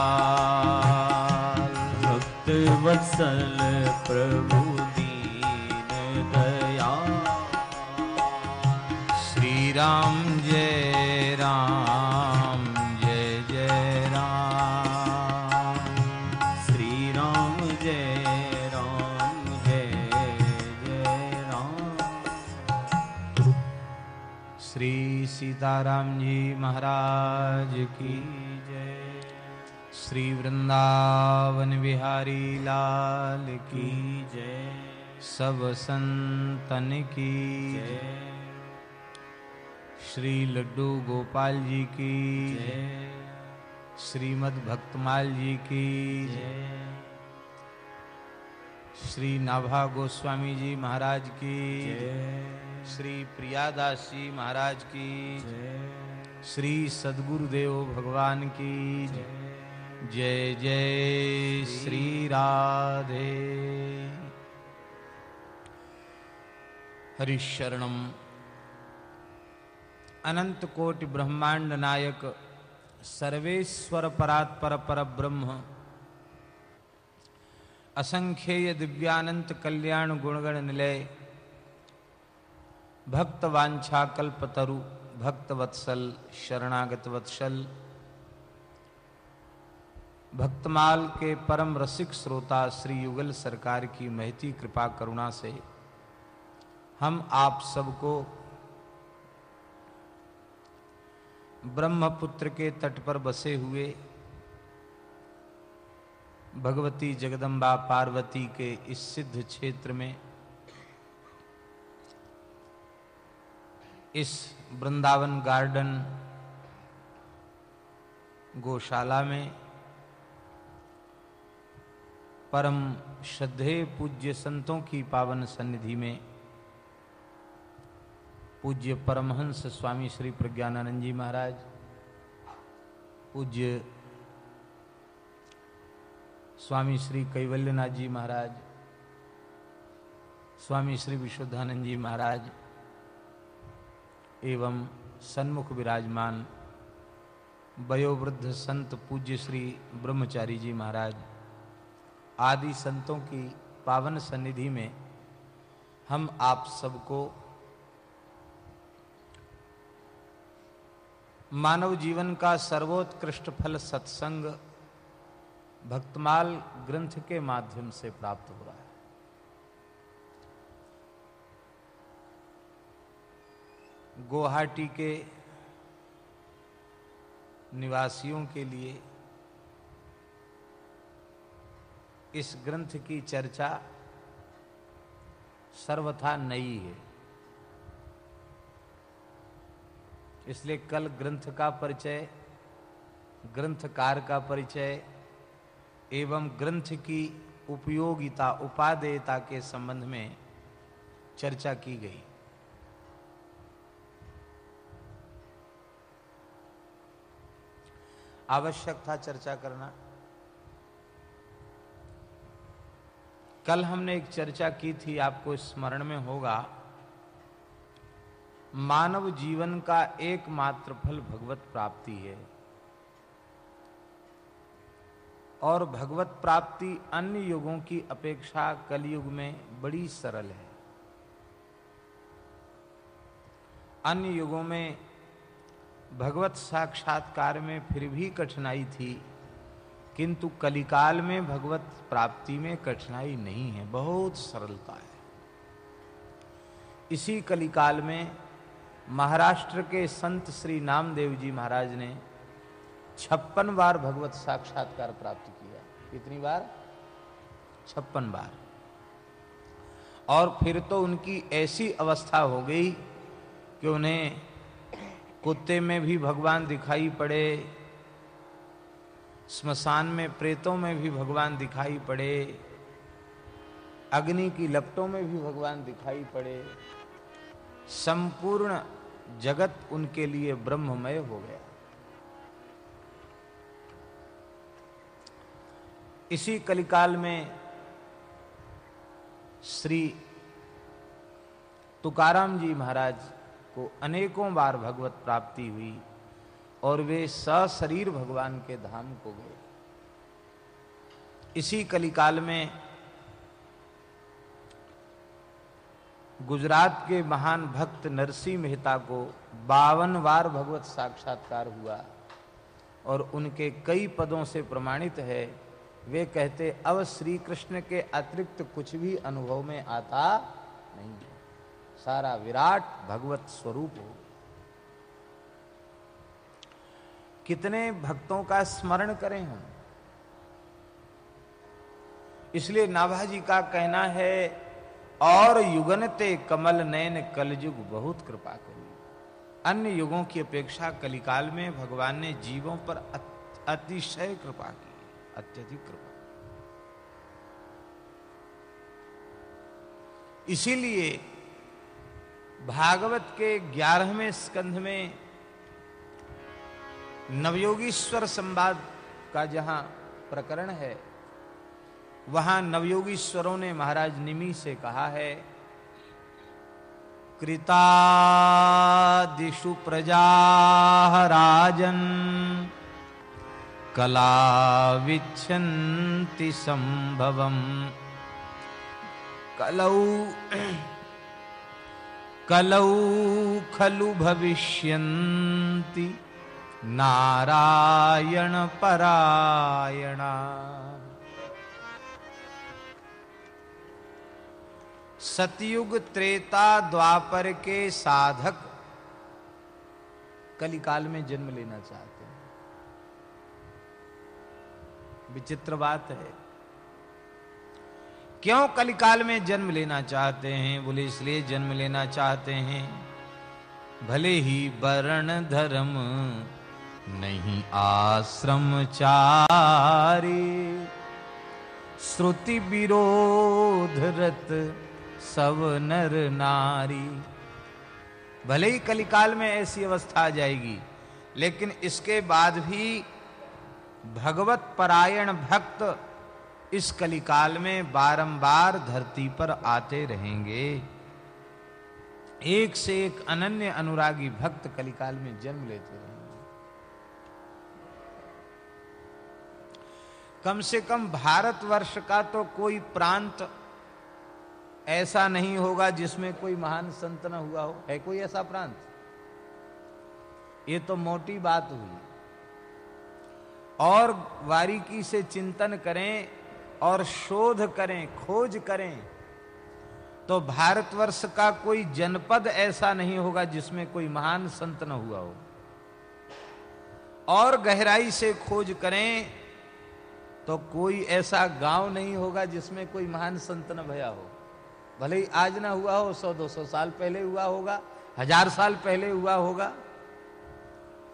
दयाल भक्त वत्सल प्रभु दीन दया। श्री राम जय राम, जय जय राम। श्री राम जय राम, जय जय राम। श्री सीताराम जी महाराज की श्री वृंदावन बिहारी लाल की जय। सब संतन की जय। श्री लड्डू गोपाल जी की जय। श्रीमद भक्तमाल जी की जय। श्री नाभा गोस्वामी जी महाराज की श्री प्रियादास जी महाराज की श्री सदगुरुदेव भगवान की जय। जय जय श्रीराधे। हरिशरणम्। अनन्तकोटिब्रह्माण्डनायक सर्वेश्वरपरात्परपरब्रह्म असङ्ख्येयदिव्यानन्तकल्याणगुणगणनिलय भक्तवाञ्छाकल्पतरु भक्तवत्सल् शरणागतवत्सल् भक्तमाल के परम रसिक श्रोता श्री युगल सरकार की महती कृपा करुणा से हम आप सबको ब्रह्मपुत्र के तट पर बसे हुए भगवती जगदम्बा पार्वती के इस सिद्ध क्षेत्र में, इस वृंदावन गार्डन गौशाला में परम श्रद्धेय पूज्य संतों की पावन सन्निधि में पूज्य परमहंस स्वामी श्री प्रज्ञानानंद जी महाराज, पूज्य स्वामी श्री कैवल्यनाथ जी महाराज, स्वामी श्री विशुद्धानंद जी महाराज एवं सन्मुख विराजमान, वयोवृद्ध संत पूज्य श्री ब्रह्मचारी जी महाराज आदि संतों की पावन सन्निधि में हम आप सबको मानव जीवन का सर्वोत्कृष्ट फल सत्संग भक्तमाल ग्रंथ के माध्यम से प्राप्त हो रहा है। गुवाहाटी के निवासियों के लिए इस ग्रंथ की चर्चा सर्वथा नई है। इसलिए कल ग्रंथ का परिचय, ग्रंथकार का परिचय, एवं ग्रंथ की उपयोगिता, उपादेयता के संबंध में चर्चा की गई। आवश्यक था चर्चा करना। कल हमने एक चर्चा की थी, आपको स्मरण में होगा। मानव जीवन का एकमात्र फल भगवत प्राप्ति है। और भगवत प्राप्ति अन्य युगों की अपेक्षा कलयुग में बड़ी सरल है। अन्य युगों में भगवत साक्षात्कार में फिर भी कठिनाई थी। किंतु कलिकाल में भगवत प्राप्ति में कठिनाई नहीं है, बहुत सरलता है। इसी कलिकाल में महाराष्ट्र के संत श्री नामदेव जी महाराज ने छप्पन बार भगवत साक्षात्कार प्राप्त किया। कितनी बार? छप्पन बार। और फिर तो उनकी ऐसी अवस्था हो गई कि उन्हें कुत्ते में भी भगवान दिखाई पड़े स्मशान में, प्रेतों में भी भगवान दिखाई पड़े। अग्नि की लपटों में भी भगवान दिखाई पड़े। संपूर्ण जगत उनके लिए ब्रह्ममय हो गया। इसी कलिकाल में श्री तुकाराम जी महाराज को अनेकों बार भगवत प्राप्ति हुई। और वे सशरीर भगवान के धाम को गए। इसी कलिकाल में गुजरात के महान भक्त नरसिंह मेहता को बावन बार भगवत साक्षात्कार हुआ और उनके कई पदों से प्रमाणित है। वे कहते, अब श्री कृष्ण के अतिरिक्त कुछ भी अनुभव में आता नहीं सारा विराट भगवत स्वरूप हो कितने भक्तों का स्मरण करें हम। इसलिए नाभाजी का कहना है, और युगनते कमल नयन कलयुग बहुत कृपा करी अन्य युगों की अपेक्षा कलिकाल में भगवान ने जीवों पर अतिशय कृपा की, अत्यधिक कृपा इसीलिए भागवत के ग्यारहवें स्कंध में नवयोगीश्वर संवाद का जहाँ प्रकरण है, वहाँ नवयोगीश्वरों ने महाराज निमि से कहा है कृतादिशु प्रजा राजन कला विच्छन्ति संभवम। कलौ कलौ खलु भविष्यन्ति। नारायण परायणा। सतयुग त्रेता द्वापर के साधक कलिकाल में जन्म लेना चाहते हैं। विचित्र बात है। क्यों कलिकाल में जन्म लेना चाहते हैं? बोले, इसलिए जन्म लेना चाहते हैं। भले ही वर्ण धर्म नहीं आश्रम चारी। श्रुति विरोध रत सब नर नारी। भले ही कलिकाल में ऐसी अवस्था आ जाएगी, लेकिन इसके बाद भी भगवत परायण भक्त इस कलिकाल में बारंबार धरती पर आते रहेंगे। एक से एक अनन्य अनुरागी भक्त कलिकाल में जन्म लेते कम से कम भारतवर्ष का तो कोई प्रांत ऐसा नहीं होगा जिसमें कोई महान संत न हुआ हो। है कोई ऐसा प्रांत? ये तो मोटी बात हुई। और बारीकी से चिंतन करें और शोध करें, खोज करें तो भारतवर्ष का कोई जनपद ऐसा नहीं होगा जिसमें कोई महान संत न हुआ हो। और गहराई से खोज करें तो कोई ऐसा गाँव नहीं होगा जिसमें कोई महान संत न भया हो। भले ही आज ना हुआ हो, सौ, दो सौ साल पहले हुआ होगा, हज़ार साल पहले हुआ होगा,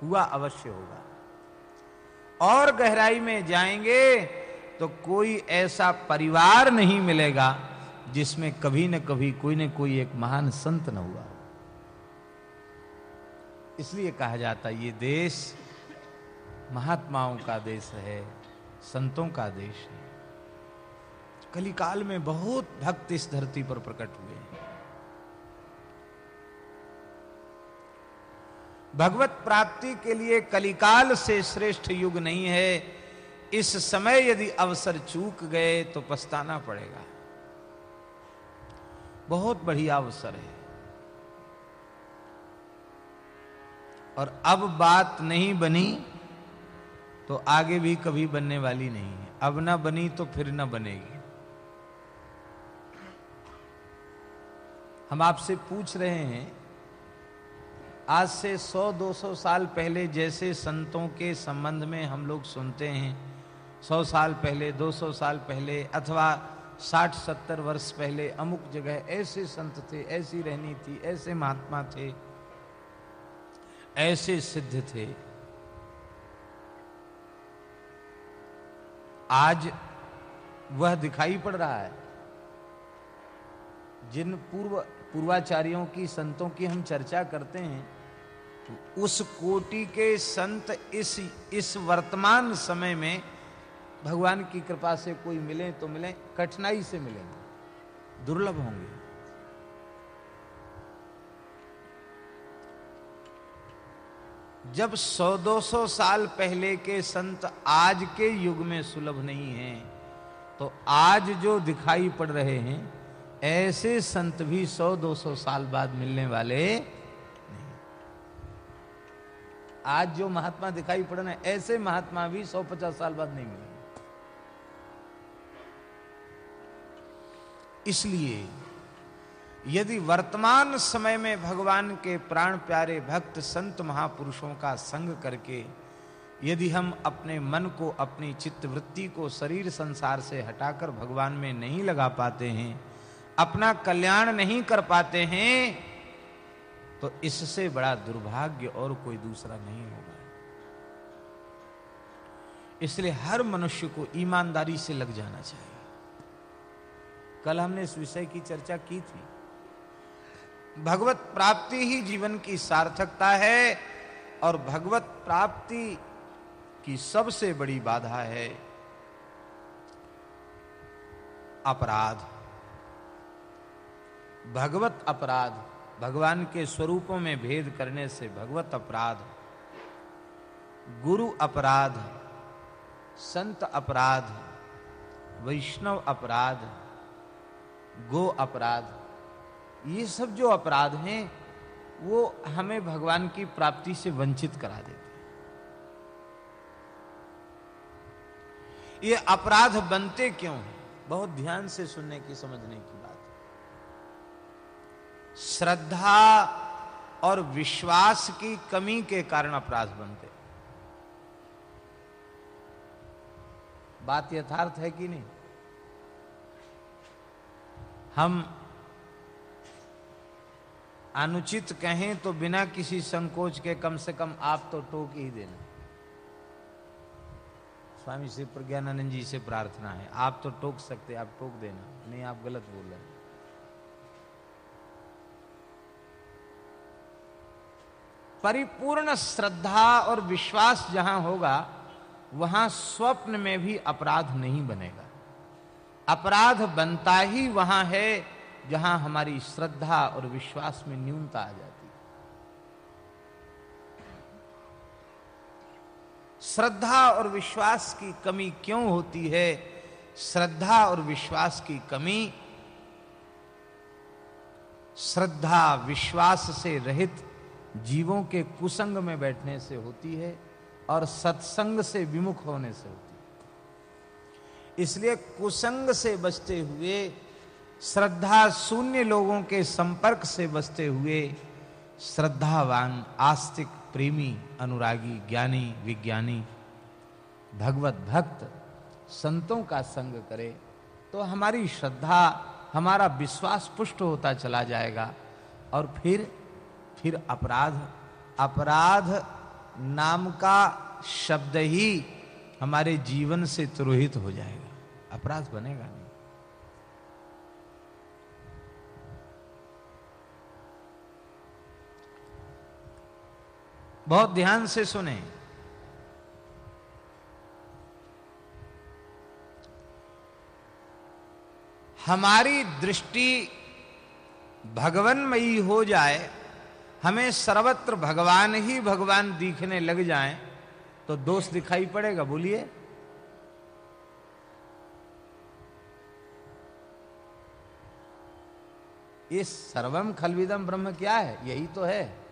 हुआ अवश्य होगा। और गहराई में जाएँगे तो कोई ऐसा परिवार नहीं मिलेगा जिसमें कभी न कभी कोई न कोई एक महान संत न हुआ इसलिए कहा जाता ये देश महात्माओं का देश है। संतों का देश है। कलिकाल में बहुत भक्त इस धरती पर प्रकट हुए हैं। भगवत प्राप्ति के लिए कलिकाल से श्रेष्ठ युग नहीं है। इस समय यदि अवसर चूक गए तो पछताना पड़ेगा। बहुत बढ़िया अवसर है। और अब बात नहीं बनी तो आगे भी कभी बनने वाली नहीं है। अब ना बनी तो फिर ना बनेगी। हम आपसे पूछ रहे हैं, आज से 100-200 साल पहले जैसे संतों के संबंध में हम लोग सुनते हैं 100 साल पहले 200 साल पहले, अथवा 60-70 वर्ष पहले, अमुक जगह ऐसे संत थे, ऐसी रहनी थी, ऐसे महात्मा थे, ऐसे सिद्ध थे। आज वह दिखाई पड़ रहा है। जिन पूर्व, पूर्वाचार्यों की संतों की हम चर्चा करते हैं तो उस कोटि के संत इस इस वर्तमान समय में भगवान की कृपा से कोई मिले तो मिले, कठिनाई से मिलेंगे दुर्लभ होंगे। जब सौ दो सौ साल पहले के संत आज के युग में सुलभ नहीं हैं तो आज जो दिखाई पड़ रहे हैं, ऐसे संत भी सौ दो सौ साल बाद मिलने वाले नहीं। आज जो महात्मा दिखाई पड़ रहे हैं, ऐसे महात्मा भी सौ पचास साल बाद नहीं मिलेंगे। इसलिए यदि वर्तमान समय में भगवान के प्राण प्यारे भक्त संत महापुरुषों का संग करके यदि हम अपने मन को, अपनी चित्त वृत्ति को शरीर संसार से हटाकर भगवान में नहीं लगा पाते हैं, अपना कल्याण नहीं कर पाते हैं तो इससे बड़ा दुर्भाग्य और कोई दूसरा नहीं होगा। इसलिए हर मनुष्य को ईमानदारी से लग जाना चाहिए। कल हमने इस विषय की चर्चा की थी। भगवत प्राप्ति ही जीवन की सार्थकता है और भगवत प्राप्ति की सबसे बड़ी बाधा है अपराध। भगवत अपराध, भगवान के स्वरूपों में भेद करने से भगवत अपराध, गुरु अपराध, संत अपराध, वैष्णव अपराध, गो अपराध ये सब जो अपराध हैं, वो हमें भगवान की प्राप्ति से वंचित करा देते ये अपराध बनते क्यों हैं? बहुत ध्यान से सुनने की, समझने की बात है। श्रद्धा और विश्वास की कमी के कारण अपराध बनते बात यथार्थ है कि नहीं? हम अनुचित कहें तो बिना किसी संकोच के कम से कम आप तो टोक ही देना। स्वामी श्री प्रज्ञानंद जी से प्रार्थना है, आप तो टोक सकते, आप टोक देना, नहीं आप गलत बोल रहे परिपूर्ण श्रद्धा और विश्वास जहाँ होगा, वहाँ स्वप्न में भी अपराध नहीं बनेगा। अपराध बनता ही वहाँ है जहाँ हमारी श्रद्धा और विश्वास में न्यूनता आ जाती श्रद्धा और विश्वास की कमी क्यों होती है? श्रद्धा और विश्वास की कमी श्रद्धा विश्वास से रहित जीवों के कुसंग में बैठने से होती है और सत्संग से विमुख होने से होती है। इसलिए कुसंग से बचते हुए श्रद्धा शून्य लोगों के संपर्क से बसते हुए श्रद्धावान, आस्तिक, प्रेमी, अनुरागी, ज्ञानी, विज्ञानी, भगवत भक्त, संतों का संग करे तो हमारी श्रद्धा, हमारा विश्वास पुष्ट होता चला जाएगा। और फिर फिर अपराध अपराध नाम का शब्द ही हमारे जीवन से तुरोहित हो जाएगा। अपराध बनेगा नहीं। बहुत ध्यान से सुने। हमारी दृष्टि भगवनमयी हो जाए, हमें सर्वत्र भगवान ही भगवान दिखने लग जाए तो दोष दिखाई पड़ेगा, बोलिए। ये सर्वम खलविदम ब्रह्म क्या है? यही तो है।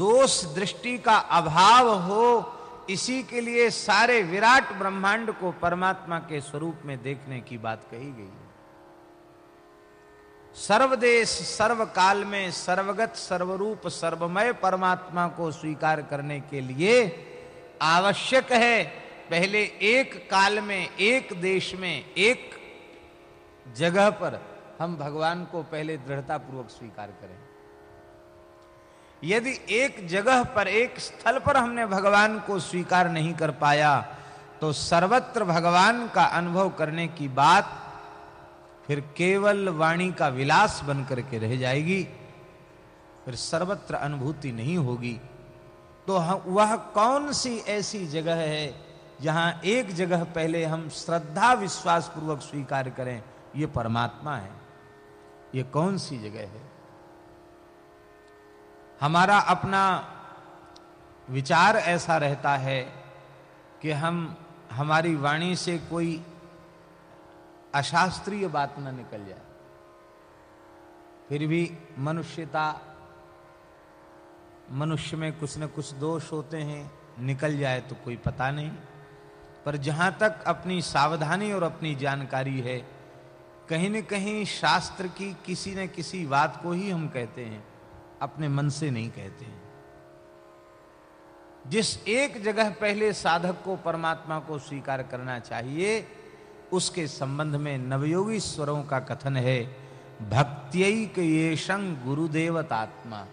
दोष दृष्टि का अभाव हो, इसी के लिए सारे विराट ब्रह्मांड को परमात्मा के स्वरूप में देखने की बात कही गई है। सर्वदेश, सर्वकाल में सर्वगत, सर्वरूप, सर्वमय परमात्मा को स्वीकार करने के लिए आवश्यक है, पहले एक काल में, एक देश में, एक जगह पर हम भगवान को पहले दृढ़तापूर्वक स्वीकार करें। यदि एक जगह पर, एक स्थल पर हमने भगवान को स्वीकार नहीं कर पाया तो सर्वत्र भगवान का अनुभव करने की बात फिर केवल वाणी का विलास बन करके रह जाएगी, फिर सर्वत्र अनुभूति नहीं होगी। तो वह कौन सी ऐसी जगह है, जहाँ एक जगह पहले हम श्रद्धा विश्वास पूर्वक स्वीकार करें यह परमात्मा है। यह कौन सी जगह है? हमारा अपना विचार ऐसा रहता है कि हम, हमारी वाणी से कोई अशास्त्रीय बात न निकल जाए। फिर भी मनुष्यता, मनुष्य में कुछ न कुछ दोष होते हैं, निकल जाए तो कोई पता नहीं। पर जहाँ तक अपनी सावधानी और अपनी जानकारी है, कहीं न कहीं शास्त्र की किसी न किसी बात को ही हम कहते हैं। अपने मन से नहीं कहते हैं। जिस एक जगह पहले साधक को, परमात्मा को स्वीकार करना चाहिए, उसके संबंध में नवयोगी स्वरों का कथन है, भक्त्यक ये गुरुदेवतात्मा।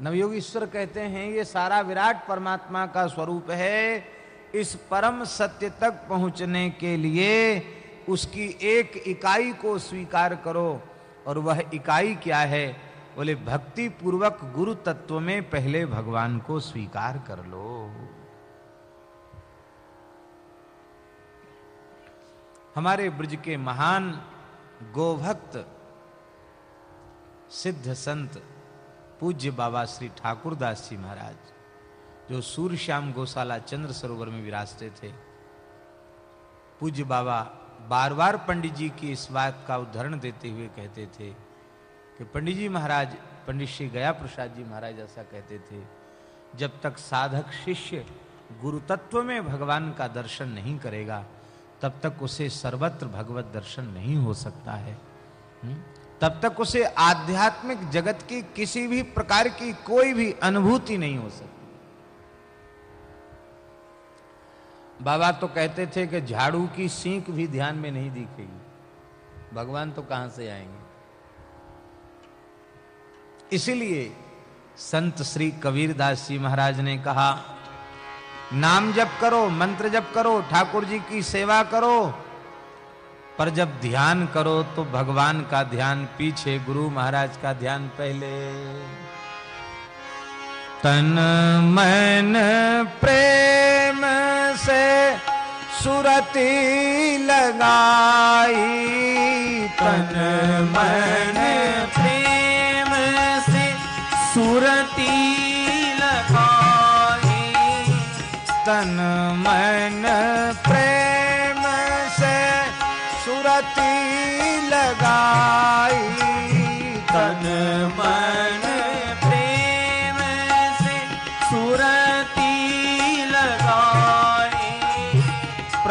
नवयोगीश्वर कहते हैं, ये सारा विराट परमात्मा का स्वरूप है। इस परम सत्य तक पहुँचने के लिए उसकी एक इकाई को स्वीकार करो। और वह इकाई क्या है? बोले भक्ति पूर्वक गुरु तत्व में पहले भगवान को स्वीकार कर लो। हमारे ब्रज के महान गोभक्त सिद्ध संत पूज्य बाबा श्री ठाकुरदास जी महाराज, जो सूर्य श्याम गौशाला चंद्र सरोवर में विराजते थे, पूज्य बाबा बार बार पंडित जी की इस बात का उदाहरण देते हुए कहते थे कि पंडित जी महाराज, पंडित श्री गया प्रसाद जी महाराज ऐसा कहते थे, जब तक साधक शिष्य गुरु तत्व में भगवान का दर्शन नहीं करेगा, तब तक उसे सर्वत्र भगवत दर्शन नहीं हो सकता है? हम्म? तब तक उसे आध्यात्मिक जगत की किसी भी प्रकार की कोई भी अनुभूति नहीं हो सकती बाबा तो कहते थे कि झाड़ू की सींक भी ध्यान में नहीं दिखेगी। भगवान तो कहाँ से आएँगे? इसीलिए संत श्री कबीरदास जी महाराज ने कहा, नाम जप करो, मंत्र जप करो, ठाकुर जी की सेवा करो, पर जब ध्यान करो तो भगवान का ध्यान पीछे, गुरु महाराज का ध्यान पहले। तन मन प्रेम से सुरती लगाई। तन मन प्रेम से सुरती लगाई। तन मन प्रेम से सुरती लगाई। तन मन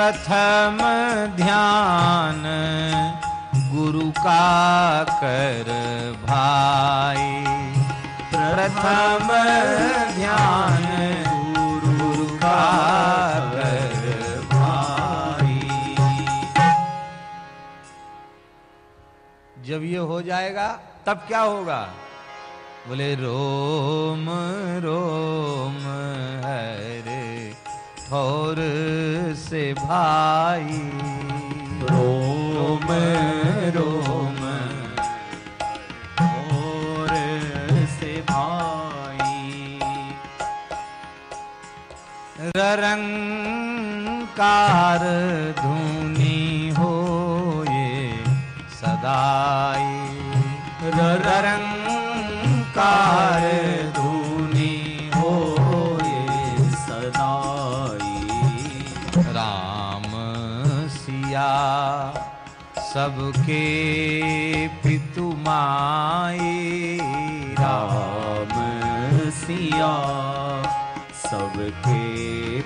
प्रथम ध्यान गुरु का कर भाई। प्रथम ध्यान गुरु का कर जब ये हो जाएगा, तब क्या होगा? बोले, रोम रोम हरे ठोर से भाई। रोम रोम। ठोर से भाई। रंकार धुनी हो ये सदाई। रंकार सबके पितु माई राम सिया। सबके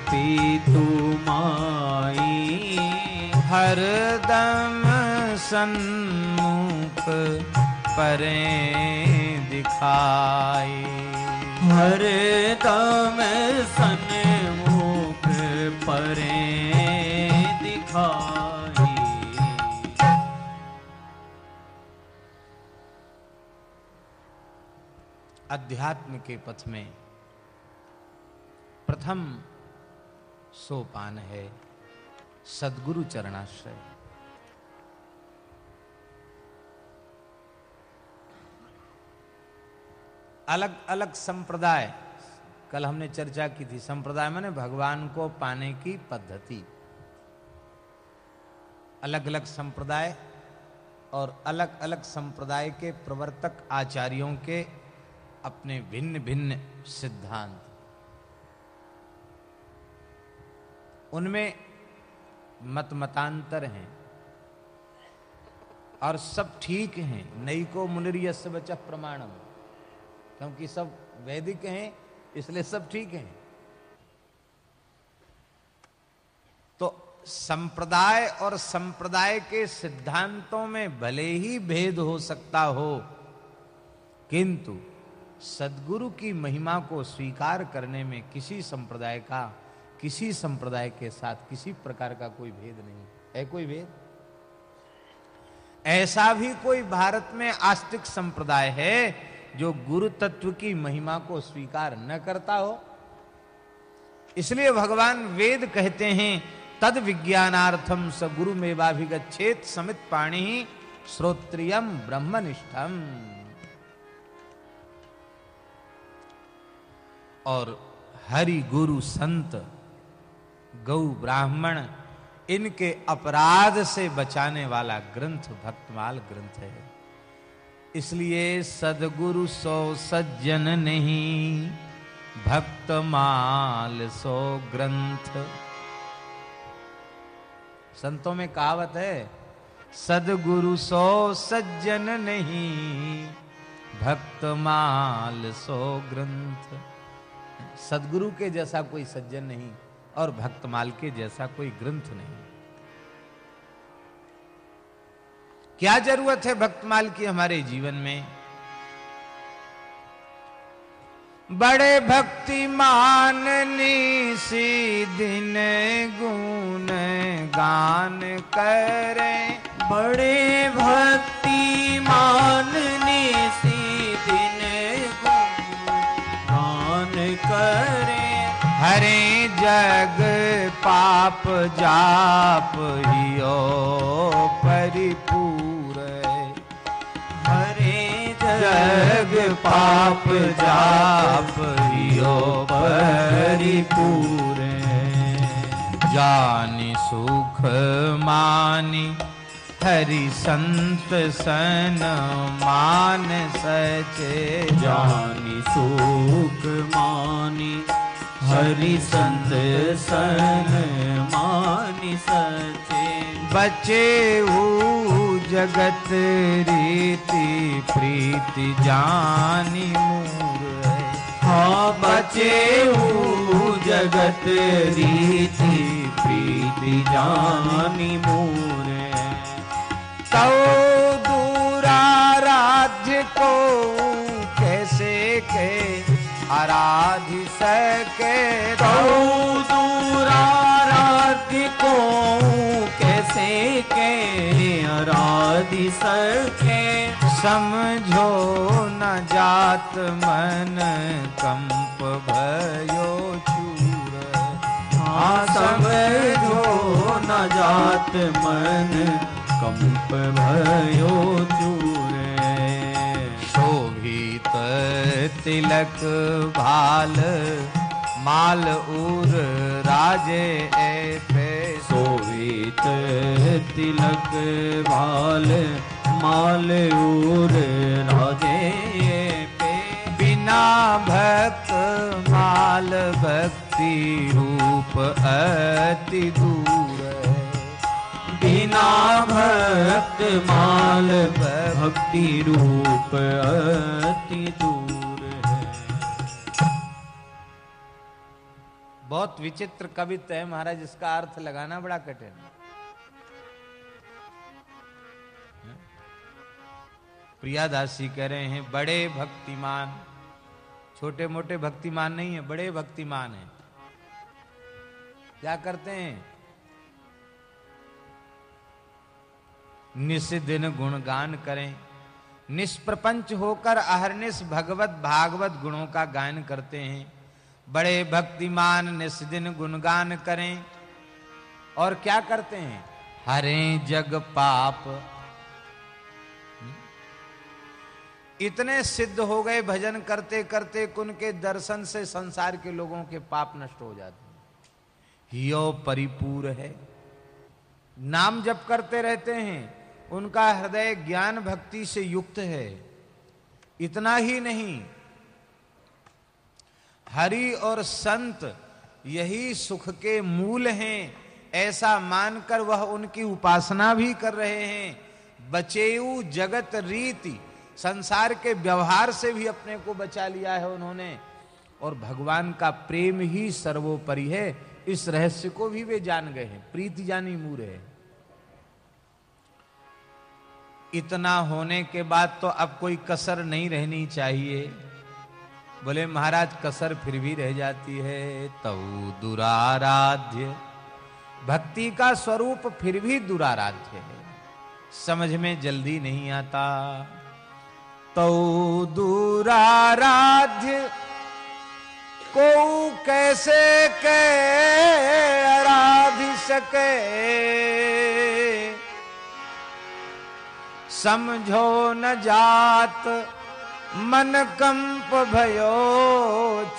पितु माई हरदम सन्मुख परे दिखाई हर दम सन्मुख परे अध्यात्म के पथ में प्रथम सोपान है सदगुरु चरणाश्रय। अलग अलग संप्रदाय, कल हमने चर्चा की थी, संप्रदाय मैंने भगवान को पाने की पद्धति। अलग अलग संप्रदाय और अलग अलग संप्रदाय के प्रवर्तक आचार्यों के अपने भिन्न भिन्न सिद्धांत। उनमें मत मतांतर हैं और सब ठीक हैं। नई को मुनिरियस बचा प्रमाणम। क्योंकि सब वैदिक हैं, इसलिए सब ठीक हैं। तो संप्रदाय और संप्रदाय के सिद्धांतों में भले ही भेद हो सकता हो, किंतु सदगुरु की महिमा को स्वीकार करने में किसी संप्रदाय का, किसी संप्रदाय के साथ किसी प्रकार का कोई भेद नहीं। है कोई भेद? ऐसा भी कोई भारत में आस्तिक संप्रदाय है जो गुरु तत्व की महिमा को स्वीकार न करता हो? इसलिए भगवान वेद कहते हैं, तद विज्ञानार्थम स गुरु मेवाभिगछेत समित पाणी श्रोत्रियम ब्रह्मनिष्ठम। और हरि गुरु संत, गौ ब्राह्मण, इनके अपराध से बचाने वाला ग्रंथ, भक्तमाल ग्रंथ है। इसलिए सदगुरु सो सज्जन नहीं, भक्तमाल सो ग्रंथ। संतों में कहावत है, सदगुरु सो सज्जन नहीं भक्त माल सो ग्रंथ। सदगुरु के जैसा कोई सज्जन नहीं और भक्तमाल के जैसा कोई ग्रंथ नहीं। क्या ज़रूरत है भक्तमाल की हमारे जीवन में? बड़े भक्तिमान सी दिन गुण गान करें। बड़े भक्तिमान जग पाप जाप हियो परिपूर्ण जग पाप जाप यो परिपूर। जानी सुख मानी, हरि संत सन मान सचे। जानी सुख मानी हरि संत सन मानी सचे। बचे जगत रीति प्रीति जानी मूर हाँ बचे जगत रीति प्रीति जानी मूर तो दूरा राज्य को कैसे के आराधि सके तो दूरा राज्य को कैसे के आराधि सके समझो न जात मन कंप भयो चूर। हाँ समझो न जात मन कंप भयो चूर। तिलक भाल माल उर राजे ए पे। शोभित तिलक भाल माल उर राजे पे। बिना भक्त माल भक्ति रूप अति दूर। बिना भक्त माल भक्ति रूप अति दूर। बहुत विचित्र कवित्व है महाराज, इसका अर्थ लगाना बड़ा कठिन है। प्रियादासी कह रहे हैं, बड़े भक्तिमान। छोटे मोटे भक्तिमान नहीं है, बड़े भक्तिमान है। क्या करते हैं? निस दिन गुणगान करें। निष्प्रपंच होकर अहरनिश भगवत भागवत गुणों का गायन करते हैं। बड़े भक्तिमान निस्दिन गुणगान करें। और क्या करते हैं? हरे जग पाप। इतने सिद्ध हो गए भजन करते करते कुन के दर्शन से संसार के लोगों के पाप नष्ट हो जाते हैं। यो परिपूर है। नाम जप करते रहते हैं। उनका हृदय ज्ञान भक्ति से युक्त है। इतना ही नहीं हरि और संत यही सुख के मूल हैं, ऐसा मानकर वह उनकी उपासना भी कर रहे हैं। बचेऊ जगत रीति, संसार के व्यवहार से भी अपने को बचा लिया है उन्होंने। और भगवान का प्रेम ही सर्वोपरि है, इस रहस्य को भी वे जान गए हैं। प्रीति जानी मूर है। इतना होने के बाद तो अब कोई कसर नहीं रहनी चाहिए। बोले, महाराज, कसर फिर भी रह जाती है। तऊ दुराराध्य। भक्ति का स्वरूप फिर भी दुराराध्य है। समझ में जल्दी नहीं आता। तो दुराराध्य। को कैसे के आराध सके समझो न जात। मन कंप भयो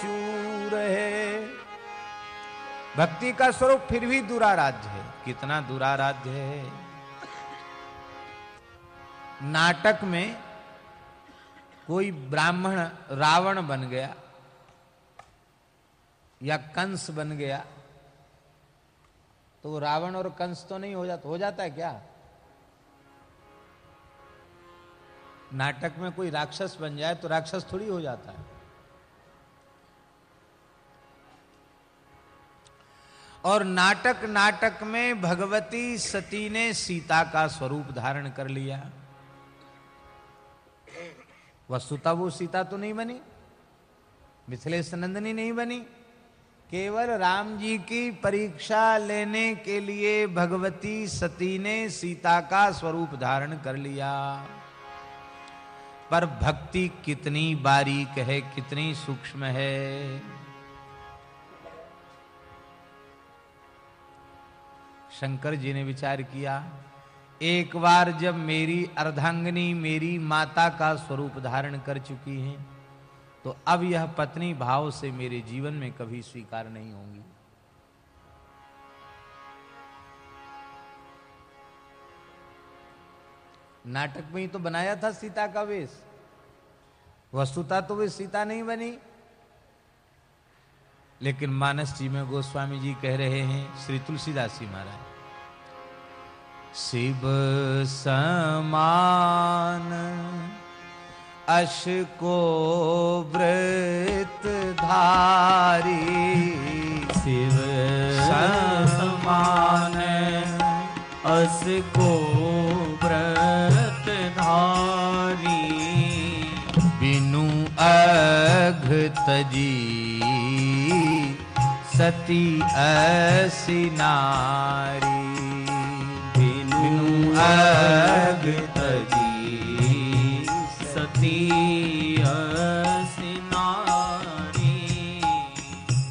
चूर है भक्ति का स्वरूप फिर भी दुराराध्य है। कितना दुराराध्य है। नाटक में कोई ब्राह्मण रावण बन गया या कंस बन गया तो रावण और कंस तो नहीं हो जाता हो जाता है क्या? नाटक में कोई राक्षस बन जाए तो राक्षस थोड़ी हो जाता है। और नाटक नाटक में भगवती सती ने सीता का स्वरूप धारण कर लिया। वस्तुता वो सीता तो नहीं बनी मिथिलेश नंदनी नहीं बनी। केवल राम जी की परीक्षा लेने के लिए भगवती सती ने सीता का स्वरूप धारण कर लिया। पर भक्ति कितनी बारीक है, कितनी सूक्ष्म है। शंकर जी ने विचार किया, एक बार जब मेरी अर्धांगनी मेरी माता का स्वरूप धारण कर चुकी है तो अब यह पत्नी भाव से मेरे जीवन में कभी स्वीकार नहीं होंगी। नाटक में ही तो बनाया था सीता का वेश। वस्तुता तो वे सीता नहीं बनी। लेकिन मानस जी में गोस्वामी जी कह रहे हैं श्री तुलसीदास जी महाराज शिव समान अश को व्रत धारी शिव समान अश को तजी सती असी नारी, बिनु अग तजी सती असी नारी।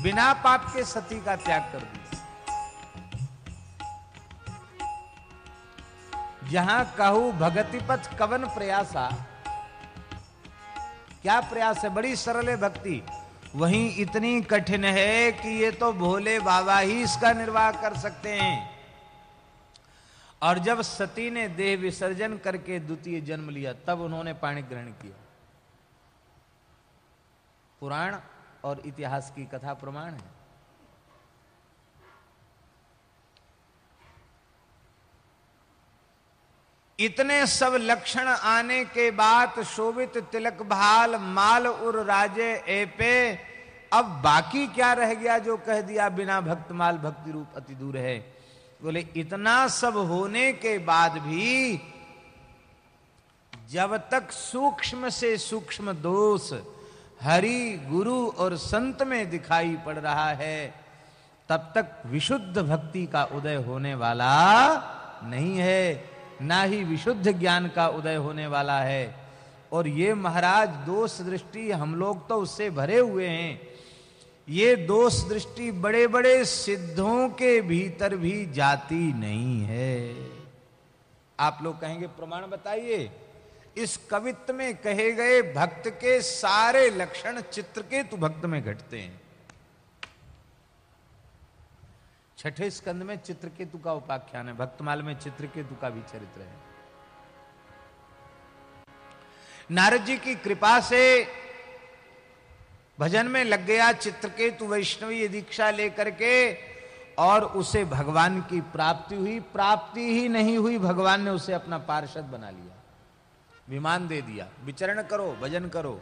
बिना पाप के सती का त्याग कर दिया। जहाँ कहू भगति पथ कवन प्रयासा क्या प्रयास है? बड़ी सरल है भक्ति। वहीं इतनी कठिन है कि ये तो भोले बाबा ही इसका निर्वाह कर सकते हैं। और जब सती ने देह विसर्जन करके द्वितीय जन्म लिया, तब उन्होंने पाणी ग्रहण किया। पुराण और इतिहास की कथा प्रमाण है। इतने सब लक्षण आने के बाद शोभित तिलक भाल माल उर राजे एपे, अब बाकी क्या रह गया जो कह दिया बिना भक्त माल भक्ति रूप अति दूर है? बोले, इतना सब होने के बाद भी जब तक सूक्ष्म से सूक्ष्म दोष हरि, गुरु और संत में दिखाई पड़ रहा है, तब तक विशुद्ध भक्ति का उदय होने वाला नहीं है। ना ही विशुद्ध ज्ञान का उदय होने वाला है। और ये महाराज दोष दृष्टि हम लोग तो उससे भरे हुए हैं। ये दोष दृष्टि बड़े बड़े सिद्धों के भीतर भी जाती नहीं है। आप लोग कहेंगे, प्रमाण बताइए, इस कवित्व में कहे गए भक्त के सारे लक्षण चित्र के चित्रकेतु भक्त में घटते हैं। छठे स्कंद में चित्रकेतु का उपाख्यान है, भक्तमाल में चित्रकेतु का भी चरित्र है। नारद जी की कृपा से भजन में लग गया चित्रकेतु वैष्णवी दीक्षा लेकर के और उसे भगवान की प्राप्ति हुई। प्राप्ति ही नहीं हुई, भगवान ने उसे अपना पार्षद बना लिया। विमान दे दिया। विचरण करो, भजन करो।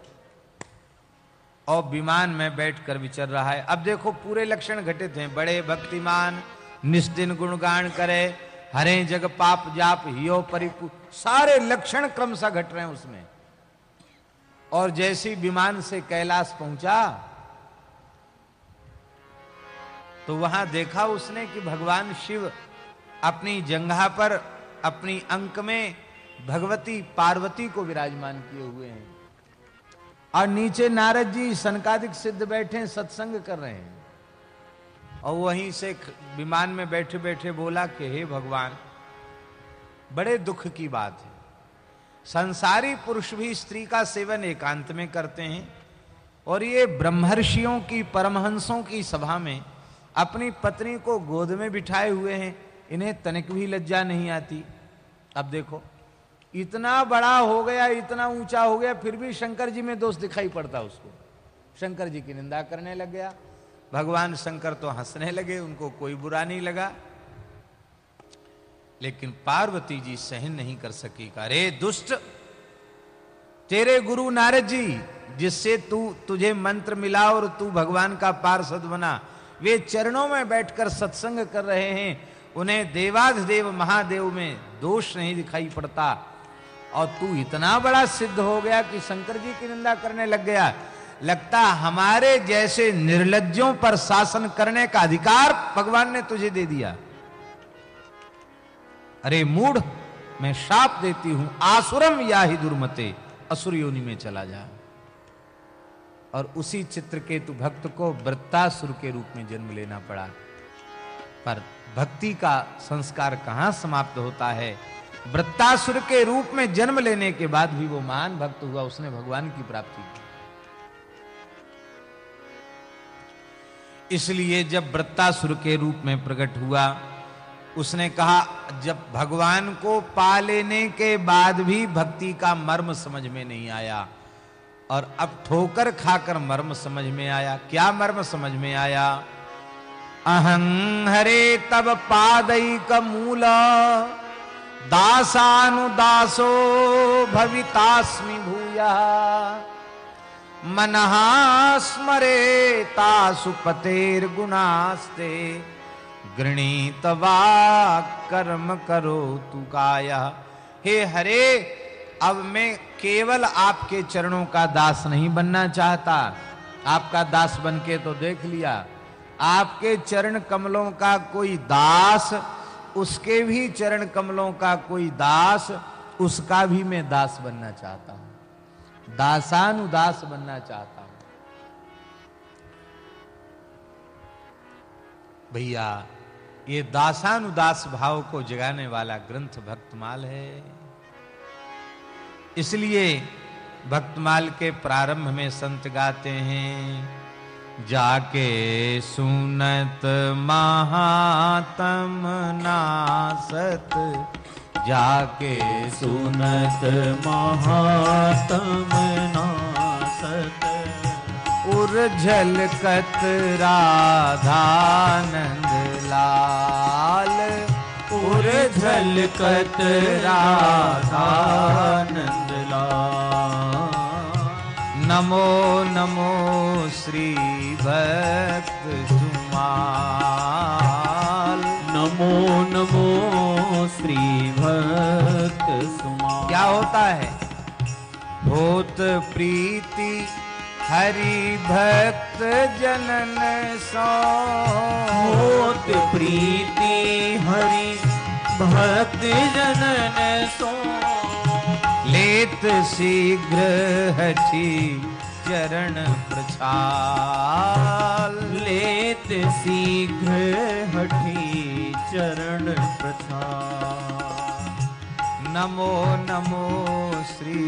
और विमान में बैठकर विचर रहा है। अब देखो, पूरे लक्षण घटित हैं। बड़े भक्तिमान, निस्दिन गुणगान करे, हरे जग पाप जाप, हियो परिपु सारे लक्षण क्रमशः घट रहे हैं उसमें। और जैसी विमान से कैलाश पहुँचा तो वहाँ देखा उसने कि भगवान शिव अपनी जंघा पर, अपनी अंक में भगवती, पार्वती को विराजमान किए हुए हैं। और नीचे नारद जी सनकादिक सिद्ध बैठे, सत्संग कर रहे हैं। और वहीं से विमान में बैठे बैठे बोला कि, हे भगवान, बड़े दुख की बात है। संसारी पुरुष भी स्त्री का सेवन एकांत में करते हैं और ये ब्रह्मर्षियों की, परमहंसों की सभा में अपनी पत्नी को गोद में बिठाए हुए हैं। इन्हें तनिक भी लज्जा नहीं आती। अब देखो इतना बड़ा हो गया, इतना ऊँचा हो गया, फिर भी शंकर जी में दोष दिखाई पड़ता उसको। शंकर जी की निंदा करने लग गया। भगवान शंकर तो हंसने लगे, उनको कोई बुरा नहीं लगा। लेकिन पार्वती जी सहन नहीं कर सकी का अरे, दुष्ट! तेरे गुरु नारद जी, जिससे तू, तुझे मंत्र मिला और तू भगवान का पार्षद बना, वे चरणों में बैठकर सत्संग कर रहे हैं। उन्हें देवाधिदेव महादेव में दोष नहीं दिखाई पड़ता। और तू इतना बड़ा सिद्ध हो गया कि शंकर जी की निंदा करने लग गया। लगता हमारे जैसे निर्लज्जों पर शासन करने का अधिकार भगवान ने तुझे दे दिया। अरे मूढ़, मैं शाप देती हूँ, आसुरम या ही दुर्मते असुर योनि में चला जा। और उसी चित्र के तु भक्त को वृत्तासुर के रूप में जन्म लेना पड़ा। पर भक्ति का संस्कार कहाँ समाप्त होता है? वृत्तासुर के रूप में जन्म लेने के बाद भी वो महान भक्त हुआ, उसने भगवान की प्राप्ति की। इसलिए जब वृत्तासुर के रूप में प्रकट हुआ, उसने कहा, जब भगवान को पा लेने के बाद भी भक्ति का मर्म समझ में नहीं आया, और अब ठोकर खाकर मर्म समझ में आया, क्या मर्म समझ में आया? अहं हरे तब पादई मूल। दासानुदासो भवितास्मि भूया। मनहा स्मरे तासु पतेर गुणास्ते गृणीतवा कर्म करो तू काया। हे हरे, अब मैं केवल आपके चरणों का दास नहीं बनना चाहता। आपका दास बन के तो देख लिया। आपके चरण कमलों का कोई दास उसके भी चरण कमलों का कोई दास, उसका भी मैं दास बनना चाहता हूँ। दासानुदास बनना चाहता हूँ। भैया, ये दासानुदास भाव को जगाने वाला ग्रंथ भक्तमाल है। इसलिए भक्तमाल के प्रारंभ में संत गाते हैं। जाके सुनत महातम नासत। जाके सुनत महातम नासत। उर्झलकत राधानंद लाल। उर्झलकत राधानंद लाल। नमो नमो श्री भक्त सुमाल नमो नमो श्री भक्त सुमा क्या होता है? भूत प्रीति हरि भक्त जनन सो होत प्रीति हरि भक्त जनन सो लेत शीघ्र हठी। चरण प्रछाल। लेत शीघ्र हठी चरण प्रछाल। नमो नमो श्री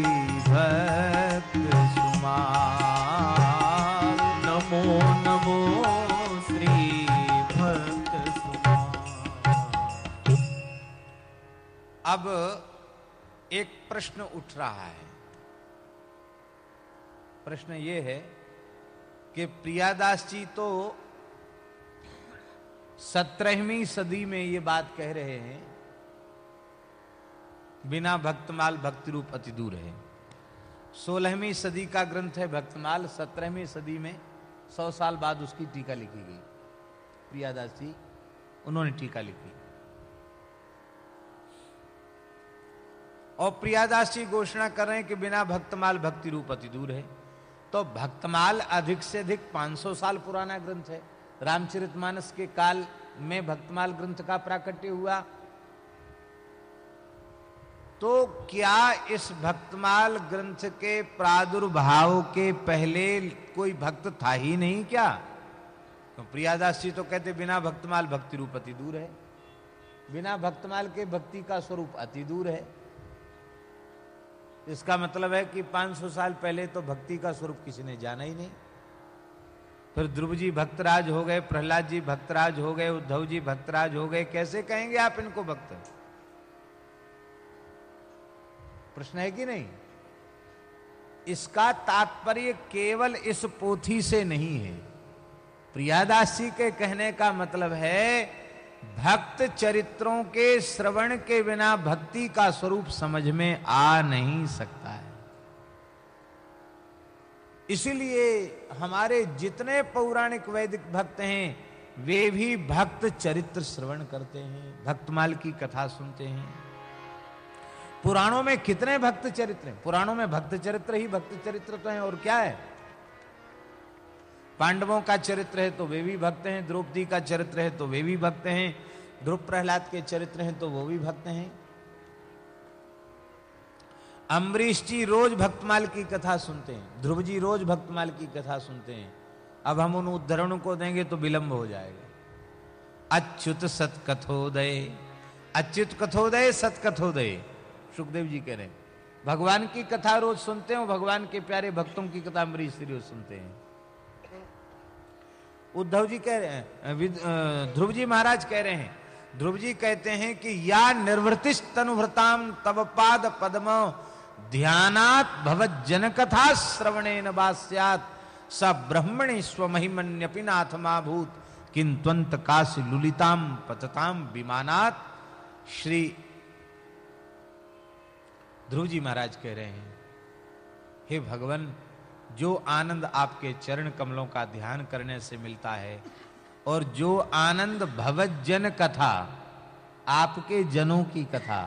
भक्त सुमाल। नमो नमो श्री भक्त सुमाल। अब एक प्रश्न उठ रहा है। प्रश्न ये है कि प्रियादास जी तो सत्रहवीं सदी में ये बात कह रहे हैं, बिना भक्तमाल भक्ति रूप अति दूर है। सोलहवीं सदी का ग्रंथ है भक्तमाल, सत्रहवीं सदी में सौ साल बाद उसकी टीका लिखी गई। प्रियादास जी उन्होंने टीका लिखी। और प्रियादास जी घोषणा कर रहे हैं कि बिना भक्तमाल भक्ति रूप अति दूर है। तो भक्तमाल अधिक से अधिक 500 साल पुराना ग्रंथ है। रामचरितमानस के काल में भक्तमाल ग्रंथ का प्राकट्य हुआ। तो क्या इस भक्तमाल ग्रंथ के प्रादुर्भाव के पहले कोई भक्त था ही नहीं क्या? तो प्रियादास जी तो कहते बिना भक्तमाल भक्ति रूप अति दूर है। बिना भक्तमाल के भक्ति का स्वरूप अति दूर है। इसका मतलब है कि 500 साल पहले तो भक्ति का स्वरूप किसी ने जाना ही नहीं। फिर ध्रुव जी भक्तराज हो गए, प्रहलाद जी भक्तराज हो गए, उद्धव जी भक्तराज हो गए, कैसे कहेंगे आप इनको भक्त? प्रश्न है कि नहीं? इसका तात्पर्य केवल इस पोथी से नहीं है। प्रियादास जी के कहने का मतलब है भक्त चरित्रों के श्रवण के बिना भक्ति का स्वरूप समझ में आ नहीं सकता है। इसीलिए हमारे जितने पौराणिक वैदिक भक्त हैं, वे भी भक्त चरित्र श्रवण करते हैं भक्तमाल की कथा सुनते हैं। पुराणों में कितने भक्त चरित्र हैं? पुराणों में भक्त चरित्र ही भक्त चरित्र तो हैं, और क्या है? पांडवों का चरित्र है तो वे भी भक्त हैं, द्रौपदी का चरित्र है तो वे भी भक्त हैं ध्रुव प्रहलाद के चरित्र हैं तो वो भी भक्त हैं। अम्बरीश जी रोज भक्तमाल की कथा सुनते हैं, ध्रुव जी रोज भक्तमाल की कथा सुनते हैं। अब हम उन उद्धरणों को देंगे तो विलंब हो जाएगा। अच्युत सत कथोदय अच्युत कथोदय सत कथोदय सुखदेव जी कह रहे हैं, भगवान की कथा रोज सुनते हो भगवान के प्यारे भक्तों की कथा अम्बरीश जी रोज सुनते हैं। उद्धव जी कह रहे हैं ध्रुव जी महाराज कह रहे हैं, ध्रुव जी कहते हैं कि या निर्वृतिश तनुभृताम तब पाद पद्म ध्यानात भवत जन कथा श्रवणे नास्यात स ब्रह्मणि स्वमहिमन्यपि नाथमाभूत किंतवंत काश लुलिताम पतताम विमानात। श्री ध्रुव जी महाराज कह रहे हैं, हे भगवान जो आनंद आपके चरण कमलों का ध्यान करने से मिलता है और जो आनंद भवजन कथा, आपके जनों की कथा,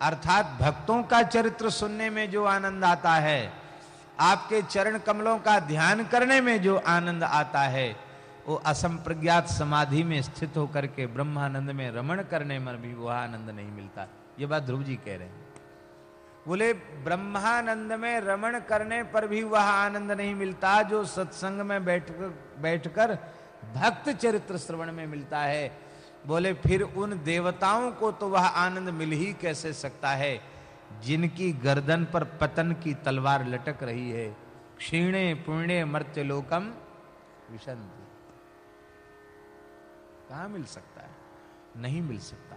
अर्थात भक्तों का चरित्र सुनने में जो आनंद आता है, आपके चरण कमलों का ध्यान करने में जो आनंद आता है, वो असंप्रज्ञात समाधि में स्थित होकर के ब्रह्मानंद में रमण करने में भी वह आनंद नहीं मिलता। ये बात ध्रुव जी कह रहे हैं। बोले ब्रह्मानंद में रमण करने पर भी वह आनंद नहीं मिलता जो सत्संग में बैठकर बैठकर भक्त चरित्र श्रवण में मिलता है। बोले, फिर उन देवताओं को तो वह आनंद मिल ही कैसे सकता है? जिनकी गर्दन पर पतन की तलवार लटक रही है। क्षीणे पुण्य मर्त्य लोकम विशंति। कहा मिल सकता है? नहीं मिल सकता।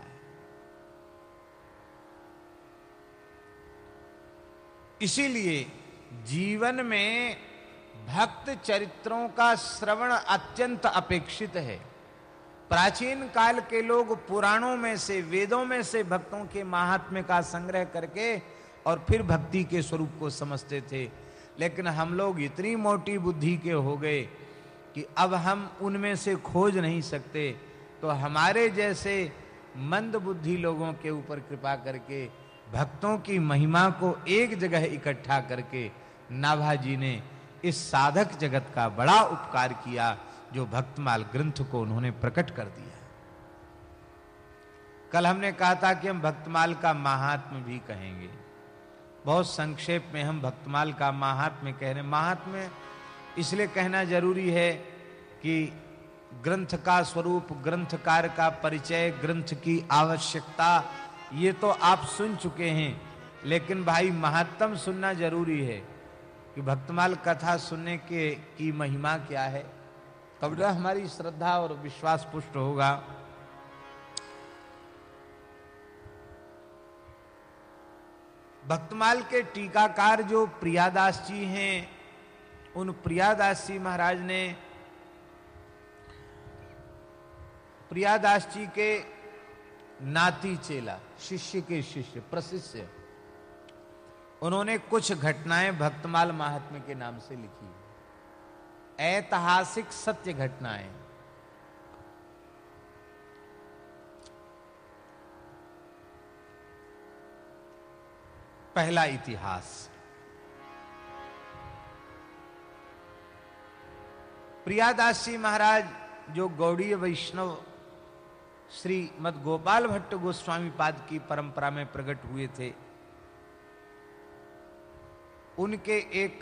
इसीलिए जीवन में भक्त चरित्रों का श्रवण अत्यंत अपेक्षित है। प्राचीन काल के लोग पुराणों में से, वेदों में से भक्तों के महात्म्य का संग्रह करके और फिर भक्ति के स्वरूप को समझते थे। लेकिन हम लोग इतनी मोटी बुद्धि के हो गए कि अब हम उनमें से खोज नहीं सकते। तो हमारे जैसे मंद बुद्धि लोगों के ऊपर कृपा करके भक्तों की महिमा को एक जगह इकट्ठा करके नाभा जी ने इस साधक जगत का बड़ा उपकार किया, जो भक्तमाल ग्रंथ को उन्होंने प्रकट कर दिया। कल हमने कहा था कि हम भक्तमाल का महात्म भी कहेंगे। बहुत संक्षेप में हम भक्तमाल का महात्म्य कह रहे महात्म्य इसलिए कहना ज़रूरी है कि ग्रंथ का स्वरूप, ग्रंथकार का परिचय, ग्रंथ की आवश्यकता ये तो आप सुन चुके हैं, लेकिन भाई महत्तम सुनना ज़रूरी है कि भक्तमाल कथा सुनने के, की महिमा क्या है। तब हमारी श्रद्धा और विश्वास पुष्ट होगा। भक्तमाल के टीकाकार जो प्रियादास जी हैं, उन प्रियादास जी महाराज ने, प्रियादास जी के नाती चेला, शिष्य के शिष्य, प्रशिष्य। उन्होंने कुछ घटनाएँ भक्तमाल महात्म्य के नाम से लिखी। ऐतिहासिक सत्य घटनाएँ। पहला इतिहास। प्रियादास जी महाराज, जो गौड़ीय वैष्णव श्री मद गोपाल भट्ट गोस्वामी पाद की परंपरा में प्रकट हुए थे। उनके एक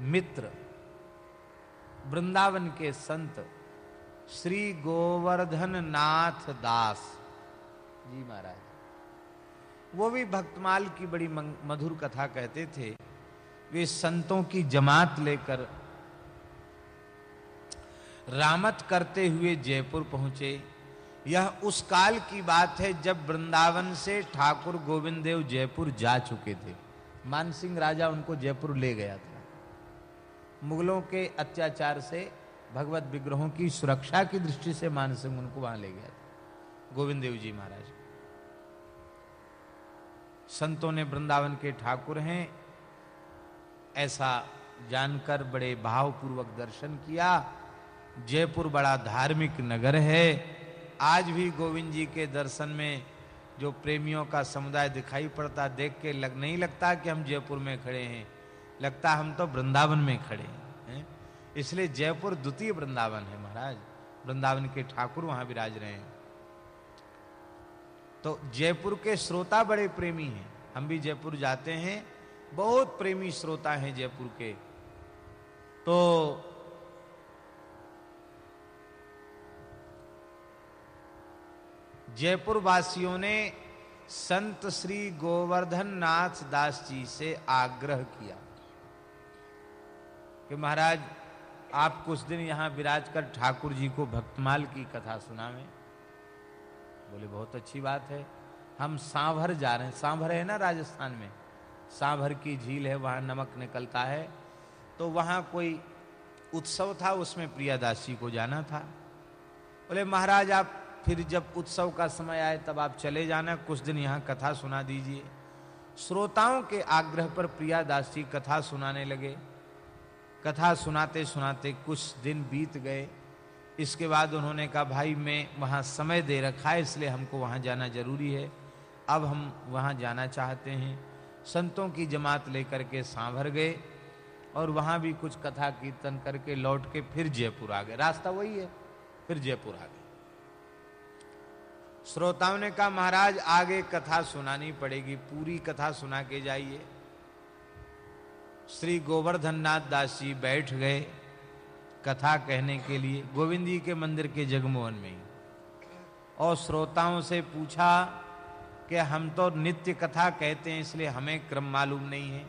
मित्र, वृंदावन के संत श्री गोवर्धन नाथ दास। जी महाराज। वो भी भक्तमाल की बड़ी मधुर कथा कहते थे। वे संतों की जमात लेकर रामत करते हुए जयपुर पहुँचे। यह उस काल की बात है जब वृंदावन से ठाकुर गोविंद देव जयपुर जा चुके थे। मानसिंह राजा उनको जयपुर ले गया था। मुगलों के अत्याचार से, भगवत विग्रहों की सुरक्षा की दृष्टि से मानसिंह उनको वहाँ ले गया था। गोविंद देव जी महाराज। संतों ने वृंदावन के ठाकुर हैं, ऐसा जानकर बड़े भावपूर्वक दर्शन किया। जयपुर बड़ा धार्मिक नगर है आज भी गोविंद जी के दर्शन में जो प्रेमियों का समुदाय दिखाई पड़ता, देख के लग, नहीं लगता कि हम जयपुर में खड़े हैं। लगता हम तो वृंदावन में खड़े हैं। इसलिए जयपुर द्वितीय वृंदावन है महाराज। वृंदावन के ठाकुर वहाँ विराज रहे हैं। तो जयपुर के श्रोता बड़े प्रेमी हैं। हम भी जयपुर जाते हैं। बहुत प्रेमी श्रोता हैं जयपुर के। तो जयपुर वासियों ने संत श्री गोवर्धन नाथ दास जी से आग्रह किया कि महाराज आप कुछ दिन यहाँ विराज कर ठाकुर जी को भक्तमाल की कथा सुनावे। बोले, बहुत अच्छी बात है। हम सांभर जा रहे हैं। सांभर है ना राजस्थान में? सांभर की झील है, वहाँ नमक निकलता है। तो वहाँ कोई उत्सव था, उसमें प्रियादासी को जाना था। बोले, महाराज, आप फिर जब उत्सव का समय आए, तब आप चले जाना। कुछ दिन यहाँ कथा सुना दीजिए। श्रोताओं के आग्रह पर प्रिया दास जी कथा सुनाने लगे। कथा सुनाते सुनाते कुछ दिन बीत गए। इसके बाद उन्होंने कहा, भाई, मैं वहाँ समय दे रखा है, इसलिए हमको वहाँ जाना ज़रूरी है। अब हम वहाँ जाना चाहते हैं। संतों की जमात लेकर के सांभर गए और वहाँ भी कुछ कथा कीर्तन करके लौट के फिर जयपुर आ गए। रास्ता वही है, फिर जयपुर आ गए। श्रोताओं ने कहा, महाराज, आगे कथा सुनानी पड़ेगी, पूरी कथा सुना के जाइए. श्री गोवर्धन नाथ दास जी बैठ गए कथा कहने के लिए, गोविंद जी के मंदिर के जगमोहन में और श्रोताओं से पूछा कि, हम तो नित्य कथा कहते हैं, इसलिए हमें क्रम मालूम नहीं है।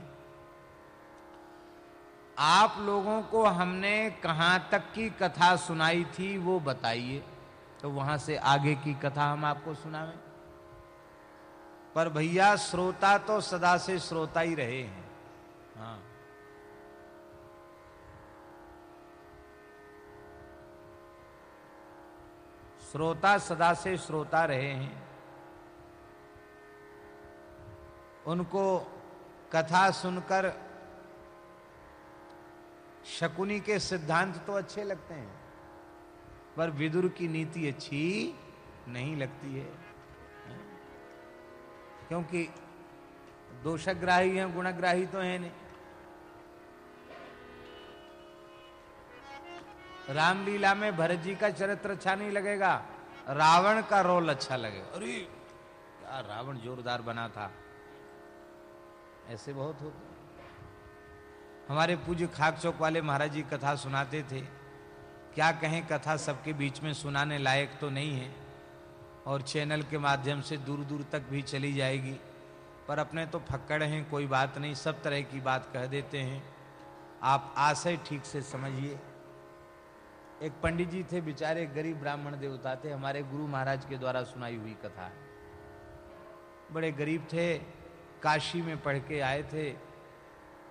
आप लोगों को हमने कहाँ तक की कथा सुनाई थी, वो बताइए। तो वहाँ से आगे की कथा हम आपको सुनावे। पर भैया, श्रोता तो सदा से श्रोता ही रहे हैं। हाँ। श्रोता सदा से श्रोता रहे हैं। उनको कथा सुनकर शकुनी के सिद्धांत तो अच्छे लगते हैं। पर विदुर की नीति अच्छी नहीं लगती है। क्योंकि दोषग्राही हैं, गुणग्राही तो है नहीं। रामलीला में भरत जी का चरित्र अच्छा नहीं लगेगा, रावण का रोल अच्छा लगेगा। अरे, क्या रावण जोरदार बना था। ऐसे बहुत होते हमारे पूज्य खाक चौक वाले महाराज जी कथा सुनाते थे। क्या कहें कथा सबके बीच में सुनाने लायक तो नहीं है और चैनल के माध्यम से दूर दूर तक भी चली जाएगी, पर अपने तो फक्कड़ हैं, कोई बात नहीं, सब तरह की बात कह देते हैं। आप आशय ठीक से समझिए। एक पंडित जी थे, बेचारे गरीब ब्राह्मण देवता थे, हमारे गुरु महाराज के द्वारा सुनाई हुई कथा। बड़े गरीब थे, काशी में पढ़ के आए थे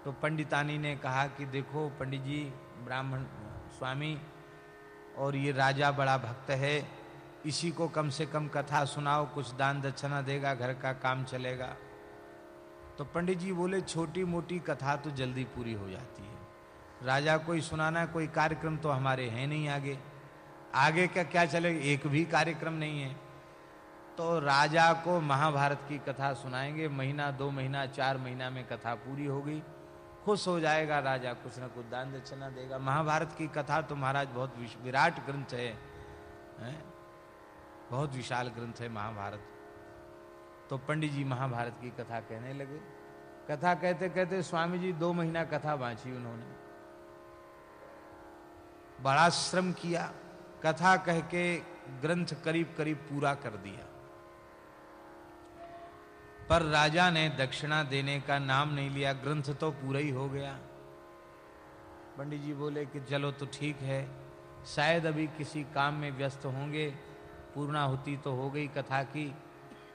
तो पंडितानी ने कहा कि देखो पंडित जी, ब्राह्मण, स्वामी और ये राजा बड़ा भक्त है। इसी को कम से कम कथा सुनाओ, कुछ दान दक्षिणा देगा, घर का काम चलेगा। तो पंडित जी बोले छोटी मोटी कथा तो जल्दी पूरी हो जाती है। राजा, कोई सुनाना, कोई कार्यक्रम तो हमारे हैं नहीं आगे। आगे का क्या चलेगा? एक भी कार्यक्रम नहीं है। तो राजा को महाभारत की कथा सुनाएँगे। महीना, दो महीना, चार महीना में कथा पूरी होगी खुश हो जाएगा राजा कुछ ना कुछ दान दक्षिणा देगा। महाभारत की कथा तो महाराज बहुत विराट ग्रंथ है, है? बहुत विशाल ग्रंथ है महाभारत। तो पंडित जी महाभारत की कथा कहने लगे। कथा कहते कहते स्वामी जी दो महीना कथा बांची उन्होंने। बड़ा श्रम किया कथा कह के ग्रंथ करीब करीब पूरा कर दिया। पर राजा ने दक्षिणा देने का नाम नहीं लिया, ग्रंथ तो पूरा ही हो गया। पंडित जी बोले कि चलो तो ठीक है, शायद अभी किसी काम में व्यस्त होंगे पूर्णाहुति तो हो गई कथा की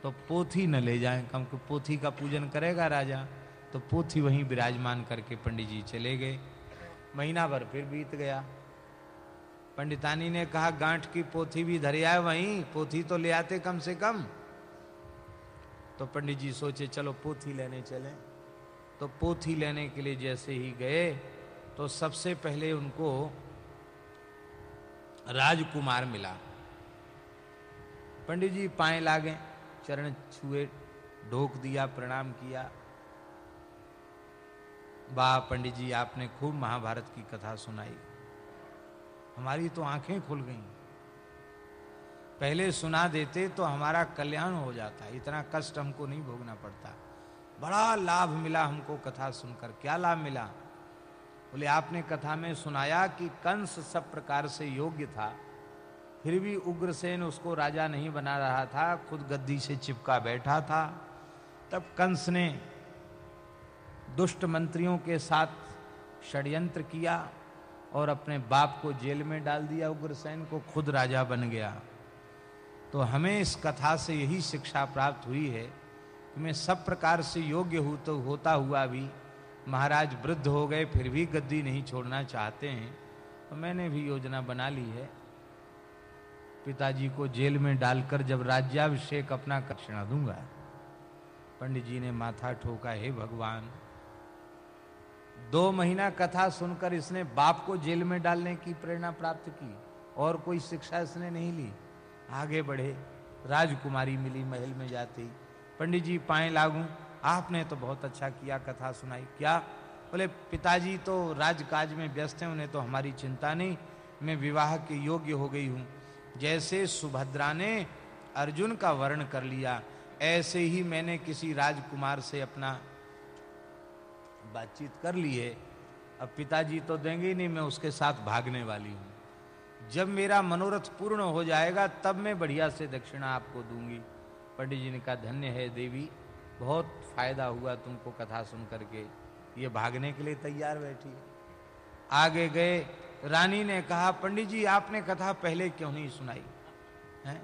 तो पोथी न ले जाएँ। कम को पोथी का पूजन करेगा राजा तो पोथी वहीं विराजमान करके पंडित जी चले गए। महीना भर फिर बीत गया। पंडितानी ने कहा, गांठ की पोथी भी धरिया वहीं, पोथी तो ले आते कम से कम। तो पंडित जी सोचे, चलो पोथी लेने चले। तो पोथी लेने के लिए जैसे ही गए तो सबसे पहले उनको राजकुमार मिला। पंडित जी पाए लागे, चरण छुए, ढोक दिया, प्रणाम किया। वाह पंडित जी, आपने खूब महाभारत की कथा सुनाई। हमारी तो आँखें खुल गईं। पहले सुना देते तो हमारा कल्याण हो जाता। इतना कष्ट हमको नहीं भोगना पड़ता। बड़ा लाभ मिला हमको कथा सुनकर। क्या लाभ मिला? बोले, आपने कथा में सुनाया कि कंस सब प्रकार से योग्य था। फिर भी उग्रसेन उसको राजा नहीं बना रहा था, खुद गद्दी से चिपका बैठा था। तब कंस ने दुष्ट मंत्रियों के साथ षड्यंत्र किया और अपने बाप को जेल में डाल दिया। उग्रसेन को खुद राजा बन गया। तो हमें इस कथा से यही शिक्षा प्राप्त हुई है कि मैं सब प्रकार से योग्य हो तो होता हुआ भी महाराज वृद्ध हो गए, फिर भी गद्दी नहीं छोड़ना चाहते हैं। तो मैंने भी योजना बना ली है। पिताजी को जेल में डालकर जब राज्याभिषेक अपना कक्षणा दूँगा। पंडित जी ने माथा ठोका, हे भगवान, दो महीना कथा सुनकर इसने बाप को जेल में डालने की प्रेरणा प्राप्त की और कोई शिक्षा इसने नहीं ली? आगे बढ़े, राजकुमारी मिली महल में जाती। पंडित जी पाए लागू, आपने तो बहुत अच्छा किया, कथा सुनाई। क्या? बोले, पिताजी तो राजकाज में व्यस्त हैं, उन्हें तो हमारी चिंता नहीं, मैं विवाह के योग्य हो गई हूँ। जैसे सुभद्रा ने अर्जुन का वर्ण कर लिया, ऐसे ही मैंने किसी राजकुमार से अपना बातचीत कर ली है। अब पिताजी तो देंगे ही नहीं, मैं उसके साथ भागने वाली हूँ। जब मेरा मनोरथ पूर्ण हो जाएगा, तब मैं बढ़िया से दक्षिणा आपको दूँगी। पंडित जी ने कहा, धन्य है देवी, बहुत फ़ायदा हुआ तुमको कथा सुन करके। ये भागने के लिए तैयार बैठी आगे गए, रानी ने कहा, पंडित जी, आपने कथा पहले क्यों नहीं सुनाई? है?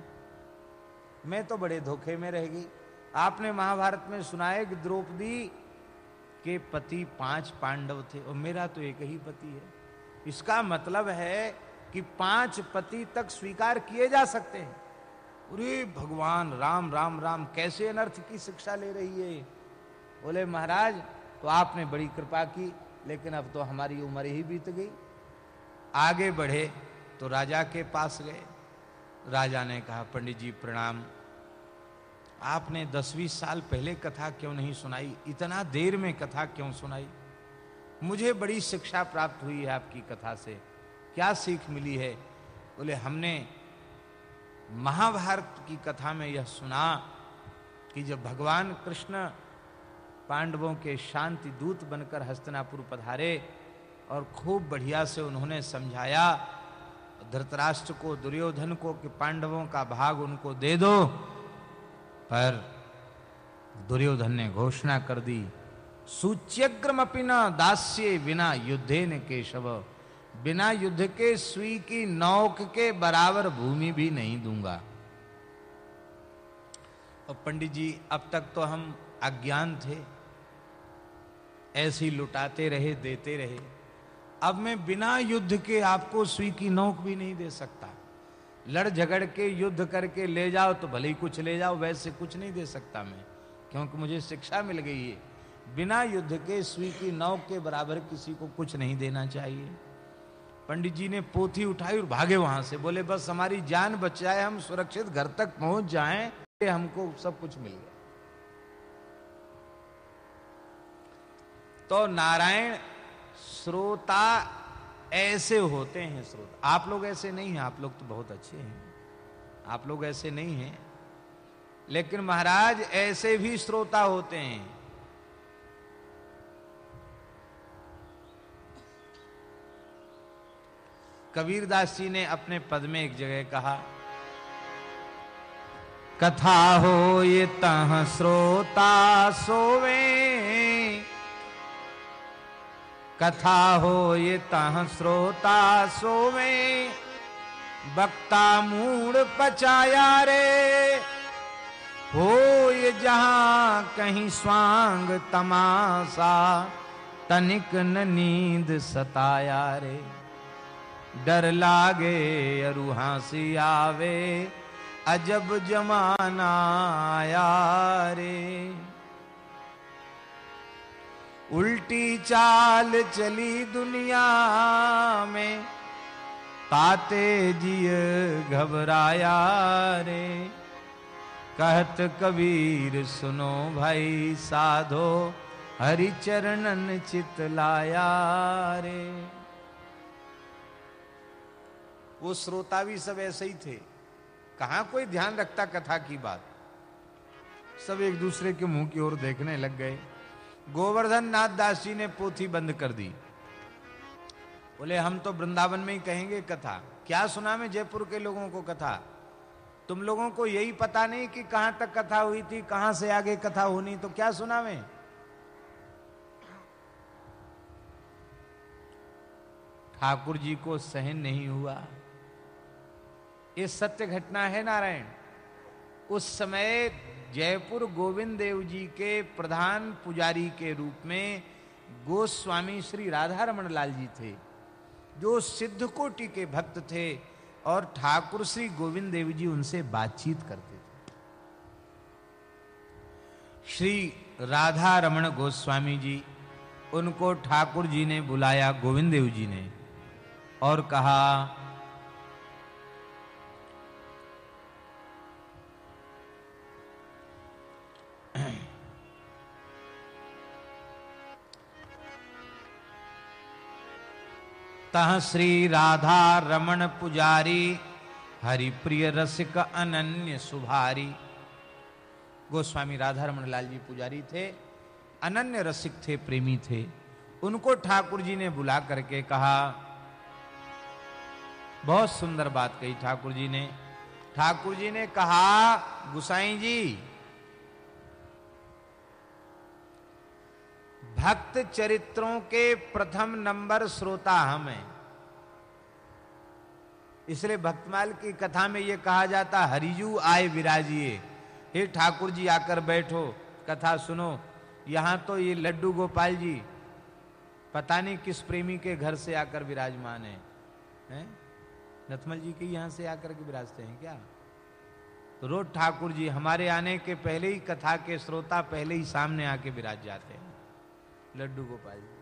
मैं तो बड़े धोखे में रह गई। आपने महाभारत में सुनाए कि द्रौपदी के पति पाँच पांडव थे, और मेरा तो एक ही पति है। इसका मतलब है कि पाँच पति तक स्वीकार किए जा सकते हैं। अरे भगवान, राम राम राम, कैसे अनर्थ की शिक्षा ले रही है? बोले, महाराज तो आपने बड़ी कृपा की, लेकिन अब तो हमारी उम्र ही बीत गई। आगे बढ़े तो राजा के पास गए। राजा ने कहा, पंडित जी, प्रणाम। आपने दस बीस साल पहले कथा क्यों नहीं सुनाई? इतना देर में कथा क्यों सुनाई? मुझे बड़ी शिक्षा प्राप्त हुई है आपकी कथा से। क्या सीख मिली है? बोले, हमने महाभारत की कथा में यह सुना कि जब भगवान कृष्ण पांडवों के शांति दूत बनकर हस्तनापुर पधारे और खूब बढ़िया से उन्होंने समझाया, धृतराष्ट्र को, दुर्योधन को कि पांडवों का भाग उनको दे दो, पर दुर्योधन ने घोषणा कर दी सूच्यग्रम न दास्य बिना युद्धे न केशव। बिना युद्ध के सुई की नौक के बराबर भूमि भी नहीं दूँगा। और पंडित जी, अब तक तो हम अज्ञान थे। ऐसे ही लुटाते रहे, देते रहे। अब मैं बिना युद्ध के आपको सुई की नोक भी नहीं दे सकता। लड़ झगड़ के युद्ध करके ले जाओ तो भले ही कुछ ले जाओ, वैसे कुछ नहीं दे सकता मैं। क्योंकि मुझे शिक्षा मिल गई है। बिना युद्ध के सुई की नौक के बराबर किसी को कुछ नहीं देना चाहिए। पंडित जी ने पोथी उठाई और भागे वहाँ से। बोले, बस हमारी जान बच जाए हम सुरक्षित घर तक पहुँच जाएँ हमको सब कुछ मिल गया। तो नारायण श्रोता ऐसे होते हैं श्रोता। आप लोग ऐसे नहीं हैं, आप लोग तो बहुत अच्छे हैं। आप लोग ऐसे नहीं हैं। लेकिन महाराज, ऐसे भी श्रोता होते हैं। कबीरदास जी ने अपने पद में एक जगह कहा, कथा हो ये तह श्रोता सोवे। कथा हो ये तह श्रोता सोवे। बक्ता मूड पचाया रे। हो ये जहाँ कहीं स्वांग तमाशा, तनिक न नींद सताया रे। डर लागे अरु हँसी आवे, अजब जमाना आया रे। उल्टी चाल चली दुनिया में, ताते जिय घबराया रे। कहत कबीर, सुनो भाई साधो, हरिचरणन चित लाया रे। वो श्रोता भी सब ऐसे ही थे। कहा कोई ध्यान रखता कथा की बात? सब एक दूसरे के मुँह की ओर देखने लग गए। गोवर्धन नाथ दास जी ने पोथी बंद कर दी। बोले, हम तो वृंदावन में ही कहेंगे कथा। क्या सुना मैं जयपुर के लोगों को कथा? तुम लोगों को यही पता नहीं कि कहाँ तक कथा हुई थी, कहाँ से आगे कथा होनी तो क्या सुना मैं? ठाकुर जी को सहन नहीं हुआ। ये सत्य घटना है नारायण। उस समय जयपुर गोविंद देव जी के प्रधान पुजारी के रूप में गोस्वामी श्री राधा रमन लाल जी थे, जो सिद्ध कोटि के भक्त थे और ठाकुर श्री गोविंद देव जी उनसे बातचीत करते थे। श्री राधा रमन गोस्वामी जी, उनको ठाकुर जी ने बुलाया गोविंद देव जी ने, और कहा तह श्री राधा रमन पुजारी, हरिप्रिय रसिक अनन्य सुभारी। गोस्वामी राधा रमन लाल जी पुजारी थे, अनन्य रसिक थे, प्रेमी थे। उनको ठाकुर जी ने बुला करके कहा, बहुत सुंदर बात कही ठाकुर जी ने। ठाकुर जी ने कहा, गुसाई जी भक्त चरित्रों के प्रथम नंबर श्रोता हम हैं। इसलिए भक्तमाल की कथा में यह कहा जाता हरिजू आए विराजिए। हे ठाकुर जी आकर बैठो। कथा सुनो। यहाँ तो ये लड्डू गोपाल जी पता नहीं किस प्रेमी के घर से आकर विराजमान है, है? नथमल जी के यहाँ से आकर के विराजते हैं क्या? तो रोज ठाकुर जी हमारे आने के पहले ही कथा के श्रोता पहले ही सामने आके विराज जाते हैं। लड्डू गोपाल जी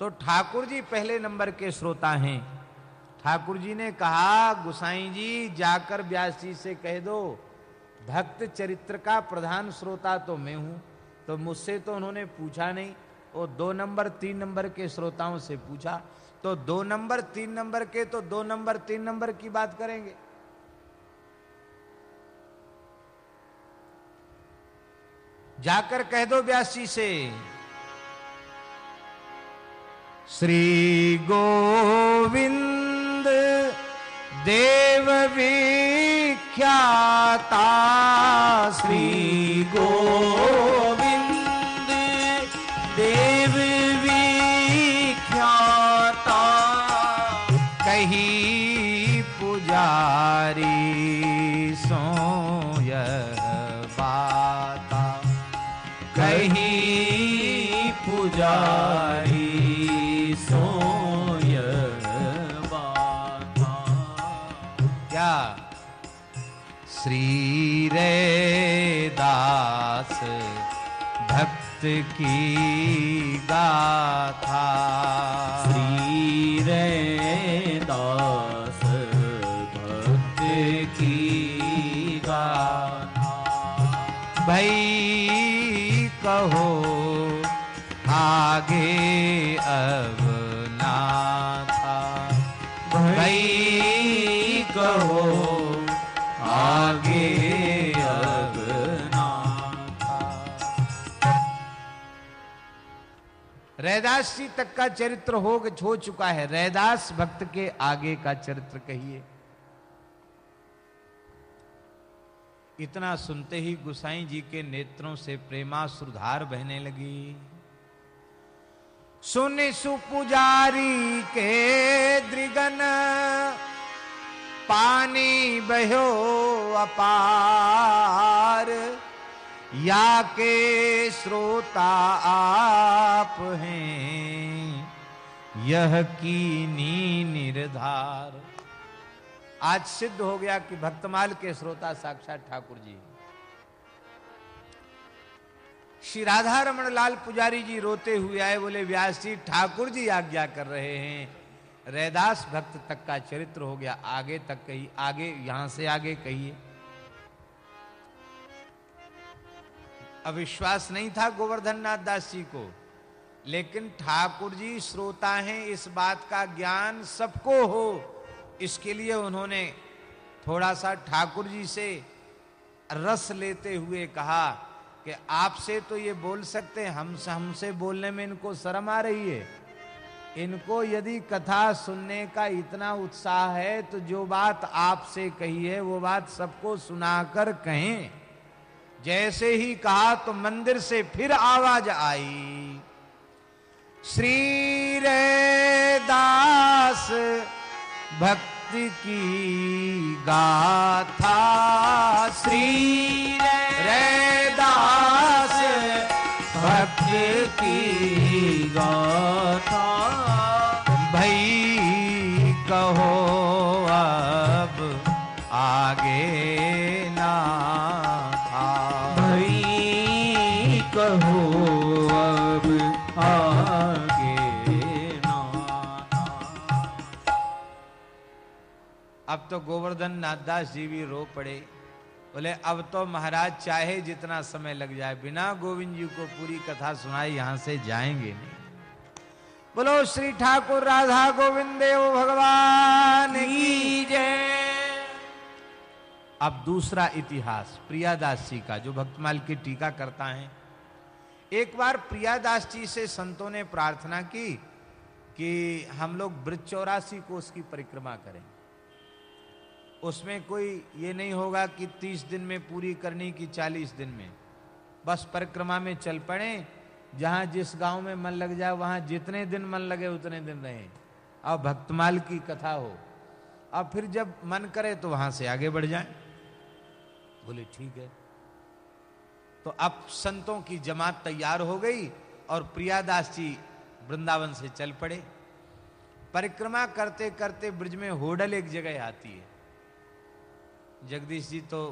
तो ठाकुर जी पहले नंबर के श्रोता हैं। ठाकुर जी ने कहा, गुसाई जी, जाकर व्यास जी से कह दो, भक्त चरित्र का प्रधान श्रोता तो मैं हूँ तो मुझसे तो उन्होंने पूछा नहीं। वो दो नंबर, तीन नंबर के श्रोताओं से पूछा तो दो नंबर, तीन नंबर के तो दो नंबर, तीन नंबर की बात करेंगे? जाकर कह दो व्यास जी से। श्री गोविंद देव विख्याता श्री श्री रे दास भक्त की गाथा। श्री रे दास भक्त की गाथा। भई कहो आगे अब ना था। भई कहो रैदास जी तक का चरित्र हो हो चुका है। रैदास भक्त के आगे का चरित्र कहिए। इतना सुनते ही गुसाई जी के नेत्रों से प्रेमा सुधार बहने लगी। सुनि सुपुजारी के द्रिगन, पानी बहो अपार। या के श्रोता आप हैं, यह कीनी निर्धार। आज सिद्ध हो गया कि भक्तमाल के श्रोता साक्षात ठाकुर जी श्री राधा रमन लाल पुजारी जी रोते हुए आए, बोले, व्यास जी, ठाकुर जी आज्ञा कर रहे हैं। रैदास भक्त तक का चरित्र हो गया। आगे तक कही, आगे, यहाँ से आगे कहिए। अविश्वास नहीं था गोवर्धन नाथ दास जी को। लेकिन ठाकुर जी श्रोता हैं, इस बात का ज्ञान सबको हो। इसके लिए उन्होंने थोड़ा सा ठाकुर जी से रस लेते हुए कहा कि आपसे तो ये बोल सकते हैं, हमसे हमसे बोलने में इनको शर्म आ रही है। इनको यदि कथा सुनने का इतना उत्साह है तो जो बात आपसे कही है, वो बात सबको सुनाकर कहें। जैसे ही कहा तो मंदिर से फिर आवाज़ आई। श्री रे दास भक्ति की गाथा। श्री रे दास भक्ति की गाथा। भई कहो अब आगे तो गोवर्धन नाथदास जी भी रो पड़े। बोले अब तो महाराज चाहे जितना समय लग जाए बिना गोविंद जी को पूरी कथा सुनाई यहाँ से जाएँगे नहीं। बोलो श्री ठाकुर राधा गोविंद देव भगवान की जय। अब दूसरा इतिहास प्रियादास जी का जो भक्तमाल की टीका करता है। एक बार प्रियादास जी से संतों ने प्रार्थना की कि हम लोग ब्रज चौरासी कोष की परिक्रमा करें। उसमें कोई ये नहीं होगा कि तीस दिन में पूरी करनी की चालीस दिन में। बस परिक्रमा में चल पड़े, जहाँ जिस गाँव में मन लग जाए, वहाँ जितने दिन मन लगे उतने दिन रहे। और भक्तमाल की कथा हो। और फिर जब मन करे तो वहाँ से आगे बढ़ जाए। बोले, ठीक है। तो अब संतों की जमात तैयार हो गई और प्रियादास जी वृंदावन से चल पड़े। परिक्रमा करते करते ब्रिज में होडल एक जगह आती है। जगदीश जी तो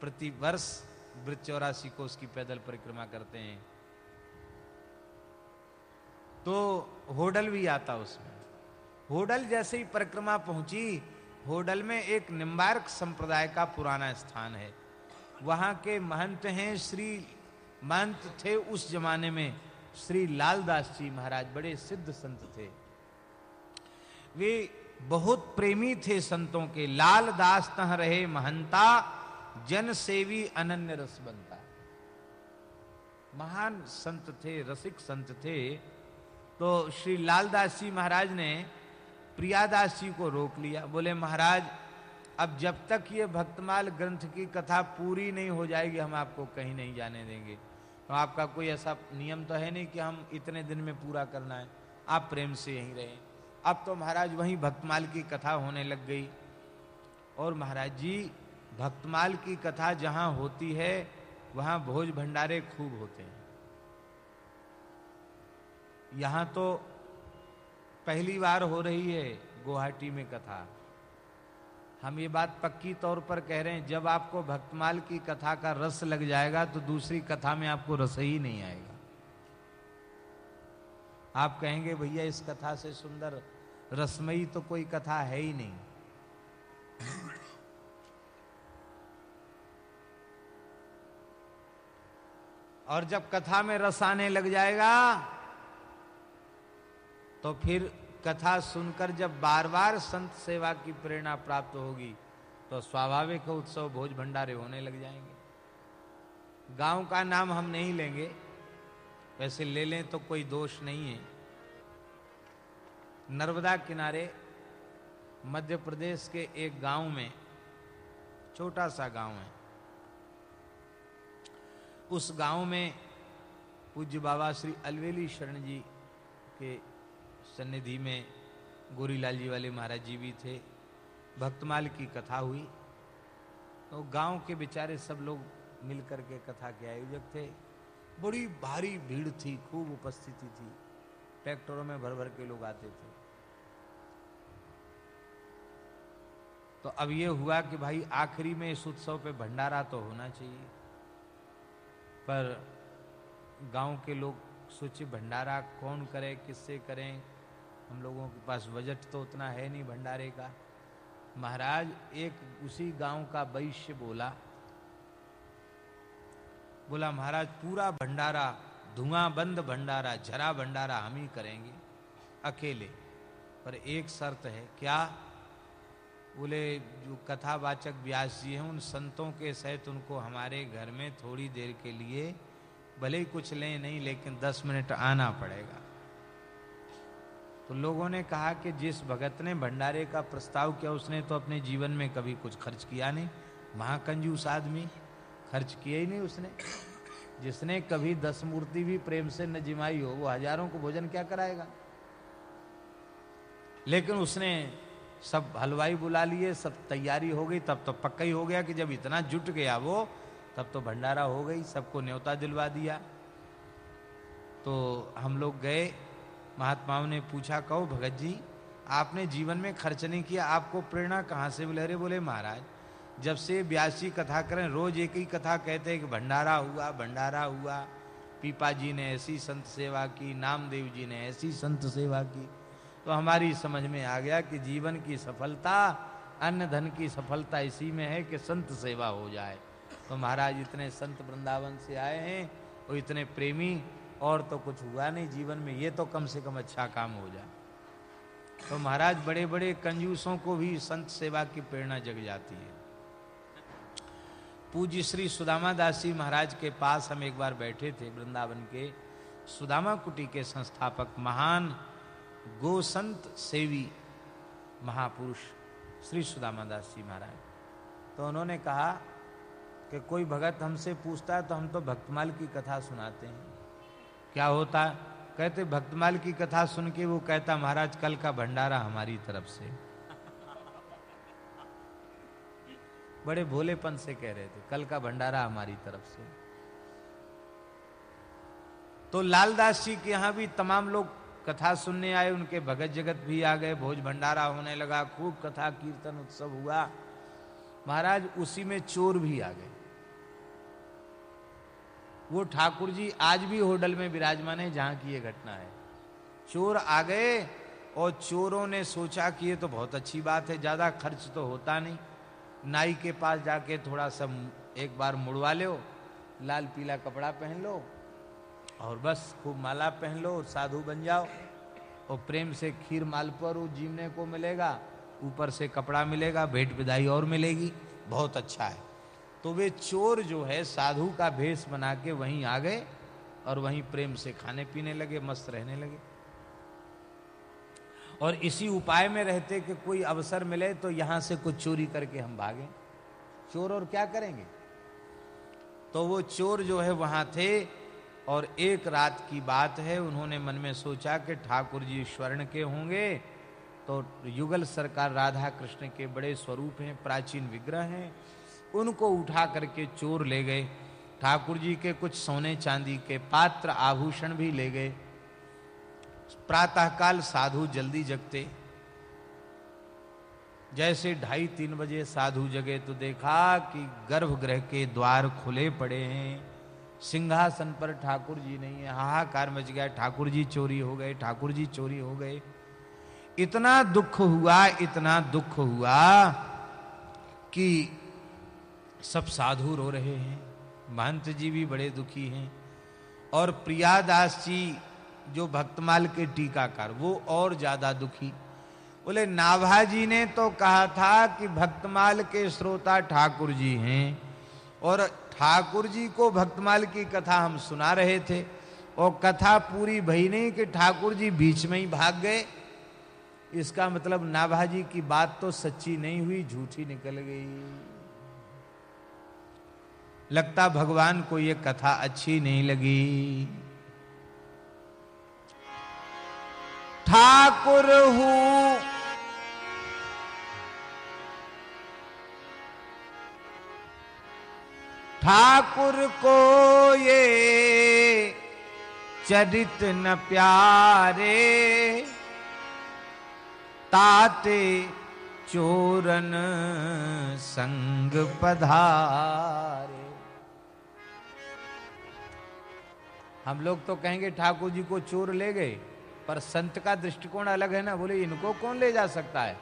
प्रति वर्ष ब्रिज चौरासी को उसकी पैदल परिक्रमा करते हैं। तो होडल भी आता उसमें। होडल जैसे ही परिक्रमा पहुँची, होडल में एक निम्बार्क संप्रदाय का पुराना स्थान है। वहाँ के महंत हैं श्री महंत थे उस जमाने में। श्री लालदास जी महाराज बड़े सिद्ध संत थे। वे बहुत प्रेमी थे संतों के। लालदास तह रहे महंता जन सेवी अनन्य रस बनता। महान संत थे, रसिक संत थे। तो श्री लालदास जी महाराज ने प्रियादास जी को रोक लिया। बोले, महाराज, अब जब तक ये भक्तमाल ग्रंथ की कथा पूरी नहीं हो जाएगी, हम आपको कहीं नहीं जाने देंगे। तो आपका कोई ऐसा नियम तो है नहीं कि हम इतने दिन में पूरा करना है। आप प्रेम से यहीं रहे। अब तो महाराज वहीं भक्तमाल की कथा होने लग गई। और महाराज जी, भक्तमाल की कथा जहाँ होती है, वहाँ भोज भंडारे खूब होते हैं। यहाँ तो पहली बार हो रही है गुवाहाटी में कथा। हम ये बात पक्की तौर पर कह रहे हैं, जब आपको भक्तमाल की कथा का रस लग जाएगा तो दूसरी कथा में आपको रस ही नहीं आएगा। आप कहेंगे, भैया, इस कथा से सुंदर रसमयी तो कोई कथा है ही नहीं। और जब कथा में रस आने लग जाएगा तो फिर कथा सुनकर जब बार बार संत सेवा की प्रेरणा प्राप्त होगी तो स्वाभाविक उत्सव भोज भंडारे होने लग जाएँगे। गाँव का नाम हम नहीं लेंगे वैसे ले लें तो कोई दोष नहीं है। नर्मदा किनारे मध्य प्रदेश के एक गाँव में, छोटा सा गाँव है। उस गाँव में पूज्य बाबा श्री अलवेली शरण जी के सन्निधि में गोरीलाल जी वाले महाराज जी भी थे। भक्तमाल की कथा हुई। तो गाँव के बेचारे सब लोग मिलकर के कथा के आयोजक थे। बड़ी भारी भीड़ थी, खूब उपस्थिति थी। ट्रैक्टरों में भर भर के लोग आते थे। तो अब ये हुआ कि भाई, आखिरी में इस उत्सव पे भंडारा तो होना चाहिए। पर गाँव के लोग सोचे, भंडारा कौन करे, किससे करें? हम लोगों के पास बजट तो उतना है नहीं भंडारे का। महाराज एक उसी गाँव का वैश्य बोला बोला, महाराज, पूरा भंडारा, धुआँ बंद भंडारा झरा भंडारा हम ही करेंगे, अकेले। पर एक शर्त है, क्या? बोले, जो कथावाचक व्यास जी हैं, उन संतों के सहित उनको हमारे घर में थोड़ी देर के लिए भले ही कुछ लें, नहीं, लेकिन दस मिनट आना पड़ेगा। तो लोगों ने कहा कि जिस भगत ने भंडारे का प्रस्ताव किया, उसने तो अपने जीवन में कभी कुछ खर्च किया नहीं। महाकंजूस आदमी खर्च किया ही नहीं उसने। जिसने कभी दस मूर्ति भी प्रेम से न जिमाई हो, वो हज़ारों को भोजन क्या कराएगा? लेकिन उसने सब हलवाई बुला लिए, सब तैयारी हो गई, तब तो पक्का ही हो गया कि जब इतना जुट गया वो, तब तो भंडारा हो गई, सबको न्योता दिलवा दिया। तो हम लोग गए, महात्माओं ने पूछा, कहो, भगत जी, आपने जीवन में खर्च नहीं किया, आपको प्रेरणा कहाँ से मिले? अरे बोले, महाराज जब से ब्यासी कथा करें, रोज एक ही कथा कहते हैं कि भंडारा हुआ भंडारा हुआ। पीपा जी ने ऐसी संत सेवा की, नामदेव जी ने ऐसी संत सेवा की। तो हमारी समझ में आ गया कि जीवन की सफलता, अन्न धन की सफलता इसी में है कि संत सेवा हो जाए। तो महाराज इतने संत वृंदावन से आए हैं और इतने प्रेमी, और तो कुछ हुआ नहीं जीवन में, ये तो कम से कम अच्छा काम हो जाए। तो महाराज बड़े बड़े कंजूसों को भी संत सेवा की प्रेरणा जग जाती है। पूज्य श्री सुदामा दास जी महाराज के पास हम एक बार बैठे थे वृंदावन के सुदामा कुटी के संस्थापक महान गोसंत सेवी महापुरुष श्री सुदामा दास जी महाराज। तो उन्होंने कहा कि कोई भगत हमसे पूछता है तो हम तो भक्तमाल की कथा सुनाते हैं। क्या होता? कहते, भक्तमाल की कथा सुन के वो कहता, महाराज, कल का भंडारा हमारी तरफ़ से। बड़े भोलेपन से कह रहे थे, कल का भंडारा हमारी तरफ़ से। तो लालदास जी के यहाँ भी तमाम लोग कथा सुनने आए, उनके भगत जगत भी आ गए, भोज भंडारा होने लगा, खूब कथा कीर्तन उत्सव हुआ। महाराज, उसी में चोर भी आ गए। वो ठाकुर जी आज भी होटल में विराजमान है, जहाँ की ये घटना है। चोर आ गए, और चोरों ने सोचा कि ये तो बहुत अच्छी बात है, ज़्यादा खर्च तो होता नहीं। नाई के पास जाके थोड़ा सा एक बार मुड़वा लो लाल पीला कपड़ा पहन लो, और बस खूब माला पहन लो, और साधु बन जाओ, और प्रेम से खीर माल मालपुर जीवने को मिलेगा, ऊपर से कपड़ा मिलेगा, भेंट विदाई और मिलेगी, बहुत अच्छा है। तो वे चोर जो है, साधु का भेष बना के वहीं आ गए, और वहीं प्रेम से खाने पीने लगे, मस्त रहने लगे। और इसी उपाय में रहते कि कोई अवसर मिले तो यहाँ से कुछ चोरी करके हम भागें। चोर और क्या करेंगे? तो वो चोर जो है वहाँ थे और एक रात की बात है, उन्होंने मन में सोचा कि ठाकुर जी स्वर्ण के होंगे तो युगल सरकार राधा कृष्ण के बड़े स्वरूप हैं, प्राचीन विग्रह हैं, उनको उठा करके चोर ले गए। ठाकुर जी के कुछ सोने चांदी के पात्र आभूषण भी ले गए। प्रातःकाल साधु जल्दी जगते। जैसे ढाई तीन बजे साधु जगे तो देखा कि गर्भगृह के द्वार खुले पड़े हैं। सिंहासन पर ठाकुर जी नहीं है। हाहाकार मच गया। ठाकुर जी चोरी हो गए। ठाकुर जी चोरी हो गए। इतना दुख हुआ, इतना दुख हुआ कि सब साधु रो रहे हैं। महंत जी भी बड़े दुखी हैं। और प्रियादास जी जो भक्तमाल के टीकाकार, वो और ज़्यादा दुखी। बोले, नाभा जी ने तो कहा था कि भक्तमाल के श्रोता ठाकुर जी हैं, और ठाकुर जी को भक्तमाल की कथा हम सुना रहे थे, और कथा पूरी भई नहीं कि ठाकुर जी बीच में ही भाग गए। इसका मतलब नाभाजी की बात तो सच्ची नहीं हुई, झूठी निकल गई। लगता भगवान को यह कथा अच्छी नहीं लगी। ठाकुर हूँ। ठाकुर को ये चरित न प्यारे, ताते चोरन संग पधारे। हम लोग तो कहेंगे ठाकुर जी को चोर ले गए। पर संत का दृष्टिकोण अलग है ना? बोले, इनको कौन ले जा सकता है?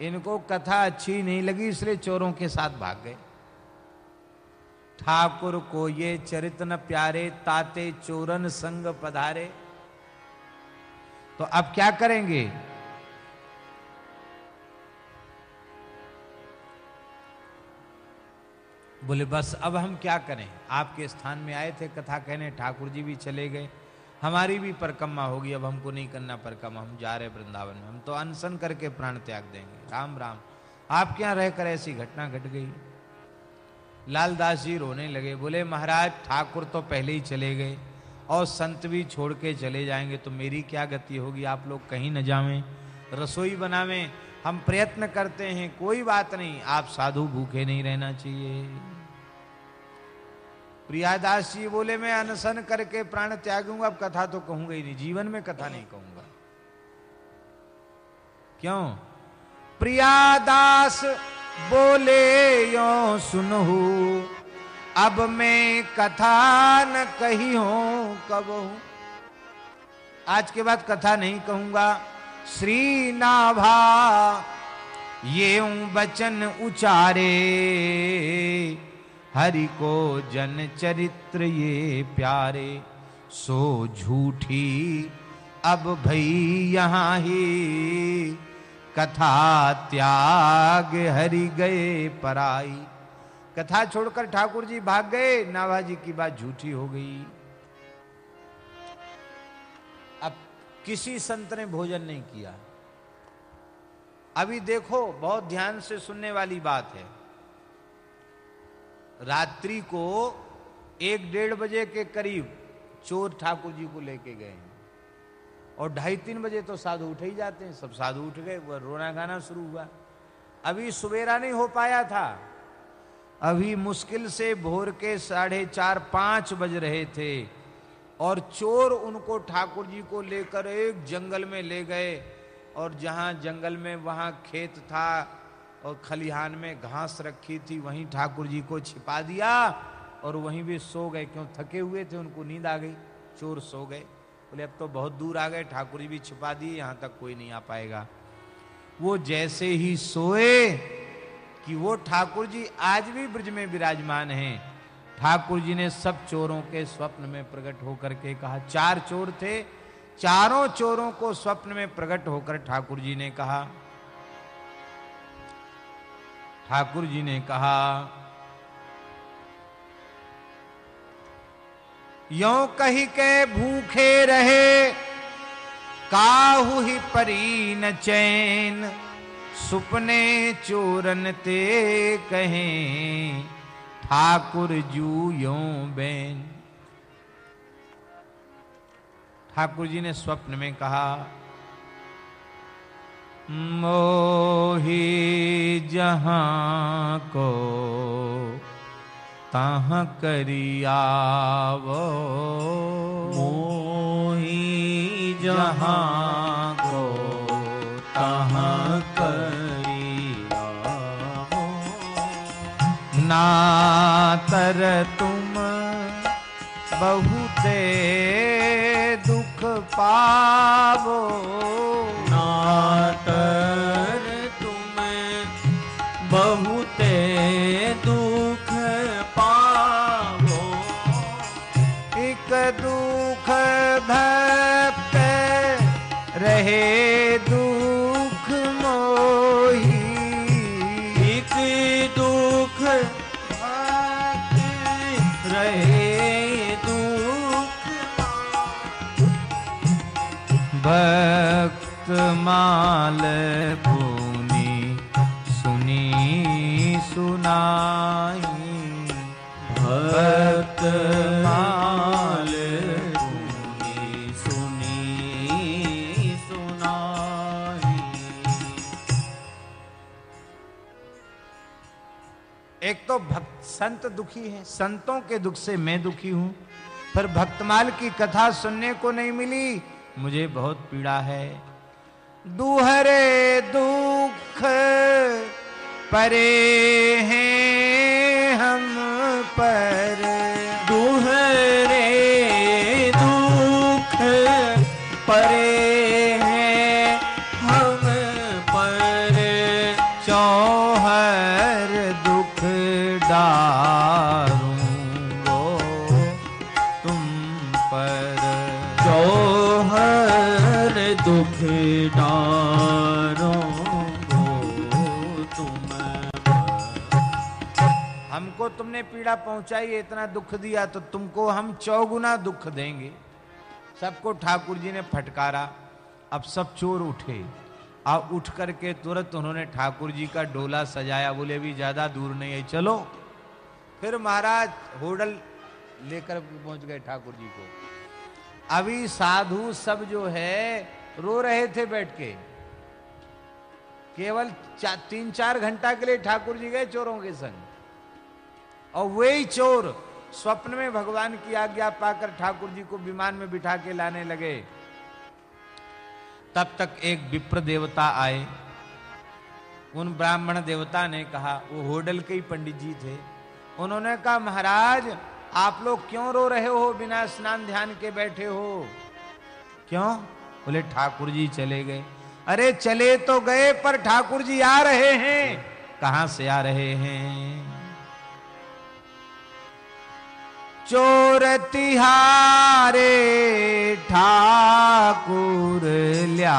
इनको कथा अच्छी नहीं लगी, इसलिए चोरों के साथ भाग गए. ठाकुर को ये चरित न प्यारे, ताते चोरन संग पधारे। तो अब क्या करेंगे? बोले, बस अब हम क्या करें? आपके स्थान में आए थे कथा कहने, ठाकुर जी भी चले गए। हमारी भी परिक्रमा होगी, अब हमको नहीं करना परिक्रमा हम जा रहे वृंदावन में। हम तो अनशन करके प्राण त्याग देंगे। राम राम। आपके यहाँ रहकर ऐसी घटना घट गट गई? लालदास जी रोने लगे। बोले, महाराज, ठाकुर तो पहले ही चले गए और संत भी छोड़ के चले जाएँगे तो मेरी क्या गति होगी? आप लोग कहीं न जावें, रसोई बनावें। हम प्रयत्न करते हैं, कोई बात नहीं। आप साधु भूखे नहीं रहना चाहिए। प्रियादास जी बोले, मैं अनशन करके प्राण त्यागूँगा, अब कथा तो कहूँगा ही नहीं, जीवन में कथा नहीं कहूँगा। क्यों? प्रियादास बोले, यो सुनहु, अब मैं कथा न कही हूँ कब हूँ आज के बाद कथा नहीं कहूँगा। श्री नाभा ये बचन उचारे हरि को जन चरित्र ये प्यारे, सो झूठी। अब भई यहाँ ही कथा त्याग हरि गए पराई। कथा छोड़कर ठाकुर जी भाग गए नाभाजी की बात झूठी हो गई। अब किसी संत ने भोजन नहीं किया। अभी देखो, बहुत ध्यान से सुनने वाली बात है। रात्रि को एक डेढ़ बजे के करीब चोर ठाकुर जी को लेके गए हैं। और ढाई तीन बजे तो साधु उठ ही जाते हैं। सब साधु उठ गए, वह रोना गाना शुरू हुआ। अभी सवेरा नहीं हो पाया था। अभी मुश्किल से भोर के साढ़े चार पाँच बज रहे थे और चोर उनको ठाकुर जी को लेकर एक जंगल में ले गए और जहाँ जंगल में वहाँ खेत था और खलिहान में घास रखी थी, वहीं ठाकुर जी को छिपा दिया और वहीं भी सो गए। क्यों? थके हुए थे, उनको नींद आ गई, चोर सो गए। बोले, अब तो बहुत दूर आ गए, ठाकुर जी भी छिपा दिए, यहाँ तक कोई नहीं आ पाएगा। वो जैसे ही सोए कि वो ठाकुर जी आज भी ब्रज में विराजमान हैं। ठाकुर जी ने सब चोरों के स्वप्न में प्रकट होकर के कहा, चार चोर थे, चारों चोरों को स्वप्न में प्रकट होकर ठाकुर जी ने कहा ठाकुर जी ने कहा, यो कही के भूखे रहे, काहू ही परी न चैन, सुपने चोरन ते कहें, ठाकुर जू यो बैन। ठाकुर जी ने स्वप्न में कहा मोही जहाँ को तह करियावो। मोही जहाँ को तहाँ करिया नातर तुम बहुते दुख पावो। माल पुनी सुनी सुनाई। भक्त माल सुनी सुनाई। एक तो भक्त संत दुखी है, संतों के दुख से मैं दुखी हूँ, पर भक्तमाल की कथा सुनने को नहीं मिली। मुझे बहुत पीड़ा है। दूहरे दुख परे हैं हम पर। हमको तुमने पीड़ा पहुंचाई इतना दुख दिया तो तुमको हम चौगुना दुख देंगे। सबको ठाकुर जी ने फटकारा। अब सब चोर उठे। अब उठ करके तुरंत उन्होंने ठाकुर जी का डोला सजाया। बोले भी ज़्यादा दूर नहीं है चलो। फिर महाराज होडल लेकर पहुँच गए ठाकुर जी को। अभी साधु सब जो है रो रहे थे बैठ के। केवल चा, तीन चार घंटा के लिए ठाकुर जी गए चोरों के संग। और वही चोर स्वप्न में भगवान की आज्ञा पाकर ठाकुर जी को विमान में बिठा के लाने लगे। तब तक एक विप्र देवता आए। उन ब्राह्मण देवता ने कहा, वो होडल के ही पंडित जी थे। उन्होंने कहा, महाराज, आप लोग क्यों रो रहे हो बिना स्नान ध्यान के बैठे हो? क्यों? बोले, ठाकुर जी चले गए। अरे, चले तो गए, पर ठाकुर जी आ रहे हैं। कहाँ से आ रहे हैं? चोर तिहारे ठाकुर ल्यावत।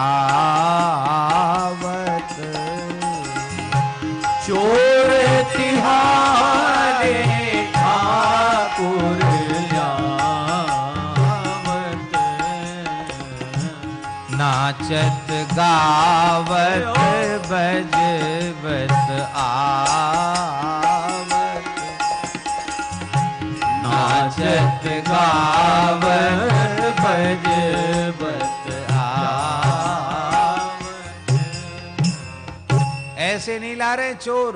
चोर तिहारे ठाकुर जावत नाचत गावत। ऐसे नहीं ला रहे चोर।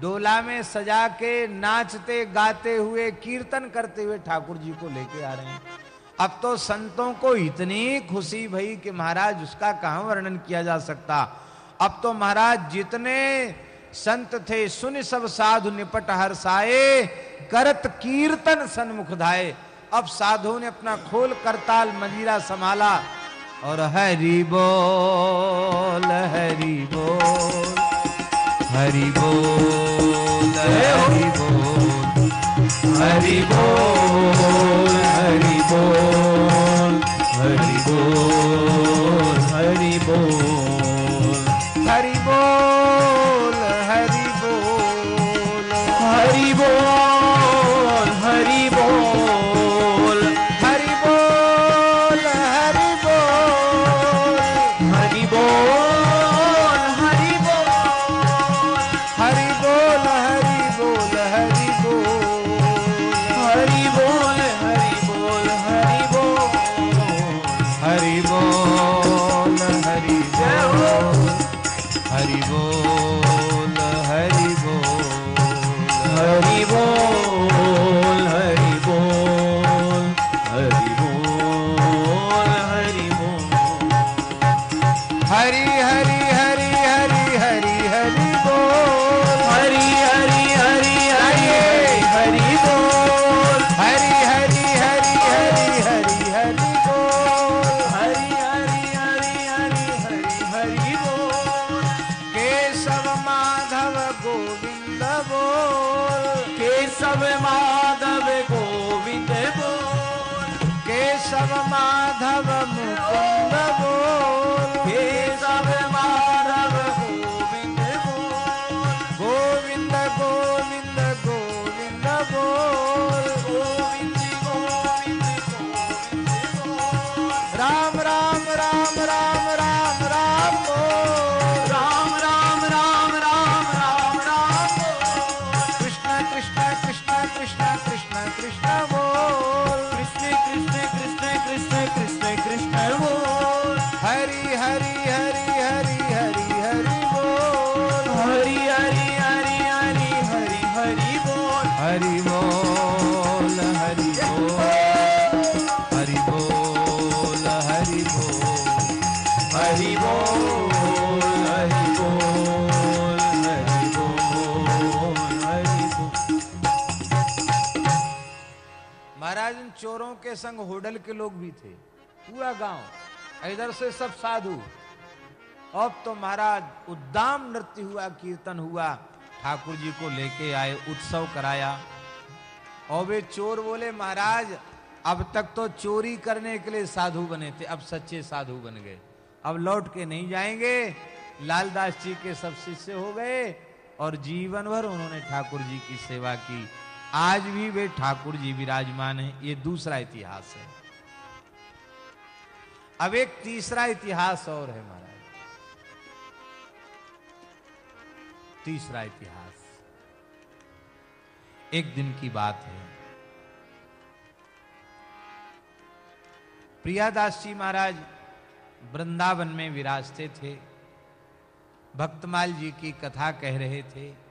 डोला में सजा के नाचते, गाते हुए, कीर्तन करते हुए ठाकुर जी को लेके आ रहे हैं। अब तो संतों को इतनी खुशी भई कि महाराज उसका कहाँ वर्णन किया जा सकता। अब तो महाराज जितने संत थे, सुन सब साधु निपट हर्षाए करत कीर्तन सन्मुख धाये अब साधु ने अपना खोल करताल मजीरा संभाला। और हरि बोल हरि बोल हरि बोल हरि बोल हरि बोल। संग होडल के लोग भी थे। पूरा गाँव, इधर से सब साधु। अब तो महाराज उद्दाम नृत्य हुआ, कीर्तन हुआ। ठाकुर जी को लेके आए, उत्सव कराया। और वे चोर बोले, महाराज, अब तक तो चोरी करने के लिए साधु बने थे, अब सच्चे साधु बन गए। अब लौट के नहीं जाएँगे। लालदास जी के सब शिष्य हो गए और जीवन भर उन्होंने ठाकुर जी की सेवा की। आज भी वे ठाकुर जी विराजमान हैं, ये दूसरा इतिहास है। अब एक तीसरा इतिहास और है महाराज। तीसरा इतिहास। एक दिन की बात है। प्रियादास जी महाराज वृंदावन में विराजते थे। भक्तमाल जी की कथा कह रहे थे।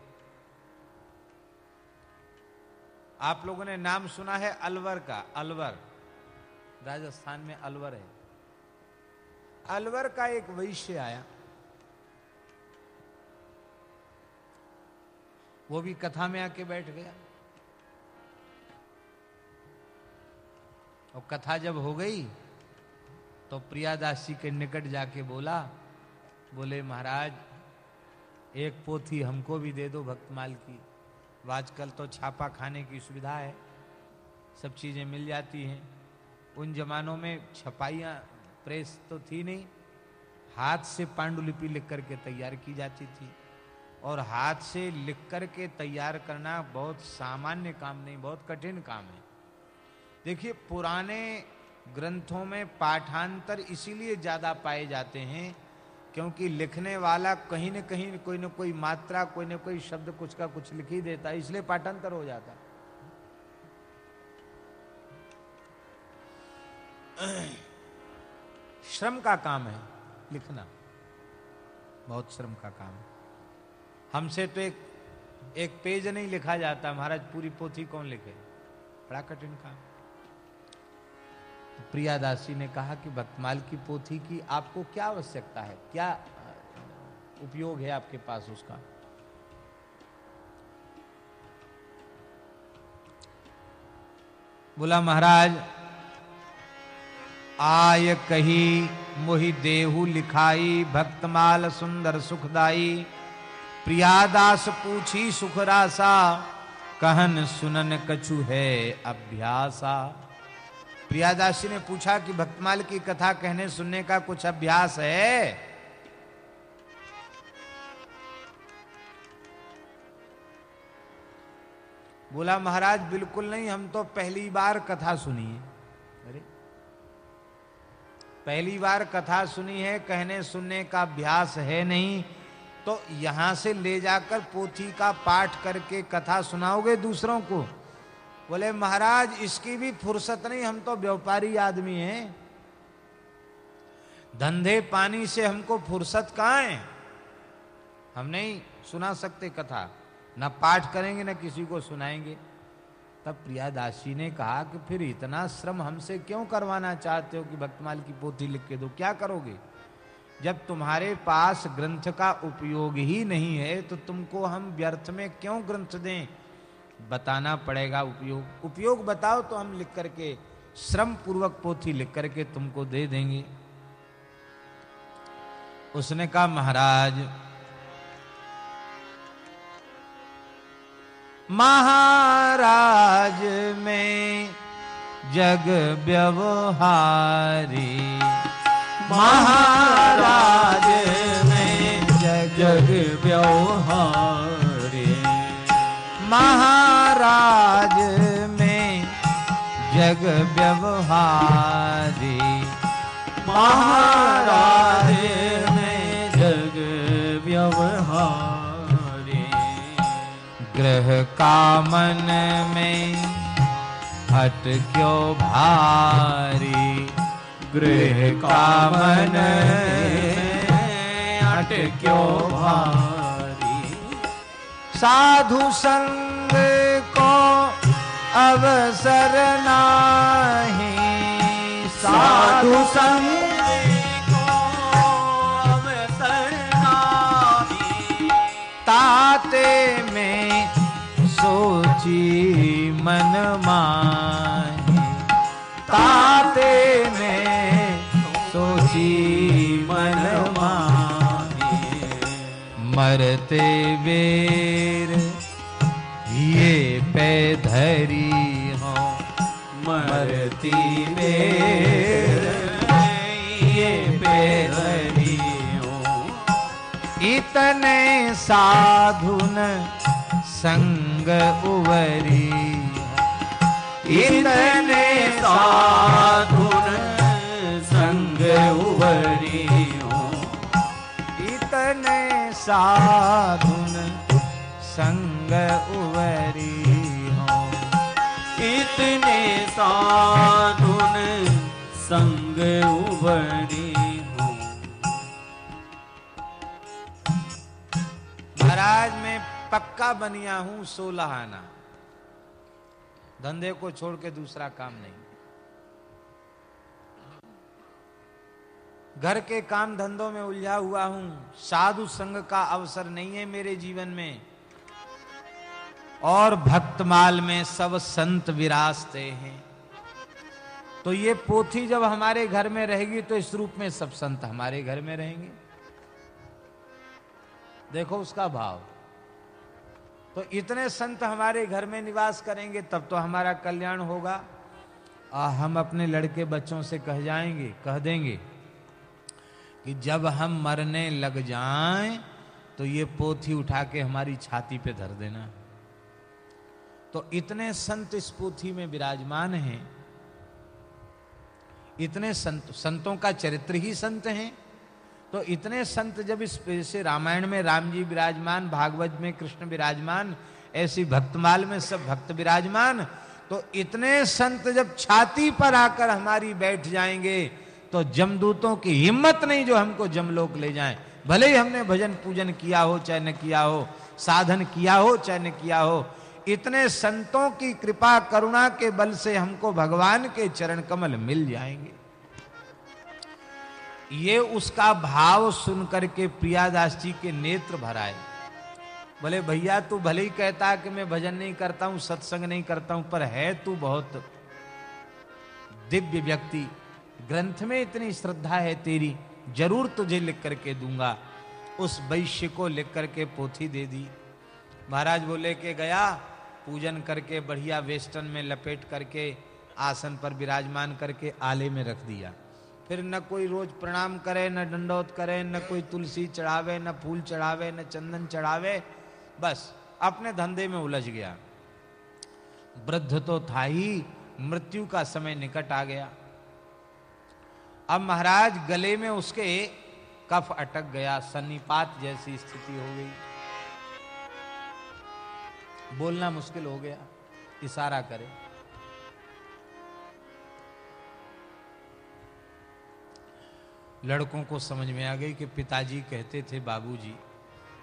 आप लोगों ने नाम सुना है अलवर का, अलवर। राजस्थान में अलवर है। अलवर का एक वैश्य आया। वो भी कथा में आके बैठ गया। और कथा जब हो गई तो प्रियादास जी के निकट जाके बोला, बोले, महाराज, एक पोथी हमको भी दे दो भक्तमाल की। आजकल तो छापा खाने की सुविधा है, सब चीज़ें मिल जाती हैं। उन जमानों में छपाइयाँ, प्रेस तो थी नहीं। हाथ से पांडुलिपि लिख करके तैयार की जाती थी। और हाथ से लिख करके तैयार करना बहुत सामान्य काम नहीं, बहुत कठिन काम है। देखिए, पुराने ग्रंथों में पाठांतर इसीलिए ज़्यादा पाए जाते हैं क्योंकि लिखने वाला कहीं न कहीं कोई न कोई मात्रा, कोई न कोई शब्द कुछ का कुछ लिख ही देता इसलिए पाठांतर हो जाता श्रम का काम है लिखना, बहुत श्रम का काम है। हमसे तो एक एक पेज नहीं लिखा जाता, महाराज पूरी पोथी कौन लिखे? बड़ा कठिन काम। प्रियादासी ने कहा कि भक्तमाल की पोथी की आपको क्या आवश्यकता है? क्या उपयोग है आपके पास उसका? बोला, महाराज, आय कही मोहि देहु लिखाई, भक्तमाल सुंदर सुखदाई। प्रियादास पूछी सुखरासा कहन सुनन कछु है अभ्यासा। प्रियादासी ने पूछा कि भक्तमाल की कथा कहने सुनने का कुछ अभ्यास है? बोला, महाराज, बिल्कुल नहीं, हम तो पहली बार कथा सुनी है। अरे, पहली बार कथा सुनी है, कहने सुनने का अभ्यास है नहीं तो यहाँ से ले जाकर पोथी का पाठ करके कथा सुनाओगे दूसरों को? बोले, महाराज, इसकी भी फुर्सत नहीं, हम तो व्यापारी आदमी हैं। धंधे पानी से हमको फुर्सत कहाँ है? हम नहीं सुना सकते कथा। न पाठ करेंगे, न किसी को सुनाएँगे। तब प्रियादासी ने कहा कि, फिर इतना श्रम हमसे क्यों करवाना चाहते हो कि भक्तमाल की पोथी लिख के दो? क्या करोगे? जब तुम्हारे पास ग्रंथ का उपयोग ही नहीं है तो तुमको हम व्यर्थ में क्यों ग्रंथ दें? बताना पड़ेगा उपयोग। उपयोग बताओ तो हम लिख करके श्रम पूर्वक पोथी लिख करके तुमको दे देंगे। उसने कहा, महाराज महाराज में जग व्यवहारी। महाराज में जग व्यवहारे। महाराज व्यवहारी। महाराज में जग व्यवहारे। ग्रह कामन में हट क्यों भारी? गृह कामन हट क्यों भारी? साधु संग को अवसर नाही। साधु संग। ताते में सोची मन माही। ताते में सोची मन मरते बेर ये पे धरी हो मरती मेर ये बेहरी इतने साधुन संग उवरी इतने साधुन संग उबरी हूँ। इतने साधुन संग उवरी साधुन संग उबरी हूँ। महाराज, मैं पक्का बनिया हूँ सोलह आना धंधे को छोड़ के दूसरा काम नहीं। घर के काम धंधों में उलझा हुआ हूँ। साधु संग का अवसर नहीं है मेरे जीवन में। और भक्तमाल में सब संत विरासते हैं। तो ये पोथी जब हमारे घर में रहेगी तो इस रूप में सब संत हमारे घर में रहेंगे। देखो उसका भाव। तो इतने संत हमारे घर में निवास करेंगे, तब तो हमारा कल्याण होगा। आ, हम अपने लड़के बच्चों से कह जाएँगे, कह देंगे कि जब हम मरने लग जाएँ तो ये पोथी उठा के हमारी छाती पे धर देना। तो इतने संत इस पोथी में विराजमान हैं। इतने संत, संतों का चरित्र ही संत हैं। तो इतने संत जब इस जैसे रामायण में राम जी विराजमान, भागवत में कृष्ण विराजमान, ऐसी भक्तमाल में सब भक्त विराजमान तो इतने संत जब छाती पर आकर हमारी बैठ जाएँगे तो जमदूतों की हिम्मत नहीं जो हमको जमलोक ले जाएँ। भले ही हमने भजन पूजन किया हो चाहे न किया हो, साधन किया हो चाहे न किया हो इतने संतों की कृपा, करुणा के बल से हमको भगवान के चरण कमल मिल जाएँगे। ये उसका भाव सुनकर के प्रियादास जी के नेत्र भराए बोले, भैया, तू भले ही कहता कि मैं भजन नहीं करता हूँ, सत्संग नहीं करता हूँ, पर है तू बहुत दिव्य व्यक्ति। ग्रंथ में इतनी श्रद्धा है तेरी, ज़रूर तुझे लिख करके दूँगा। उस वैश्य को लिख करके पोथी दे दी। महाराज बोले के, गया पूजन करके, बढ़िया वेस्टर्न में लपेट करके, आसन पर विराजमान करके आले में रख दिया। फिर न कोई रोज प्रणाम करे, न दंडोत करे, न कोई तुलसी चढ़ावे, न फूल चढ़ावे, न चंदन चढ़ावे, बस अपने धंधे में उलझ गया। वृद्ध तो था ही, मृत्यु का समय निकट आ गया। अब महाराज गले में उसके कफ अटक गया, सन्निपात जैसी स्थिति हो गई। बोलना मुश्किल हो गया, इशारा करे। लड़कों को समझ में आ गई कि पिताजी कहते थे बाबूजी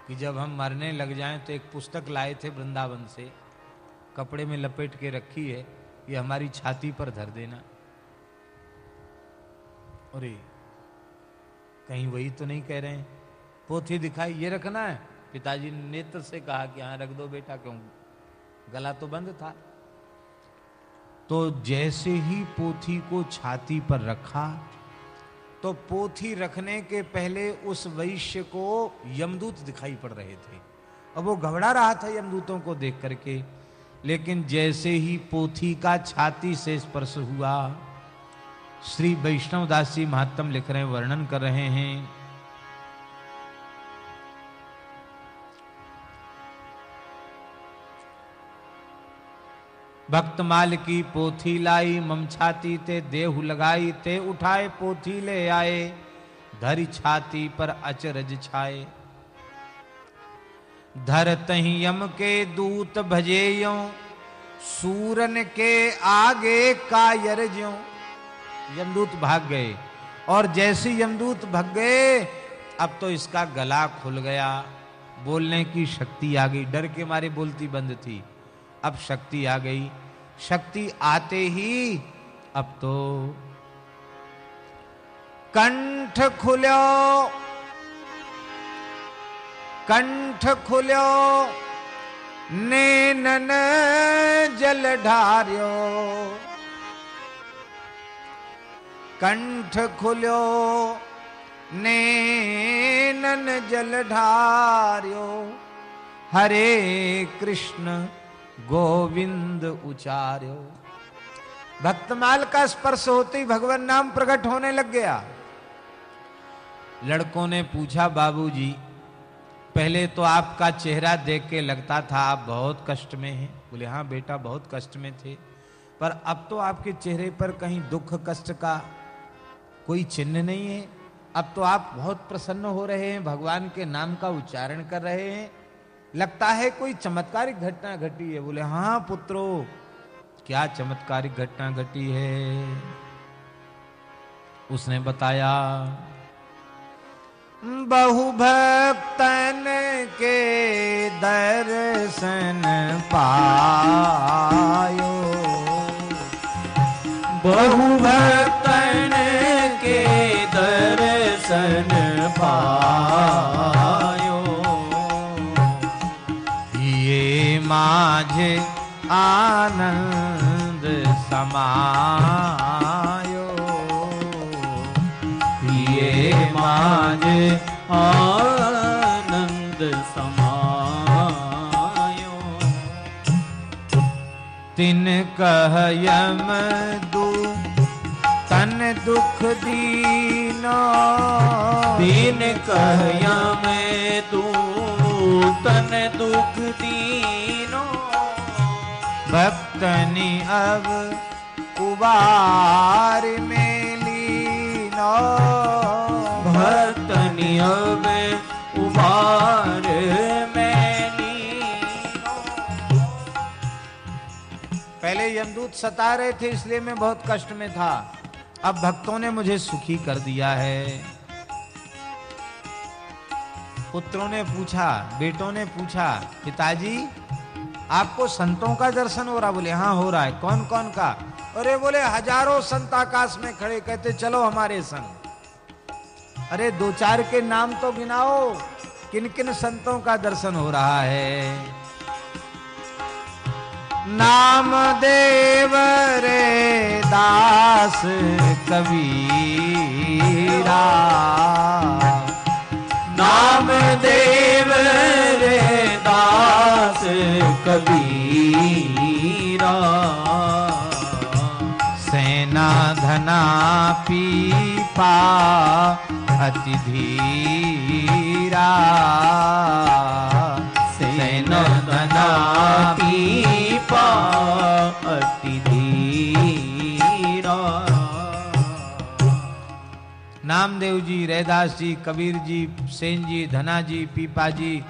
कि जब हम मरने लग जाएँ तो एक पुस्तक लाए थे वृंदावन से। कपड़े में लपेट के रखी है, ये हमारी छाती पर धर देना। अरे, कहीं वही तो नहीं कह रहे हैं। पोथी दिखाई, ये रखना है। पिताजी ने नेत्र से कहा कि हाँ रख दो बेटा, क्यों गला तो बंद था। तो जैसे ही पोथी को छाती पर रखा तो पोथी रखने के पहले उस वैश्य को यमदूत दिखाई पड़ रहे थे। अब वो घबरा रहा था यमदूतों को देख करके। लेकिन जैसे ही पोथी का छाती से स्पर्श हुआ, श्री वैष्णव दास जी महात्म लिख रहे वर्णन कर रहे हैं भक्तमाल की पोथी लाई, मम छाती ते देहु लगाई, ते उठाए, पोथी ले आए, धरी छाती पर अचरज छाए। धर तही यम के दूत भजे यो, सूरन के आगे कायर ज्यो यमदूत भाग गए, और जैसे यमदूत भाग गए, अब तो इसका गला खुल गया। बोलने की शक्ति आ गई, डर के मारे बोलती बंद थी। अब शक्ति आ गई। शक्ति आते ही, अब तो कंठ खुलो कंठ खुलो नैनन जल ढार्यो। कंठ खुलो नैनन जल ढार्यो। हरे कृष्ण। गोविंद उचार्यो। भक्तमाल का स्पर्श होते ही भगवान नाम प्रकट होने लग गया। लड़कों ने पूछा, बाबूजी, पहले तो आपका चेहरा देख के लगता था आप बहुत कष्ट में हैं। बोले हाँ बेटा, बहुत कष्ट में थे। पर अब तो आपके चेहरे पर कहीं दुख, कष्ट का कोई चिन्ह नहीं है। अब तो आप बहुत प्रसन्न हो रहे हैं, भगवान के नाम का उच्चारण कर रहे हैं। लगता है कोई चमत्कारिक घटना घटी है। बोले हाँ पुत्रो, क्या चमत्कारिक घटना घटी है? उसने बताया बहु भक्तन के दर्शन पायो। बहु भक्तन के दर्शन पायो। माझे आनंद समायो। ये माज आनंद समायो। तिन कह यम दू, तन दुख दीनो। दिन कहया मैं तू तन दुख दीनो। भक्तनि अब उबार में लीनो भक्तनि अब उबार में लीनो पहले यमदूत सता रहे थे इसलिए मैं बहुत कष्ट में था। अब भक्तों ने मुझे सुखी कर दिया है। पुत्रों ने पूछा बेटों ने पूछा पिताजी आपको संतों का दर्शन हो रहा बोले हाँ हो रहा है। कौन कौन का? अरे, बोले, हज़ारों संत आकाश में खड़े, कहते, चलो हमारे संग। अरे, दो चार के नाम तो गिनाओ, किन किन संतों का दर्शन हो रहा है? नाम देव रे, दास कबीरा। नाम देव दास कबीरा। सेना धना पीपा अति धीरा। सेना धना पीपा अति धीरा। नामदेव जी, रैदास जी, कबीर जी, सेन जी, धना जी, पीपा जी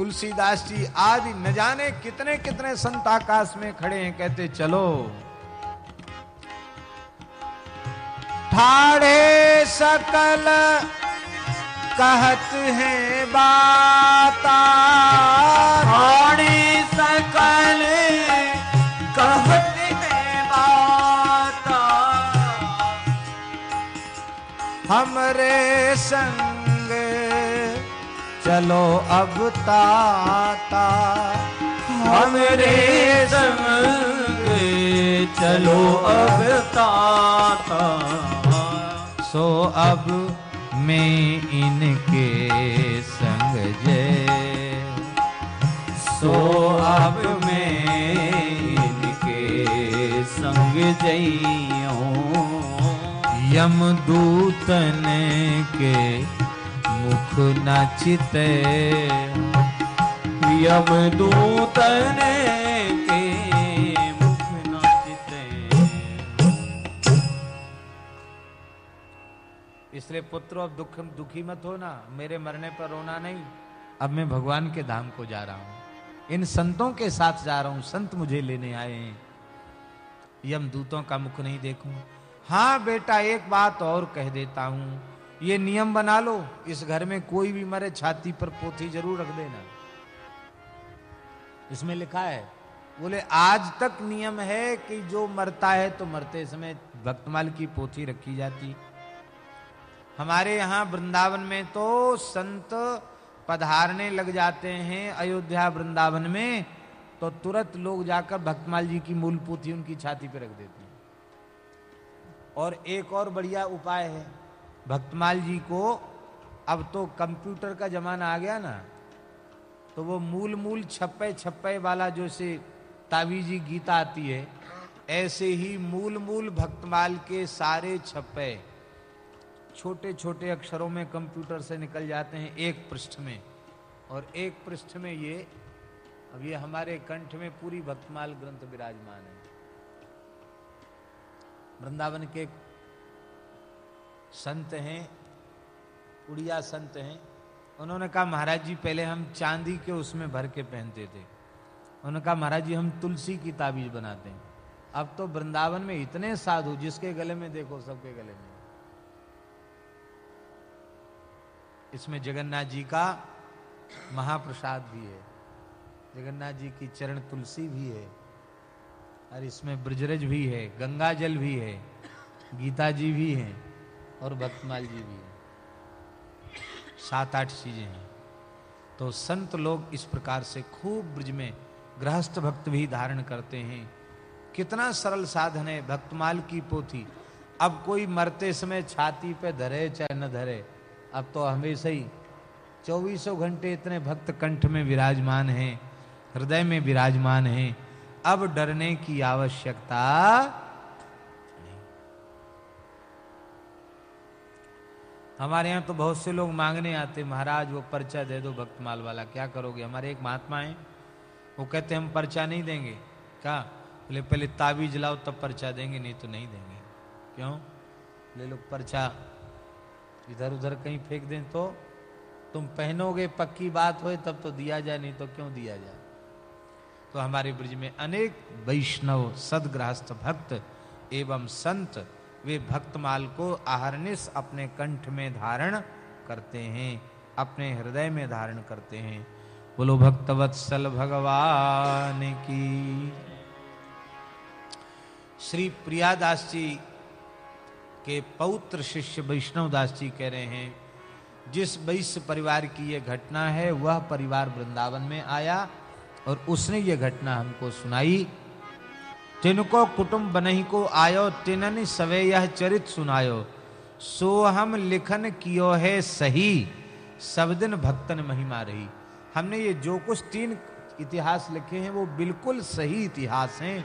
तुलसीदास जी आदि न जाने कितने कितने संत आकाश में खड़े हैं, कहते, चलो। ठाड़े सकल कहत हैं बाता। वाणी सकल कहत है बाता। हमरे संग चलो अब ताता। हमरे संग चलो अब ताता। सो अब मैं इनके संग जय सो अब मैं इनके संग जइयो यमदूतन के नाचित। यमदूतन के मुख नाचिते। इसलिए पुत्र, अब दुख, दुखी मत हो ना मेरे मरने पर रोना नहीं। अब मैं भगवान के धाम को जा रहा हूँ। इन संतों के साथ जा रहा हूँ। संत मुझे लेने आए हैं। यम दूतों का मुख नहीं देखूँ। हाँ बेटा, एक बात और कह देता हूँ। ये नियम बना लो, इस घर में कोई भी मरे, छाती पर पोथी ज़रूर रख देना। इसमें लिखा है, बोले, आज तक नियम है कि जो मरता है तो मरते समय भक्तमाल की पोथी रखी जाती। हमारे यहाँ वृंदावन में तो संत पधारने लग जाते हैं, अयोध्या वृंदावन में तो तुरंत लोग जाकर भक्तमाल जी की मूल पोथी उनकी छाती पर रख देते हैं। और एक और बढ़िया उपाय है भक्तमाल जी को, अब तो कंप्यूटर का जमाना आ गया ना तो वो मूल मूल छप्पे छप्पे वाला जो से तावीजी गीता आती है, ऐसे ही मूल मूल भक्तमाल के सारे छप्पे छोटे छोटे अक्षरों में कंप्यूटर से निकल जाते हैं एक पृष्ठ में। और एक पृष्ठ में ये, अब ये हमारे कंठ में पूरी भक्तमाल ग्रंथ विराजमान है। वृंदावन के संत हैं, उड़िया संत हैं। उन्होंने कहा, महाराज जी, पहले हम चांदी के उसमें भर के पहनते थे। उन्होंने कहा, महाराज जी, हम तुलसी की ताबीज बनाते हैं। अब तो वृंदावन में इतने साधु, जिसके गले में देखो, सबके गले में। इसमें जगन्नाथ जी का महाप्रसाद भी है। जगन्नाथ जी की चरण तुलसी भी है। और इसमें ब्रजरज भी है गंगा जल भी है, गीता जी भी हैं। और भक्तमाल जी भी हैं। सात आठ चीज़ें हैं। तो संत लोग इस प्रकार से खूब ब्रज में गृहस्थ भक्त भी धारण करते हैं। कितना सरल साधन है, भक्तमाल की पोथी। अब कोई मरते समय छाती पे धरे चाहे न धरे, अब तो हमेशा ही चौबीसों घंटे इतने भक्त कंठ में विराजमान हैं, हृदय में विराजमान हैं। अब डरने की आवश्यकता हमारे यहाँ तो बहुत से लोग मांगने आते, महाराज, वो पर्चा दे दो भक्तमाल वाला, क्या करोगे? हमारे एक महात्मा है, वो कहते, हम पर्चा नहीं देंगे। क्या बोले, पहले ताबीज लाओ, तब पर्चा देंगे, नहीं तो नहीं देंगे। क्यों? ले लो पर्चा इधर उधर कहीं फेंक दें तो तुम पहनोगे, पक्की बात हो, तब तो दिया जाए, नहीं तो क्यों दिया जाए? तो हमारे ब्रज में अनेक वैष्णव सदग्रहस्थ भक्त एवं संत वे भक्तमाल को आहरनिश अपने कंठ में धारण करते हैं, अपने हृदय में धारण करते हैं। बोलो, भक्तवत्सल भगवान की। श्री प्रियादास जी के पौत्र शिष्य वैष्णव दास जी कह रहे हैं, जिस वैश्य परिवार की यह घटना है, वह परिवार वृंदावन में आया और उसने यह घटना हमको सुनाई। तिनको कुटुंब बनही को आयो तिनन सवे यह चरित सुनायो, सो हम लिखन कियो है सही, सब दिन भक्तन महिमा रही। हमने ये जो कुछ तीन इतिहास लिखे हैं, वो बिल्कुल सही इतिहास हैं।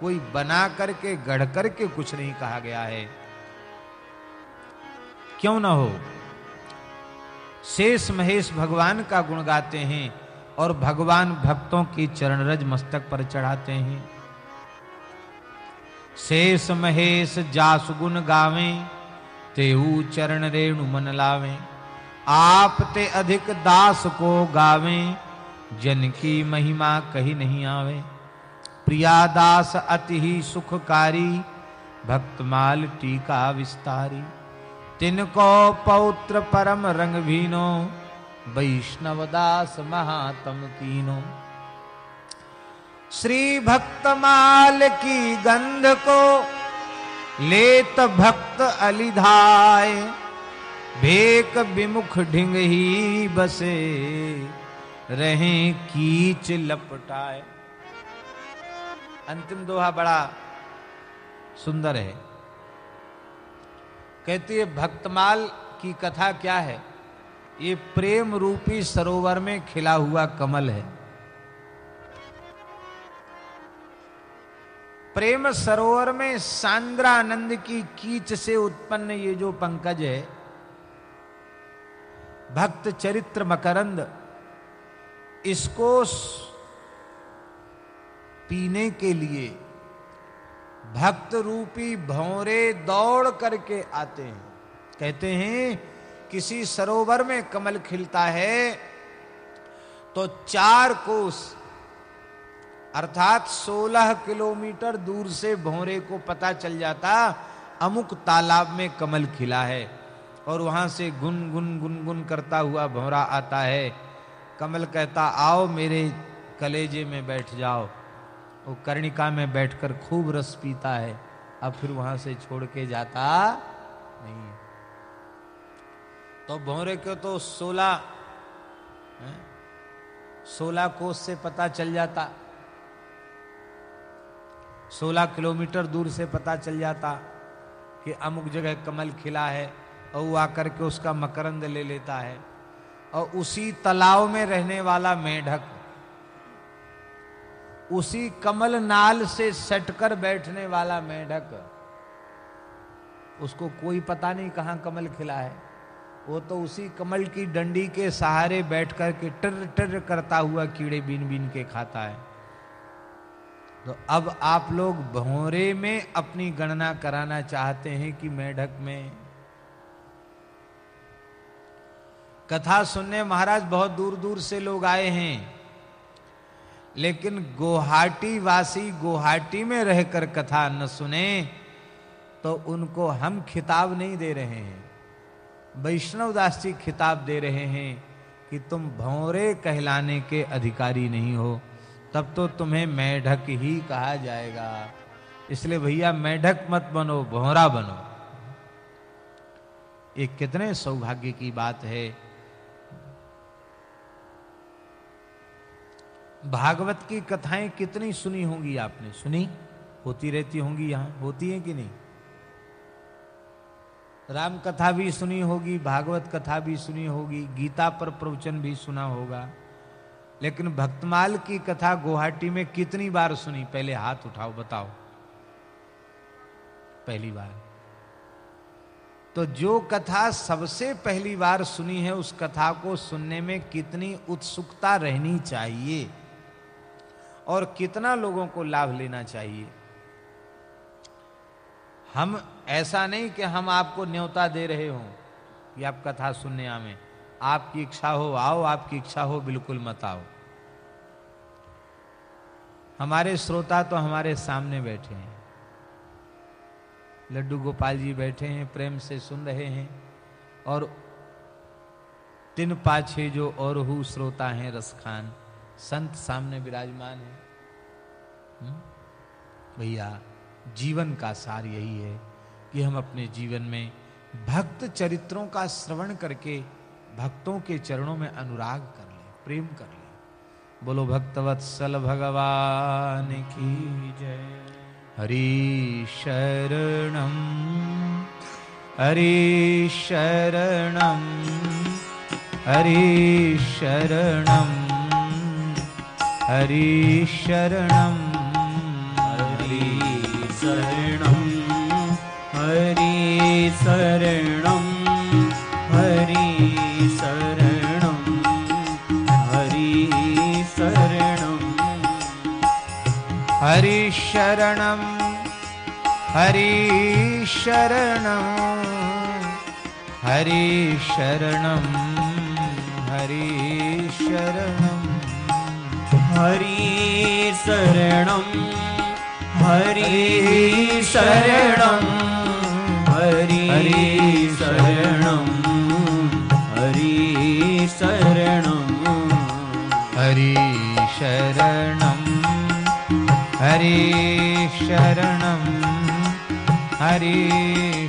कोई बना करके, गढ़ करके कुछ नहीं कहा गया है। क्यों ना हो? शेष महेश भगवान का गुण गाते हैं और भगवान भक्तों की चरण रज मस्तक पर चढ़ाते हैं। शेष महेश जास गुण गावे तेऊ चरण रेणु मन लावे। आप ते अधिक दास को गावे, जन की महिमा कही नहीं आवे। प्रिया दास अति ही सुखकारी भक्तमाल टीका विस्तारी। तिनको पौत्र परम रंग भीनो वैष्णव दास महातम कीनो। श्री भक्तमाल की गंध को लेत भक्त अलिधाय, भेक विमुख ढिंग ही बसे, रहे कीच लपटाए। अंतिम दोहा बड़ा सुंदर है। कहती है, भक्तमाल की कथा क्या है? ये प्रेम रूपी सरोवर में खिला हुआ कमल है। प्रेम सरोवर में सांद्रानंद की कीच से उत्पन्न ये जो पंकज है, भक्त चरित्र मकरंद, इसको पीने के लिए भक्त रूपी भौरे दौड़ करके आते हैं। कहते हैं, किसी सरोवर में कमल खिलता है तो चार कोस अर्थात 16 किलोमीटर दूर से भौरे को पता चल जाता, अमुक तालाब में कमल खिला है और वहाँ से गुन गुन गुन गुन करता हुआ भौरा आता है। कमल कहता, आओ मेरे कलेजे में बैठ जाओ। वो कर्णिका में बैठकर खूब रस पीता है। अब फिर वहाँ से छोड़ के जाता नहीं। तो भौरे को तो सोलह सोलह कोस से पता चल जाता। सोलह किलोमीटर दूर से पता चल जाता कि अमुक जगह कमल खिला है, और वो आकर के उसका मकरंद ले लेता है। और उसी तालाब में रहने वाला मेढक, उसी कमल नाल से सटकर बैठने वाला मेढक, उसको कोई पता नहीं कहाँ कमल खिला है। वो तो उसी कमल की डंडी के सहारे बैठ कर के टर टर करता हुआ कीड़े बीन बीन के खाता है। तो अब आप लोग भोरे में अपनी गणना कराना चाहते हैं कि मेढक में? कथा सुनने महाराज बहुत दूर दूर से लोग आए हैं, लेकिन गुवाहाटी वासी गुवाहाटी में रहकर कथा न सुने तो उनको हम खिताब नहीं दे रहे हैं। वैष्णव दास जी खिताब दे रहे हैं कि तुम भौरे कहलाने के अधिकारी नहीं हो। तब तो तुम्हें मेढक ही कहा जाएगा। इसलिए भैया, मेढक मत बनो, भौरा बनो। ये कितने सौभाग्य की बात है। भागवत की कथाएँ कितनी सुनी होंगी आपने? सुनी? होती रहती होंगी यहाँ। होती है कि नहीं? राम कथा भी सुनी होगी, भागवत कथा भी सुनी होगी, गीता पर प्रवचन भी सुना होगा। लेकिन भक्तमाल की कथा गुवाहाटी में कितनी बार सुनी? पहले हाथ उठाओ, बताओ। पहली बार। तो जो कथा सबसे पहली बार सुनी है, उस कथा को सुनने में कितनी उत्सुकता रहनी चाहिए? और कितना लोगों को लाभ लेना चाहिए? हम ऐसा नहीं कि हम आपको न्योता दे रहे हो कि आप कथा सुनने आवे। आपकी इच्छा हो, आओ, आपकी इच्छा हो, बिल्कुल मत आओ। हमारे श्रोता तो हमारे सामने बैठे हैं। लड्डू गोपाल जी बैठे हैं, प्रेम से सुन रहे हैं और तीन पाछे जो और हु श्रोता हैं, रसखान, संत सामने विराजमान है। हम्म? भैया, जीवन का सार यही है कि हम अपने जीवन में भक्त चरित्रों का श्रवण करके भक्तों के चरणों में अनुराग कर ले, प्रेम कर बोलो भक्तवत्सल भगवान की जय। हरि शरणम हरि शरणम हरि शरणम हरि शरणम हरि शरणं हरि शरणं। हरि शरणम हरि शरणम हरि शरणम हरि शरणम हरि शरणं हरि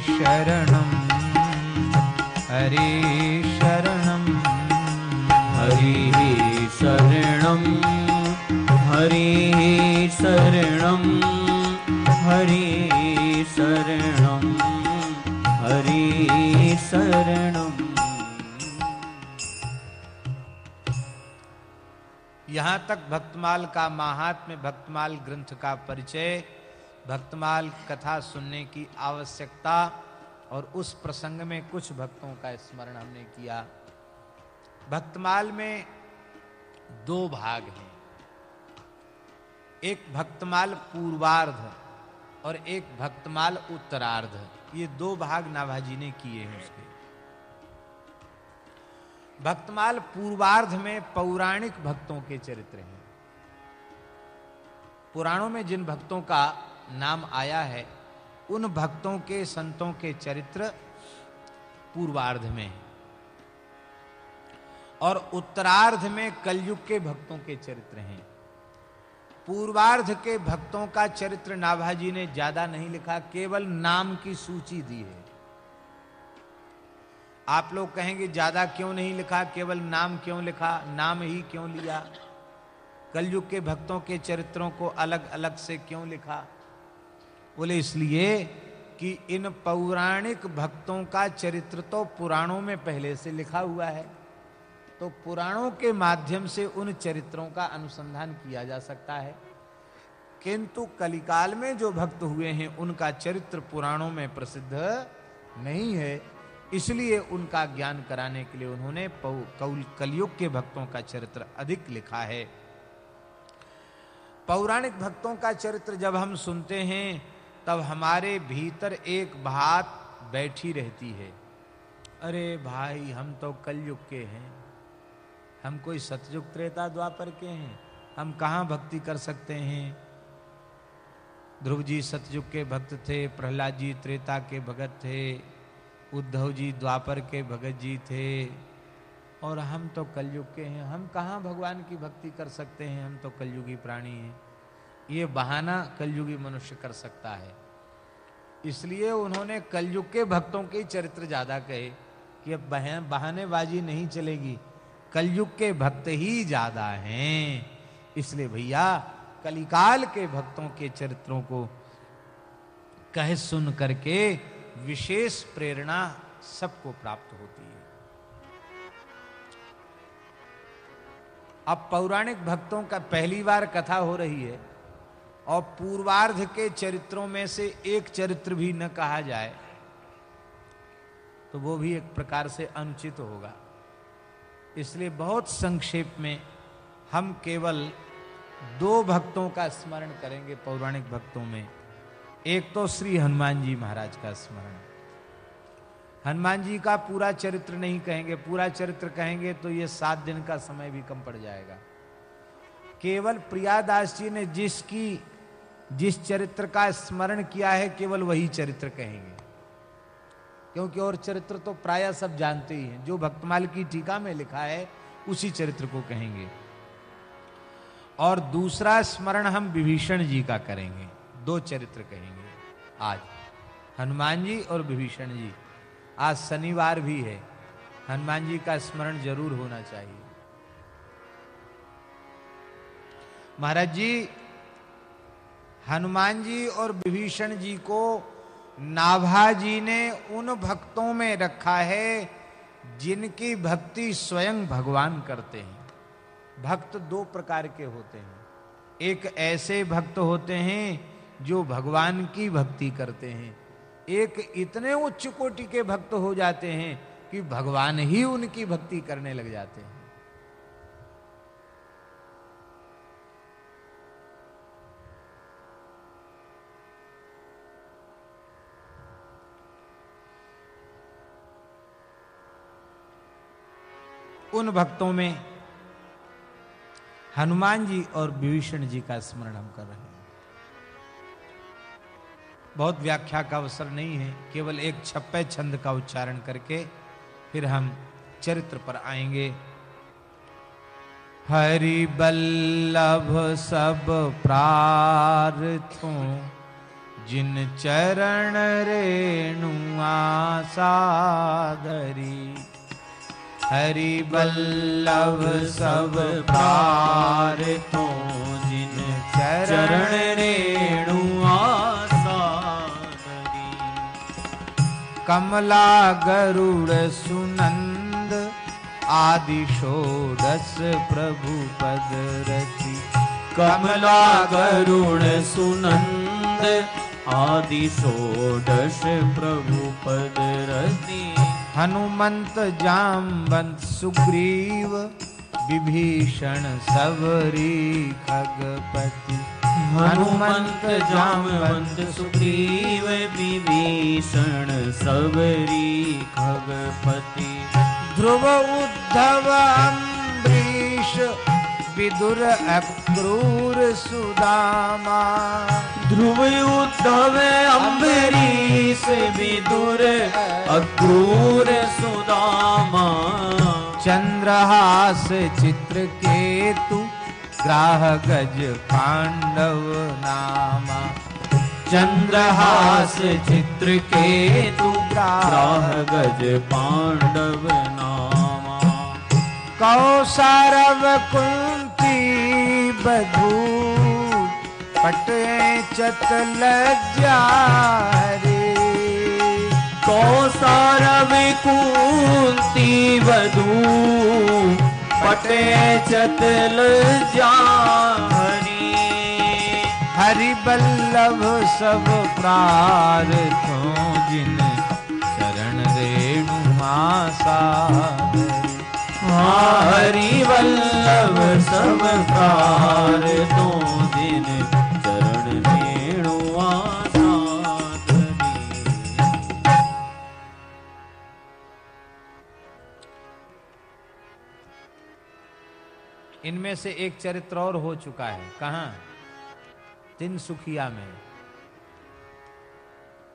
शरणं हरि हरि शरणं शरणं हरि शरणं हरि शरणं हरि शरणं हरि यहाँ तक भक्तमाल का महात्म्य भक्तमाल ग्रंथ का परिचय, भक्तमाल कथा सुनने की आवश्यकता और उस प्रसंग में कुछ भक्तों का स्मरण हमने किया। भक्तमाल में दो भाग हैं। एक भक्तमाल पूर्वार्ध और एक भक्तमाल उत्तरार्ध। ये दो भाग नाभाजी ने किए हैं उसके। भक्तमाल पूर्वार्ध में पौराणिक भक्तों के चरित्र हैं। पुराणों में जिन भक्तों का नाम आया है, उन भक्तों के संतों के चरित्र पूर्वार्ध में हैं। और उत्तरार्ध में कलयुग के भक्तों के चरित्र हैं। पूर्वार्ध के भक्तों का चरित्र नाभाजी ने ज़्यादा नहीं लिखा, केवल नाम की सूची दी है। आप लोग कहेंगे, ज़्यादा क्यों नहीं लिखा? केवल नाम क्यों लिखा? नाम ही क्यों लिया? कलयुग के भक्तों के चरित्रों को अलग अलग से क्यों लिखा? बोले, इसलिए कि इन पौराणिक भक्तों का चरित्र तो पुराणों में पहले से लिखा हुआ है। तो पुराणों के माध्यम से उन चरित्रों का अनुसंधान किया जा सकता है। किंतु कलिकाल में जो भक्त हुए हैं, उनका चरित्र पुराणों में प्रसिद्ध नहीं है। इसलिए उनका ज्ञान कराने के लिए उन्होंने कौल कलयुग के भक्तों का चरित्र अधिक लिखा है। पौराणिक भक्तों का चरित्र जब हम सुनते हैं, तब हमारे भीतर एक बात बैठी रहती है। अरे भाई, हम तो कलयुग के हैं। हम कोई सतयुग त्रेता द्वापर के हैं। हम कहाँ भक्ति कर सकते हैं? ध्रुव जी सतयुग के भक्त थे, प्रहलाद जी त्रेता के भगत थे। उद्धव जी द्वापर के भगत जी थे। और हम तो कलयुग के हैं। हम कहाँ भगवान की भक्ति कर सकते हैं? हम तो कलयुगी प्राणी हैं। ये बहाना कलयुगी मनुष्य कर सकता है। इसलिए उन्होंने कलयुग के भक्तों के चरित्र ज़्यादा कहे कि अब बहानेबाजी नहीं चलेगी। कलयुग के भक्त ही ज़्यादा हैं। इसलिए भैया, कलिकाल के भक्तों के चरित्रों को कह सुन करके विशेष प्रेरणा सबको प्राप्त होती है। अब पौराणिक भक्तों का पहली बार कथा हो रही है और पूर्वार्ध के चरित्रों में से एक चरित्र भी न कहा जाए तो वो भी एक प्रकार से अनुचित होगा। इसलिए बहुत संक्षेप में हम केवल दो भक्तों का स्मरण करेंगे पौराणिक भक्तों में। एक तो श्री हनुमान जी महाराज का स्मरण। हनुमान जी का पूरा चरित्र नहीं कहेंगे, पूरा चरित्र कहेंगे तो ये सात दिन का समय भी कम पड़ जाएगा। केवल प्रियादास जी ने जिसकी, जिस चरित्र का स्मरण किया है, केवल वही चरित्र कहेंगे। क्योंकि और चरित्र तो प्राय सब जानते ही हैं। जो भक्तमाल की टीका में लिखा है, उसी चरित्र को कहेंगे। और दूसरा स्मरण हम विभीषण जी का करेंगे। दो चरित्र कहेंगे। आज। हनुमान जी और विभीषण जी, आज शनिवार भी है। हनुमान जी का स्मरण ज़रूर होना चाहिए। महाराज जी, हनुमान जी और विभीषण जी को नाभा जी ने उन भक्तों में रखा है, जिनकी भक्ति स्वयं भगवान करते हैं। भक्त दो प्रकार के होते हैं। एक ऐसे भक्त होते हैं जो भगवान की भक्ति करते हैं। एक इतने उच्च कोटि के भक्त हो जाते हैं कि भगवान ही उनकी भक्ति करने लग जाते हैं। उन भक्तों में हनुमान जी और विभीषण जी का स्मरण हम कर रहे हैं। बहुत व्याख्या का अवसर नहीं है, केवल एक छप्पे छंद का उच्चारण करके फिर हम चरित्र पर आएँगे। हरि बल्लभ सब प्रार्थों, जिन चरण रेणु आसादरी हरि बल्लभ सब प्रार्थों, जिन चरण रेणु कमला गरुड़ प्रभु पद रची। कमला गरुड़ प्रभु पद रति हनुमंत जाम्बंत सुग्रीव विभीषण सबरी खगपति हनुमंत जामवंत सुग्रीव विभीषण सबरी खगपति ध्रुव उद्धव अम्बरीश विदुर अक्रूर सुदामा। ध्रुव उद्धव अम्बरीश विदुर अक्रूर सुदामा। चंद्रहास चित्र केतु ग्राह गज पांडव नामा। चंद्रहास चित्र केतु ग्राह गज पांडव नामा। कौसारव कुंती बधू, पटे चतल रे। कौसार कुंती वधू पटे चतल जारी हरि बल्लभ सब प्रार्थों जिन चरण रेणु मासा हरि बल्लभ सब प्रार दो इनमें से एक चरित्र और हो चुका है। कहा? तीन सुखिया में।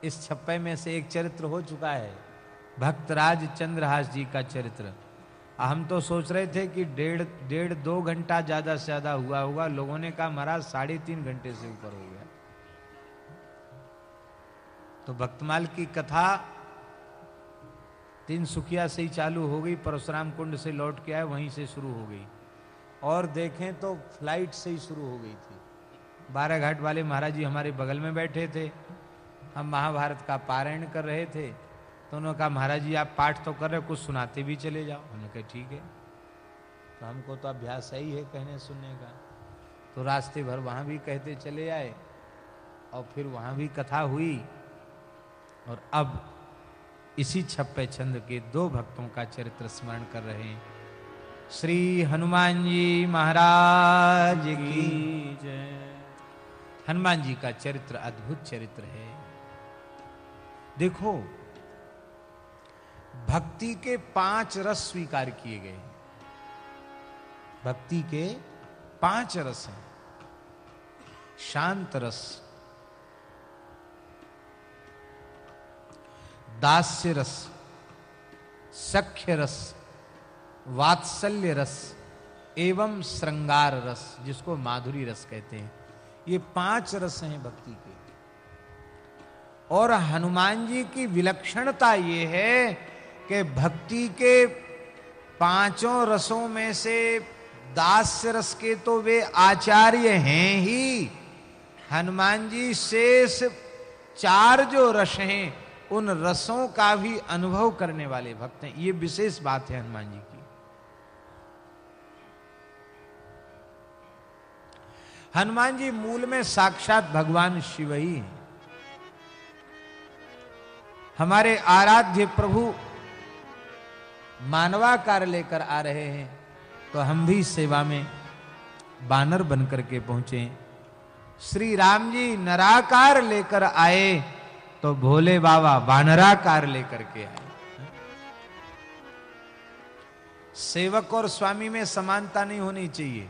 इस छप्पे में से एक चरित्र हो चुका है। भक्तराज चंद्रहास जी का चरित्र। हम तो सोच रहे थे कि डेढ़ डेढ़ दो घंटा ज़्यादा से ज़्यादा हुआ होगा। लोगों ने कहा, महाराज, साढ़े तीन घंटे से ऊपर हो गया। तो भक्तमाल की कथा तीन सुखिया से ही चालू हो गई। परशुराम कुंड से लौट के आए, वहीं से शुरू हो गई। और देखें तो फ़्लाइट से ही शुरू हो गई थी। बारह घाट वाले महाराज जी हमारे बगल में बैठे थे। हम महाभारत का पारायण कर रहे थे। तो उन्होंने कहा महाराज जी आप पाठ तो कर रहे हो, कुछ सुनाते भी चले जाओ। हमने कहा ठीक है। तो हमको तो अभ्यास सही है कहने सुनने का। तो रास्ते भर वहाँ भी कहते चले आए और फिर वहाँ भी कथा हुई। और अब इसी छप्पे छंद के दो भक्तों का चरित्र स्मरण कर रहे हैं। श्री हनुमान जी महाराज की जय। हनुमान जी का चरित्र अद्भुत चरित्र है। देखो भक्ति के पाँच रस स्वीकार किए गए भक्ति के पाँच रस हैं। शांत रस दास्य रस सख्य रस वात्सल्य रस एवं श्रृंगार रस, जिसको माधुरी रस कहते हैं। ये पाँच रस हैं भक्ति के। और हनुमान जी की विलक्षणता ये है कि भक्ति के पाँचों रसों में से दास्य रस के तो वे आचार्य हैं ही। हनुमान जी शेष चार जो रस हैं, उन रसों का भी अनुभव करने वाले भक्त हैं। ये विशेष बात है हनुमान जी हनुमान जी मूल में साक्षात भगवान शिव ही हैं। हमारे आराध्य प्रभु मानवाकार लेकर आ रहे हैं तो हम भी सेवा में बानर बनकर के पहुँचे। श्री राम जी नराकार लेकर आए तो भोले बाबा बानराकार लेकर के आए। सेवक और स्वामी में समानता नहीं होनी चाहिए।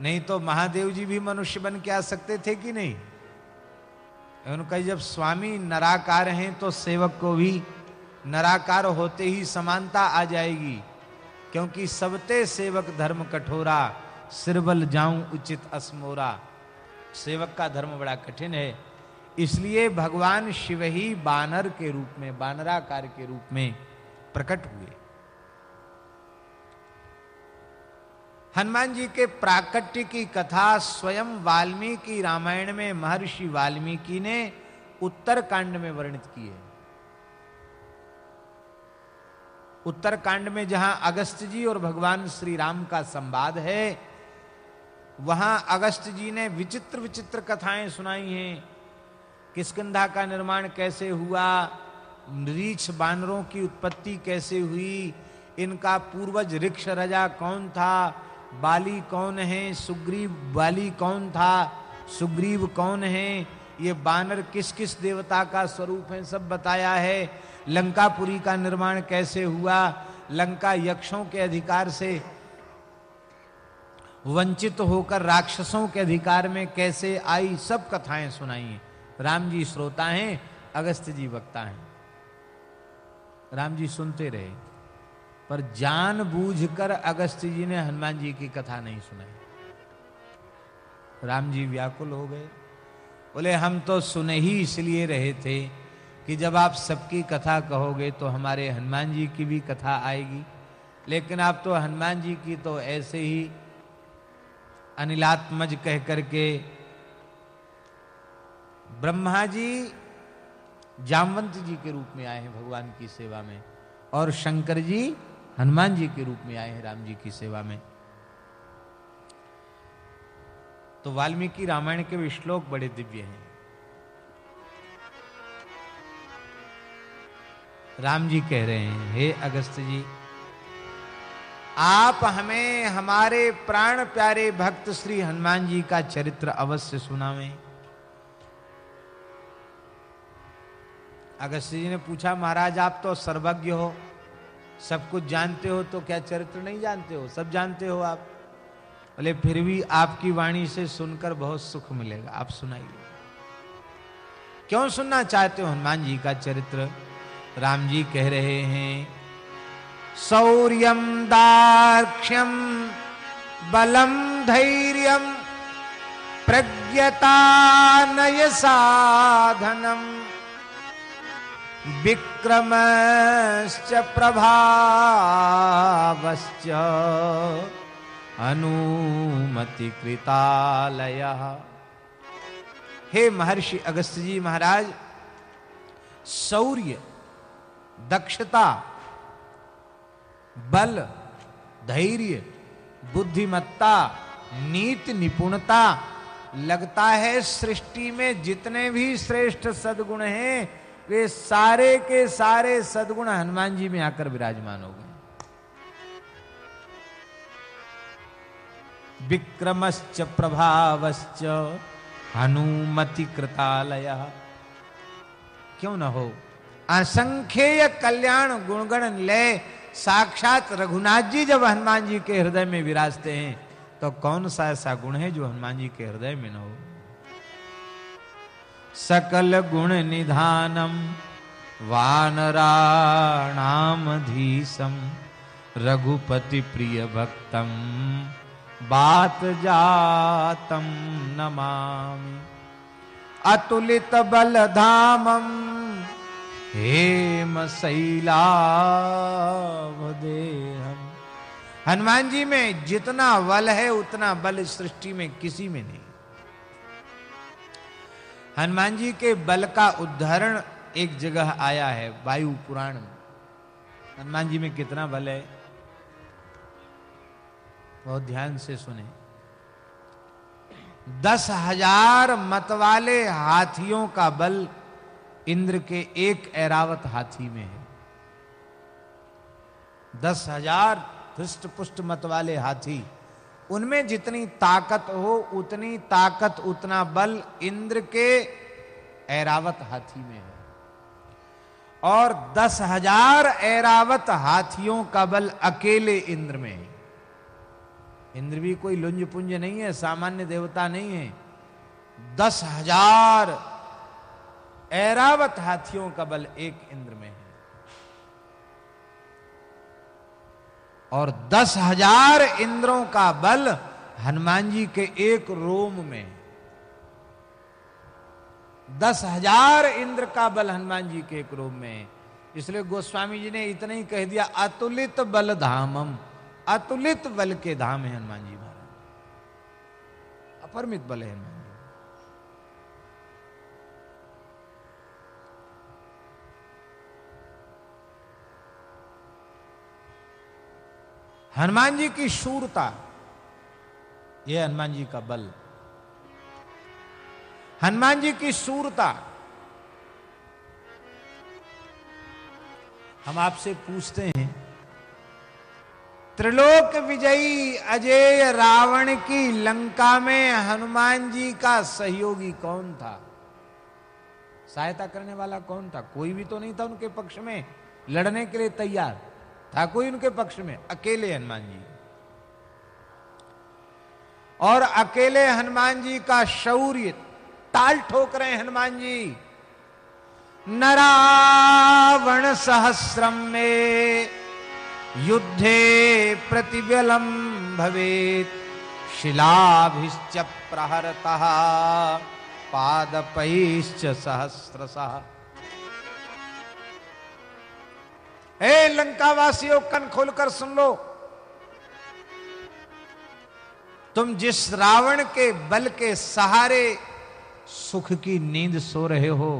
नहीं तो महादेव जी भी मनुष्य बन के आ सकते थे कि नहीं? उनका जब स्वामी नराकार हैं तो सेवक को भी नराकार होते ही समानता आ जाएगी, क्योंकि सबते सेवक धर्म कठोरा, सिरबल जाऊँ उचित असमोरा। सेवक का धर्म बड़ा कठिन है। इसलिए भगवान शिव ही बानर के रूप में, बानराकार के रूप में प्रकट हुए। हनुमान जी के प्राकट्य की कथा स्वयं वाल्मीकि रामायण में महर्षि वाल्मीकि ने उत्तर कांड में वर्णित की है। उत्तर कांड में जहाँ अगस्त जी और भगवान श्री राम का संवाद है, वहाँ अगस्त जी ने विचित्र विचित्र कथाएँ सुनाई हैं। किसकंधा का निर्माण कैसे हुआ? रीछ बानरों की उत्पत्ति कैसे हुई? इनका पूर्वज ऋक्ष रजा कौन था? बाली कौन है? सुग्रीव बाली कौन था? सुग्रीव कौन है? ये बानर किस किस देवता का स्वरूप है? सब बताया है। लंकापुरी का निर्माण कैसे हुआ? लंका यक्षों के अधिकार से वंचित होकर राक्षसों के अधिकार में कैसे आई? सब कथाएँ सुनाई राम जी श्रोता हैं, अगस्त जी वक्ता हैं। राम जी सुनते रहे। पर जानबूझकर अगस्त जी ने हनुमान जी की कथा नहीं सुनाई। राम जी व्याकुल हो गए। बोले, हम तो सुने ही इसलिए रहे थे कि जब आप सबकी कथा कहोगे तो हमारे हनुमान जी की भी कथा आएगी। लेकिन आप तो हनुमान जी की तो ऐसे ही अनिलात्मज कह करके ब्रह्मा जी, जामवंत जी के रूप में आए हैं भगवान की सेवा में। और शंकर जी हनुमान जी के रूप में आए हैं राम जी की सेवा में। तो वाल्मीकि रामायण के भी श्लोक बड़े दिव्य हैं। राम जी कह रहे हैं, हे अगस्त जी, आप हमें हमारे प्राण प्यारे भक्त श्री हनुमान जी का चरित्र अवश्य सुनावें। अगस्त जी ने पूछा, महाराज, आप तो सर्वज्ञ हो। सब कुछ जानते हो तो क्या चरित्र नहीं जानते हो? सब जानते हो आप। बोले फिर भी आपकी वाणी से सुनकर बहुत सुख मिलेगा। आप सुनाइए। क्यों सुनना चाहते हो हनुमान जी का चरित्र? राम जी कह रहे हैं शौर्यम दाक्ष्यम बलम धैर्यम प्रज्ञता, नय साधनम। विक्रमश्च प्रभावश्च अनुमति कृतालय हे महर्षि अगस्त जी महाराज शौर्य दक्षता, बल, धैर्य, बुद्धिमत्ता, नीति, निपुणता, लगता है सृष्टि में जितने भी श्रेष्ठ सदगुण हैं वे सारे के सारे सदगुण हनुमान जी में आकर विराजमान हो गए। विक्रमश्च, प्रभावश्च हनुमति कृतालय क्यों न हो? असंख्य कल्याण गुणगण ले, साक्षात रघुनाथ जी जब हनुमान जी के हृदय में विराजते हैं तो कौन सा ऐसा गुण है जो हनुमान जी के हृदय में न हो? सकल गुण निधानम वानराणामधीशम। रघुपति प्रिय भक्तम, बात जातम नमामि। अतुलित बलधामम हेम शैलावदेहम हनुमान जी में जितना बल है, उतना बल सृष्टि में किसी में नहीं। हनुमान जी के बल का उदाहरण एक जगह आया है, वायु पुराण में। हनुमान जी में कितना बल है? बहुत ध्यान से सुने। दस हज़ार मत वाले हाथियों का बल इंद्र के एक ऐरावत हाथी में है। दस हज़ार हृष्ट पुष्ट मत वाले हाथी। उनमें जितनी ताकत हो, उतनी ताकत, उतना बल इंद्र के ऐरावत हाथी में है। और दस हज़ार ऐरावत हाथियों का बल अकेले इंद्र में है। इंद्र भी कोई लुंज पुंज नहीं है, सामान्य देवता नहीं है। दस हज़ार ऐरावत हाथियों का बल एक इंद्र में है और दस हज़ार इंद्रों का बल हनुमान जी के एक रोम में। दस हज़ार इंद्र का बल हनुमान जी के एक रोम में। इसलिए गोस्वामी जी ने इतना ही कह दिया, अतुलित बल धामम अतुलित बल के धाम है हनुमान जी महाराज। अपरमित बल है हनुमान जी हनुमान जी की शूरता यह हनुमान जी का बल। हनुमान जी की सूरता हम आपसे पूछते हैं, त्रिलोक विजयी अजय रावण की लंका में हनुमान जी का सहयोगी कौन था? सहायता करने वाला कौन था? कोई भी तो नहीं था उनके पक्ष में। लड़ने के लिए तैयार। था कोई उनके पक्ष में? अकेले हनुमान जी। और अकेले हनुमान जी का शौर्य, ताल ठोक रहे हनुमान जी। नरावण सहस्रम में युद्धे प्रतिबलम भवेत शिलाभिश्च प्रहरता, पादपैश्च सहस्रश। हे लंकावासियों, कन खोलकर सुन लो। तुम जिस रावण के बल के सहारे सुख की नींद सो रहे हो,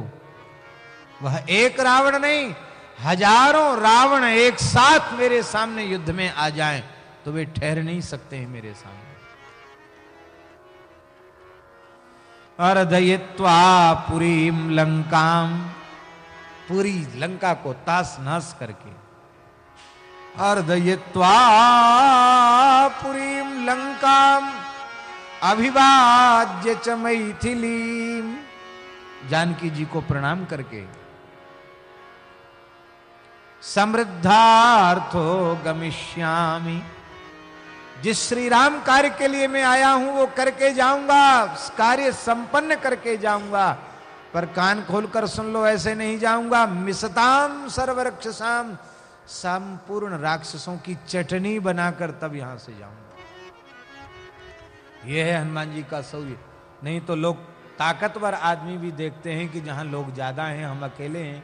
वह एक रावण नहीं, हज़ारों रावण एक साथ मेरे सामने युद्ध में आ जाएँ तो वे ठहर नहीं सकते हैं मेरे सामने। अर्दयित्वा पुरी लंकाम पूरी लंका को तास नाश करके अर्दयित्वा पुरी लंकाम अभिवाद्य च मैथिली। जानकी जी को प्रणाम करके। समृद्धार्थो गमिष्यामी। जिस श्री राम कार्य के लिए मैं आया हूँ, वो करके जाऊँगा, कार्य संपन्न करके जाऊँगा। पर कान खोलकर सुन लो, ऐसे नहीं जाऊँगा। मिसताम सर्वरक्षसाम, संपूर्ण राक्षसों की चटनी बनाकर तब यहाँ से जाऊँगा। यह है हनुमान जी का शौर्य नहीं तो लोग ताकतवर आदमी भी देखते हैं कि जहाँ लोग ज़्यादा हैं, हम अकेले हैं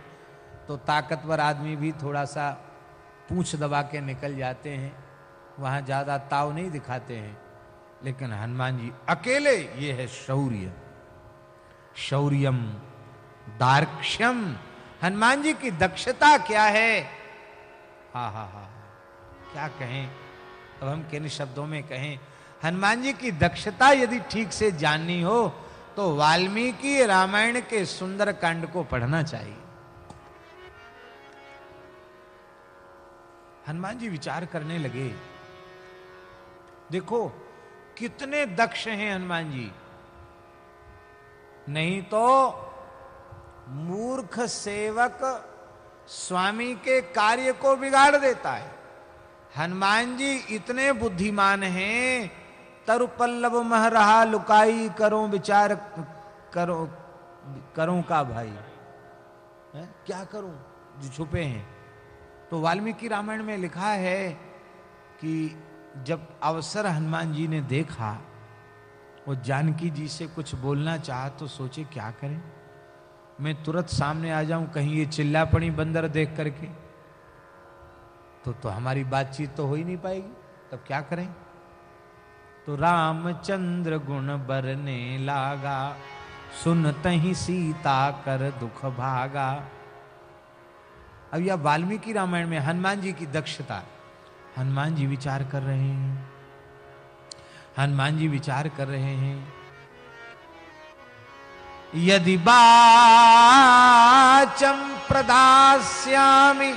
तो ताकतवर आदमी भी थोड़ा सा पूछ दबा के निकल जाते हैं। वहाँ ज़्यादा ताव नहीं दिखाते हैं। लेकिन हनुमान जी अकेले ये है शौर्य। शौर्यम, दार्क्ष्यम। हनुमान जी की दक्षता क्या है? हा हा हा क्या कहें? अब हम किन शब्दों में कहें? हनुमान जी की दक्षता यदि ठीक से जाननी हो तो वाल्मीकि रामायण के सुंदर कांड को पढ़ना चाहिए। हनुमान जी विचार करने लगे। देखो, कितने दक्ष हैं हनुमान जी। नहीं तो मूर्ख सेवक स्वामी के कार्य को बिगाड़ देता है। हनुमान जी इतने बुद्धिमान हैं तरु पल्लव मह रहा लुकाई करो विचार करो करो का भाई? है? क्या करूँ? जो छुपे हैं। तो वाल्मीकि रामायण में लिखा है कि जब अवसर हनुमान जी ने देखा वो जानकी जी से कुछ बोलना चाह तो सोचे क्या करें? मैं तुरंत सामने आ जाऊँ, कहीं ये चिल्ला पड़ी बंदर देख करके। तो तो हमारी बातचीत तो हो ही नहीं पाएगी। तब क्या करें? तो रामचंद्र गुण बरने लागा सुनत ही सीता कर दुख भागा। अब यह वाल्मीकि रामायण में हनुमान जी की दक्षता, हनुमान जी विचार कर रहे हैं। हनुमान जी विचार कर रहे हैं, यदि बाचम प्रदास्यामी,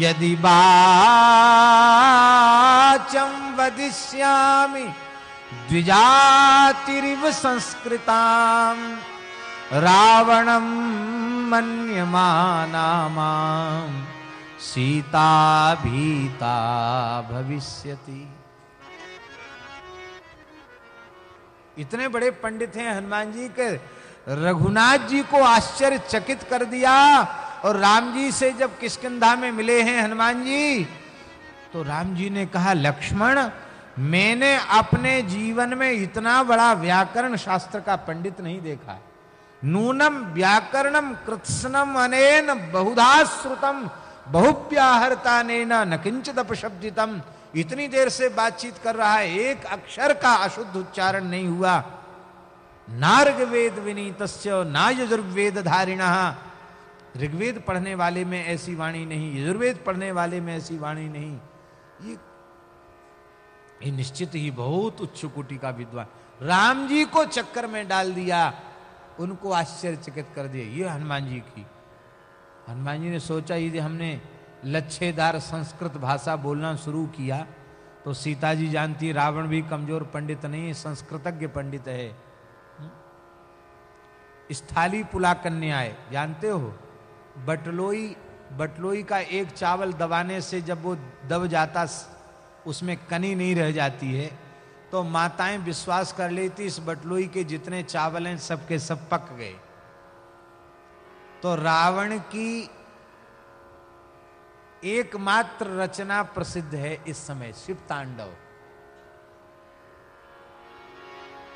यदि बाचम वदिष्यामि, द्विजातिरिव संस्कृताम रावणम मन्यमानामाम, सीता भीता भविष्यति। इतने बड़े पंडित हैं हनुमान जी के, रघुनाथ जी को आश्चर्यचकित कर दिया। और राम जी से जब किसकिधा में मिले हैं हनुमान जी तो राम जी ने कहा, लक्ष्मण, मैंने अपने जीवन में इतना बड़ा व्याकरण शास्त्र का पंडित नहीं देखा। नूनम व्याकरणम कृत्सनम अनेन बहुधा श्रुतम बहुव्याहरता ने न अपशब्दितम इतनी देर से बातचीत कर रहा है, एक अक्षर का अशुद्ध उच्चारण नहीं हुआ। नार्ग वेद विनीत ना यजुर्वेद धारिण ऋग्वेद पढ़ने वाले में ऐसी वाणी नहीं, यजुर्वेद पढ़ने वाले में ऐसी वाणी नहीं। ये ये निश्चित ही बहुत उच्च कोटि का विद्वान। राम जी को चक्कर में डाल दिया, उनको आश्चर्यचकित कर दिया। ये हनुमान जी की, हनुमान जी ने सोचा यदि हमने लच्छेदार संस्कृत भाषा बोलना शुरू किया तो सीता जी जानती रावण भी कमज़ोर पंडित नहीं संस्कृतज्ञ पंडित है। स्थाली पुला कन्याए जानते हो? बटलोई बटलोई का एक चावल दबाने से जब वो दब जाता, उसमें कनी नहीं रह जाती है तो माताएँ विश्वास कर लेती, इस बटलोई के जितने चावल हैं, सबके सब पक गए। तो रावण की एकमात्र रचना प्रसिद्ध है इस समय, शिव तांडव।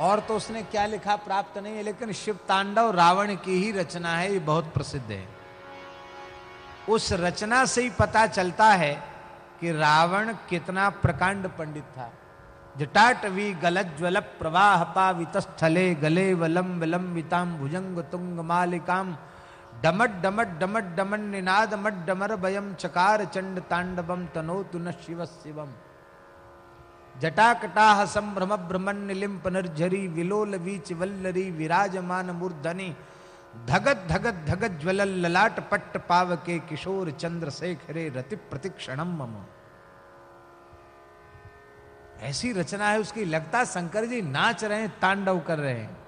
और तो उसने क्या लिखा प्राप्त नहीं है, लेकिन शिव तांडव रावण की ही रचना है, ये बहुत प्रसिद्ध है। उस रचना से ही पता चलता है कि रावण कितना प्रकांड पंडित था। जटाटवी गलज्वल प्रवाह पावित स्थले गले वलम विलंबिताम भुजंग तुंग मालिकाम डमट डमट डमट डमन निनाद मट डमर भयम, चकार चंड तांडवम, तनो तुन शिव शिवम। जटाकटाह संभ्रम भ्रमण निलिम्प निर्झरी विलोल वीच वल्लरी, विराजमान मूर्धनी। धगत धगत धगत ज्वल ललाट पट्ट पाव के किशोर चंद्र शेखरे रति प्रतिक्षणम मम। ऐसी रचना है उसकी। लगता शंकर जी नाच रहे हैं, तांडव कर रहे हैं।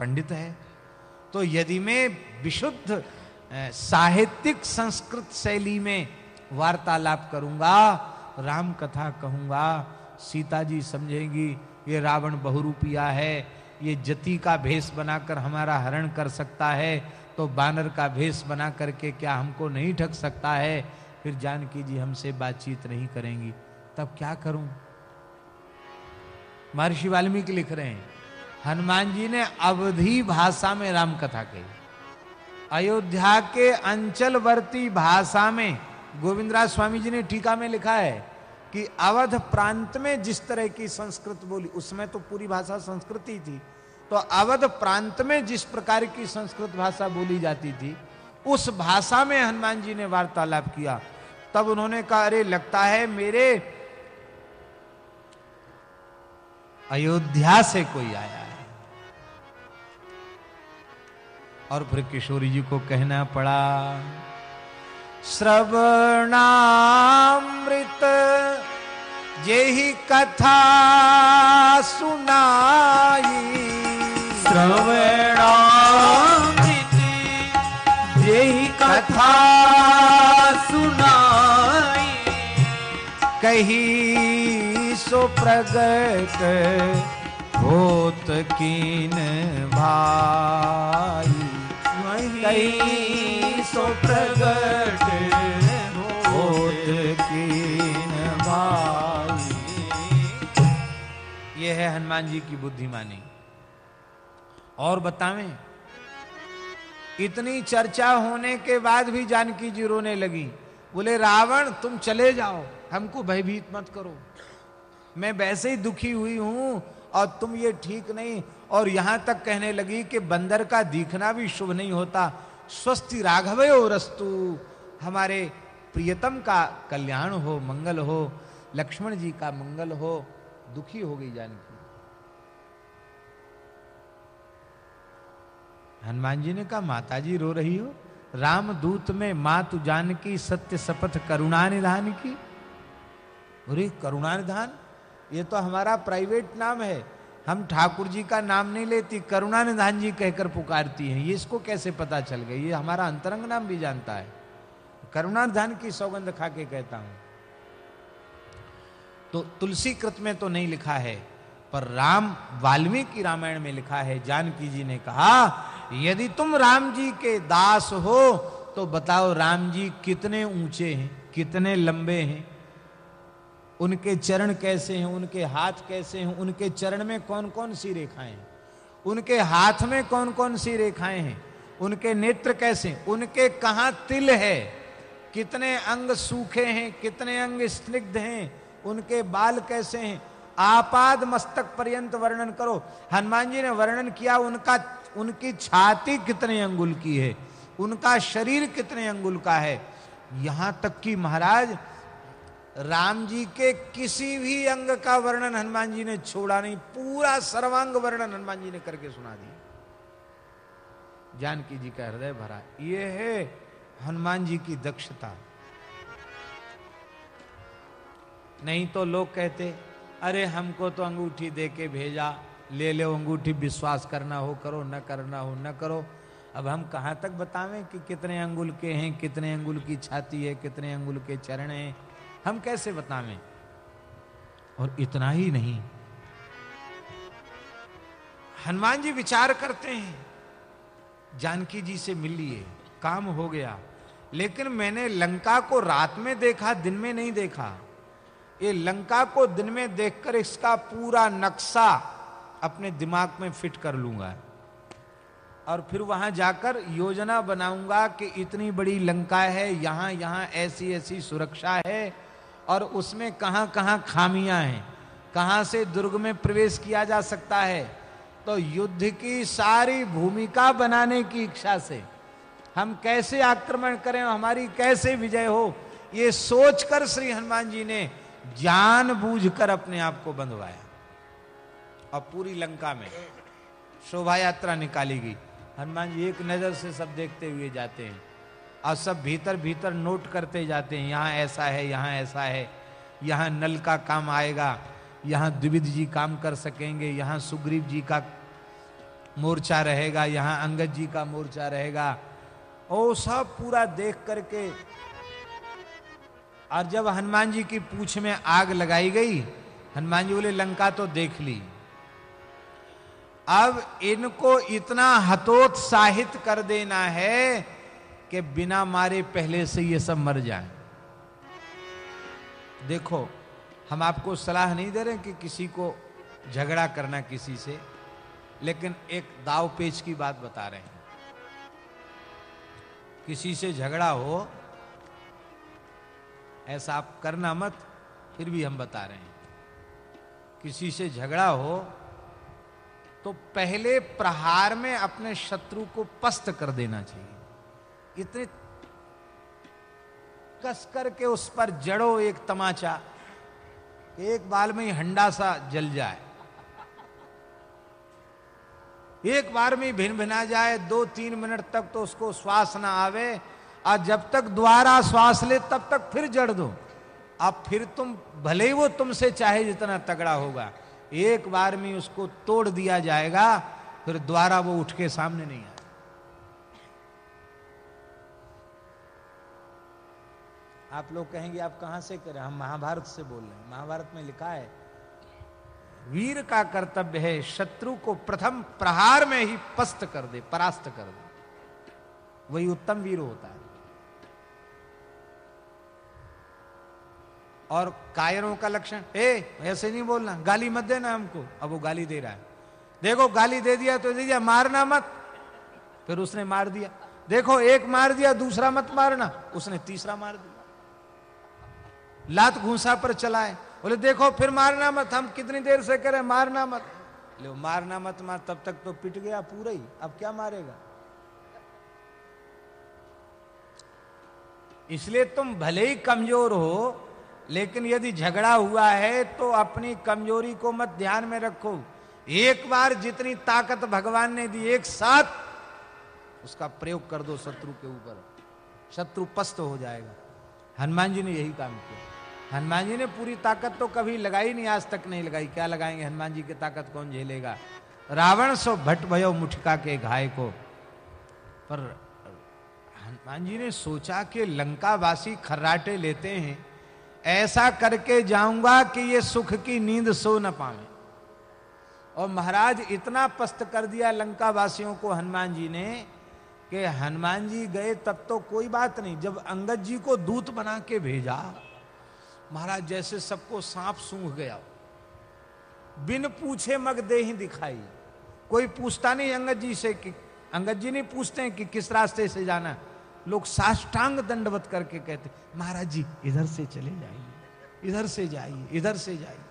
पंडित है। तो यदि मैं विशुद्ध साहित्यिक संस्कृत शैली में वार्तालाप करूँगा राम कथा कहूँगा सीता जी समझेंगी, ये रावण बहुरूपिया है, ये जति का भेष बनाकर हमारा हरण कर सकता है तो बानर का भेष बना करके क्या हमको नहीं ठग सकता है? फिर जानकी जी हमसे बातचीत नहीं करेंगी। तब क्या करूँ? महर्षि वाल्मीकि लिख रहे हैं। हनुमान जी ने अवधि भाषा में राम कथा कही। अयोध्या के अंचलवर्ती भाषा में गोविंदराज स्वामी जी ने टीका में लिखा है कि अवध प्रांत में जिस तरह की संस्कृत बोली, उसमें तो पूरी भाषा संस्कृत ही थी। तो अवध प्रांत में जिस प्रकार की संस्कृत भाषा बोली जाती थी, उस भाषा में हनुमान जी ने वार्तालाप किया। तब उन्होंने कहा, अरे, लगता है मेरे अयोध्या से कोई आया है। और फिर किशोरी जी को कहना पड़ा श्रवणामृत जेहि कथा सुनाई। श्रवणामृत जेहि कथा सुनाई। कही सो प्रगट होत कीन भाई। वही सो प्रगट होत कीन ये है हनुमान जी की बुद्धिमानी। और बतावें, इतनी चर्चा होने के बाद भी जानकी जी रोने लगी। बोले, रावण, तुम चले जाओ, हमको भयभीत मत करो। मैं वैसे ही दुखी हुई हूँ और तुम ये ठीक नहीं और यहाँ तक कहने लगी कि बंदर का दिखना भी शुभ नहीं होता। स्वस्थ राघव रस्तु। हमारे प्रियतम का कल्याण हो, मंगल हो, लक्ष्मण जी का मंगल हो, दुखी हो गई जानकी। हनुमान जी ने कहा माता जी रो रही हो? राम दूत में मातु जानकी, सत्य शपथ करुणा निधान की? अरे करुणा निधान? ये तो हमारा प्राइवेट नाम है। हम ठाकुर जी का नाम नहीं लेती करुणा निधान जी कहकर पुकारती हैं। ये इसको कैसे पता चल गई ये हमारा अंतरंग नाम भी जानता है। करुणा निधान की सौगंध खा के कहता हूँ। तो तुलसी कृत में तो नहीं लिखा है, पर राम वाल्मीकि रामायण में लिखा है, जानकी जी ने कहा, यदि तुम राम जी के दास हो तो बताओ राम जी कितने ऊँचे हैं, कितने लंबे हैं? उनके चरण कैसे हैं, उनके हाथ कैसे हैं, उनके चरण में कौन कौन सी रेखाएँ हैं? उनके हाथ में कौन कौन सी रेखाएँ हैं? उनके नेत्र कैसे उनके कहा तिल है? कितने अंग सूखे हैं, कितने अंग स्निग्ध हैं? उनके बाल कैसे हैं? आपाद मस्तक पर्यंत वर्णन करो। हनुमान जी ने वर्णन किया, उनका, उनकी छाती कितने अंगुल की है? उनका शरीर कितने अंगुल का है? यहाँ तक कि महाराज राम जी के किसी भी अंग का वर्णन हनुमान जी ने छोड़ा नहीं, पूरा सर्वांग वर्णन हनुमान जी ने करके सुना दिया जानकी जी का हृदय भरा, ये है हनुमान जी की दक्षता। नहीं तो लोग कहते, अरे हमको तो अंगूठी दे के भेजा, ले ले अंगूठी, विश्वास करना हो करो, न करना हो न करो। अब हम कहाँ तक बतावें कि कितने अंगुल के हैं, कितने अंगुल की छाती है, कितने अंगुल के चरण हैं? हम कैसे बतावें और इतना ही नहीं। हनुमान जी विचार करते हैं। जानकी जी से मिल लिए, काम हो गया। लेकिन मैंने लंका को रात में देखा, दिन में नहीं देखा। ये लंका को दिन में देखकर इसका पूरा नक्शा अपने दिमाग में फिट कर लूँगा। और फिर वहाँ जाकर योजना बनाऊँगा कि इतनी बड़ी लंका है यहाँ यहाँ ऐसी ऐसी सुरक्षा है और उसमें कहाँ कहाँ खामियाँ हैं, कहाँ से दुर्ग में प्रवेश किया जा सकता है तो युद्ध की सारी भूमिका बनाने की इच्छा से हम कैसे आक्रमण करें, हमारी कैसे विजय हो, ये सोचकर श्री हनुमान जी ने जानबूझकर अपने आप को बंधवाया। और पूरी लंका में शोभा यात्रा निकाली गई। हनुमान जी एक नज़र से सब देखते हुए जाते हैं। और सब भीतर भीतर नोट करते जाते हैं, यहाँ ऐसा है, यहाँ ऐसा है, यहाँ नल का काम आएगा, यहाँ द्विविध जी काम कर सकेंगे, यहाँ सुग्रीव जी का मोर्चा रहेगा, यहाँ अंगद जी का मोर्चा रहेगा। ओ, सब पूरा देख करके, और जब हनुमान जी की पूछ में आग लगाई गई, हनुमान जी बोले, लंका तो देख ली। अब इनको इतना हतोत्साहित कर देना है कि बिना मारे पहले से ये सब मर जाए। देखो, हम आपको सलाह नहीं दे रहे कि किसी को झगड़ा करना किसी से, लेकिन एक दाव पेच की बात बता रहे हैं। किसी से झगड़ा हो, ऐसा आप करना मत, फिर भी हम बता रहे हैं। किसी से झगड़ा हो तो पहले प्रहार में अपने शत्रु को पस्त कर देना चाहिए। इतने कस करके उस पर जड़ो एक तमाचा। एक बाल में ही हंडा सा जल जाए। एक बार में भिन भिना जाए, दो तीन मिनट तक तो उसको श्वास ना आवे। और जब तक द्वारा श्वास ले, तब तक फिर जड़ दो। अब फिर तुम, भले ही वो तुमसे चाहे जितना तगड़ा होगा, एक बार में उसको तोड़ दिया जाएगा, फिर द्वारा वो उठ के सामने नहीं आए आप लोग कहेंगे, आप कहाँ से करें? हम महाभारत से बोल रहे हैं। महाभारत में लिखा है, वीर का कर्तव्य है शत्रु को प्रथम प्रहार में ही पस्त कर दे, परास्त कर दे। वही उत्तम वीर होता है। और कायरों का लक्षण, ए, ऐसे नहीं बोलना, गाली मत देना हमको। अब वो गाली दे रहा है। देखो, गाली दे दिया तो दे दिया, मारना मत। फिर उसने मार दिया। देखो, एक मार दिया, दूसरा मत मारना। उसने तीसरा मार दिया। लात घूसा पर चलाए। बोले, देखो, फिर मारना मत, हम कितनी देर से करें, मारना मत। ले मारना मत मार तब तक तो पिट गया पूरा ही, अब क्या मारेगा? इसलिए तुम भले ही कमज़ोर हो, लेकिन यदि झगड़ा हुआ है तो अपनी कमज़ोरी को मत ध्यान में रखो। एक बार जितनी ताकत भगवान ने दी, एक साथ उसका प्रयोग कर दो शत्रु के ऊपर। शत्रु पस्त हो जाएगा। हनुमान जी ने यही काम किया। हनुमान जी ने पूरी ताकत तो कभी लगाई नहीं, आज तक नहीं लगाई। क्या लगाएँगे? हनुमान जी की ताकत कौन झेलेगा? रावण सो भट भयो मुठका के घाय को। पर हनुमान जी ने सोचा कि लंका वासी खर्राटे लेते हैं, ऐसा करके जाऊँगा कि ये सुख की नींद सो न पावे। और महाराज इतना पस्त कर दिया लंका वासियों को हनुमान जी ने कि हनुमान जी गए तब तो कोई बात नहीं, जब अंगद जी को दूत बना के भेजा महाराज, जैसे सबको सांप सूंघ गया बिन पूछे मग दे ही दिखाई। कोई पूछता नहीं अंगद जी से कि, अंगद जी नहीं पूछते हैं कि किस रास्ते से जाना लोग साष्टांग दंडवत करके कहते, महाराज जी, इधर से चले जाइए, इधर से जाइए, इधर से जाइए।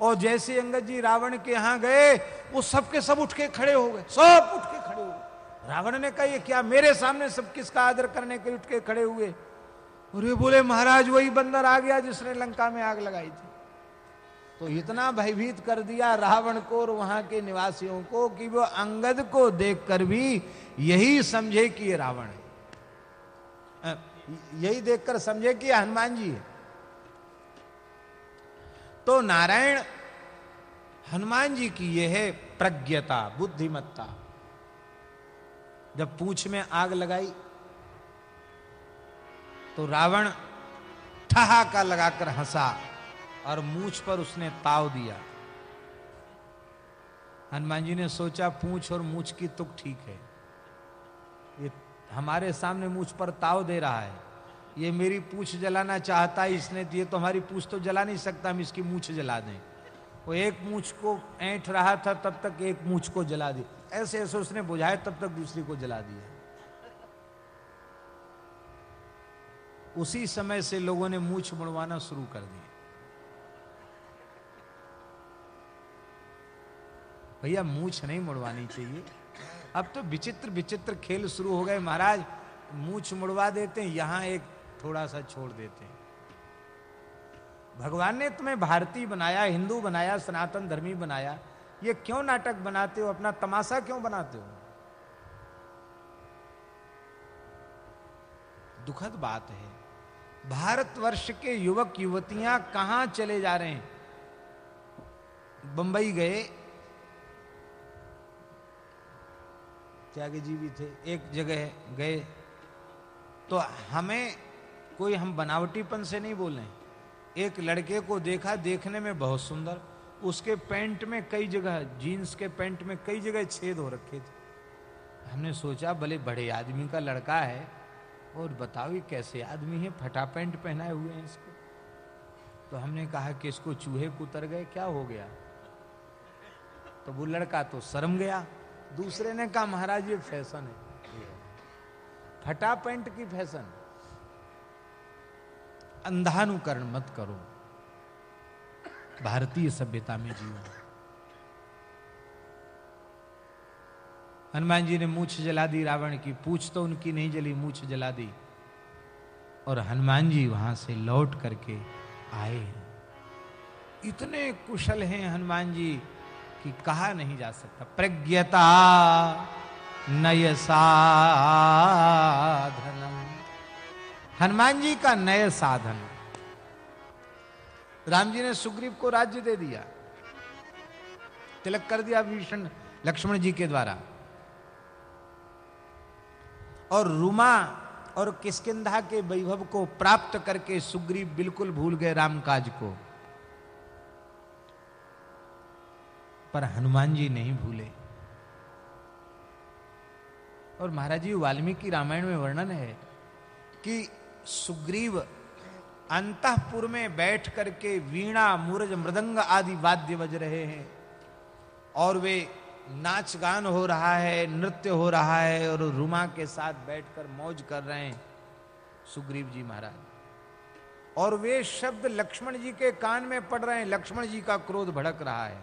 और जैसे अंगद जी रावण के यहाँ गए, वो सबके सब उठ के खड़े हो गए, सब उठ के खड़े हो गए। रावण ने कहा, ये क्या मेरे सामने सब किसका आदर करने के उठ के खड़े हुए? और ये बोले, महाराज, वही बंदर आ गया जिसने लंका में आग लगाई थी। तो इतना भयभीत कर दिया रावण को और वहाँ के निवासियों को कि वो अंगद को देखकर भी यही समझे कि ये रावण है। यही देखकर समझे कि हनुमान जी है। तो नारायण, हनुमान जी की यह है प्रज्ञता, बुद्धिमत्ता। जब पूछ में आग लगाई तो रावण ठहाका लगाकर हंसा और मूछ पर उसने ताव दिया। हनुमान जी ने सोचा, पूछ और मूछ की तुक ठीक है। ये हमारे सामने मूछ पर ताव दे रहा है। ये मेरी पूछ जलाना चाहता है, इसने ये तो हमारी पूछ तो जला नहीं सकता, हम इसकी मूछ जला दें। वो एक मूछ को ऐंठ रहा था, तब तक एक मूछ को जला दी। ऐसे ऐसे उसने बुझाए तब तक दूसरी को जला दिया। उसी समय से लोगों ने मूछ मुड़वाना शुरू कर दिया। भैया, मूछ नहीं मुड़वानी चाहिए। अब तो विचित्र विचित्र खेल शुरू हो गए। महाराज, मूछ मुड़वा देते हैं, यहाँ एक थोड़ा सा छोड़ देते हैं। भगवान ने तुम्हें भारतीय बनाया, हिंदू बनाया, सनातन धर्मी बनाया। ये क्यों नाटक बनाते हो? अपना तमाशा क्यों बनाते हो? दुखद बात है। भारतवर्ष के युवक युवतियाँ कहाँ चले जा रहे हैं? बंबई गए। त्यागी जी भी थे, एक जगह गए। तो हमें कोई हम बनावटीपन से नहीं बोल रहे एक लड़के को देखा, देखने में बहुत सुंदर। उसके पैंट में कई जगह, जीन्स के पैंट में कई जगह छेद हो रखे थे। हमने सोचा, भले बड़े आदमी का लड़का है और बताओ कैसे आदमी है? फटा पैंट पहनाए हुए हैं इसको। तो हमने कहा कि इसको चूहे कुतर गए, क्या हो गया? तो वो लड़का तो शर्म गया। दूसरे ने कहा, महाराज, ये फ़ैशन है। फटा पैंट की फ़ैशन। अंधानुकरण मत करो। भारतीय सभ्यता में जीवन हनुमान जी ने मूछ जला दी, रावण की पूछ तो उनकी नहीं जली, मूछ जला दी। और हनुमान जी वहाँ से लौट करके आए इतने कुशल हैं हनुमान जी कि कहा नहीं जा सकता। प्रज्ञता नय साधनम। हनुमान जी का नए साधन। राम जी ने सुग्रीव को राज्य दे दिया। तिलक कर दिया भीषण लक्ष्मण जी के द्वारा। और रुमा और किसकिधा के वैभव को प्राप्त करके सुग्रीव बिल्कुल भूल गए रामकाज को। पर हनुमान जी नहीं भूले। और महाराज जी, वाल्मीकि रामायण में वर्णन है कि सुग्रीव अंतपुर में बैठ करके वीणा, मूरज, मृदंग आदि वाद्य बज रहे हैं और वे नाच गान हो रहा है, नृत्य हो रहा है और रुमा के साथ बैठकर मौज कर रहे हैं सुग्रीव जी महाराज। और वे शब्द लक्ष्मण जी के कान में पड़ रहे हैं, लक्ष्मण जी का क्रोध भड़क रहा है।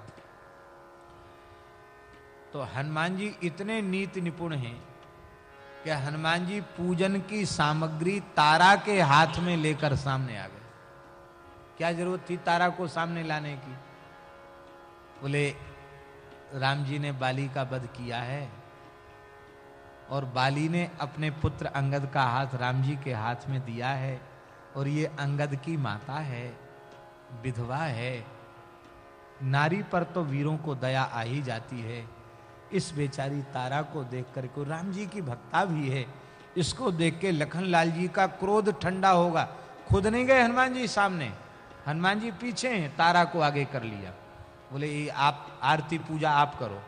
तो हनुमान जी इतने नीति निपुण हैं कि हनुमान जी पूजन की सामग्री तारा के हाथ में लेकर सामने आ गए। क्या ज़रूरत थी तारा को सामने लाने की? बोले राम जी ने बाली का वध किया है और बाली ने अपने पुत्र अंगद का हाथ राम जी के हाथ में दिया है और ये अंगद की माता है, विधवा है। नारी पर तो वीरों को दया आ ही जाती है। इस बेचारी तारा को देख कर को राम जी की भक्ता भी है, इसको देख के लखन लाल जी का क्रोध ठंडा होगा। खुद नहीं गए हनुमान जी सामने? हनुमान जी पीछे हैं, तारा को आगे कर लिया। बोले, ये आप आरती पूजा आप करो.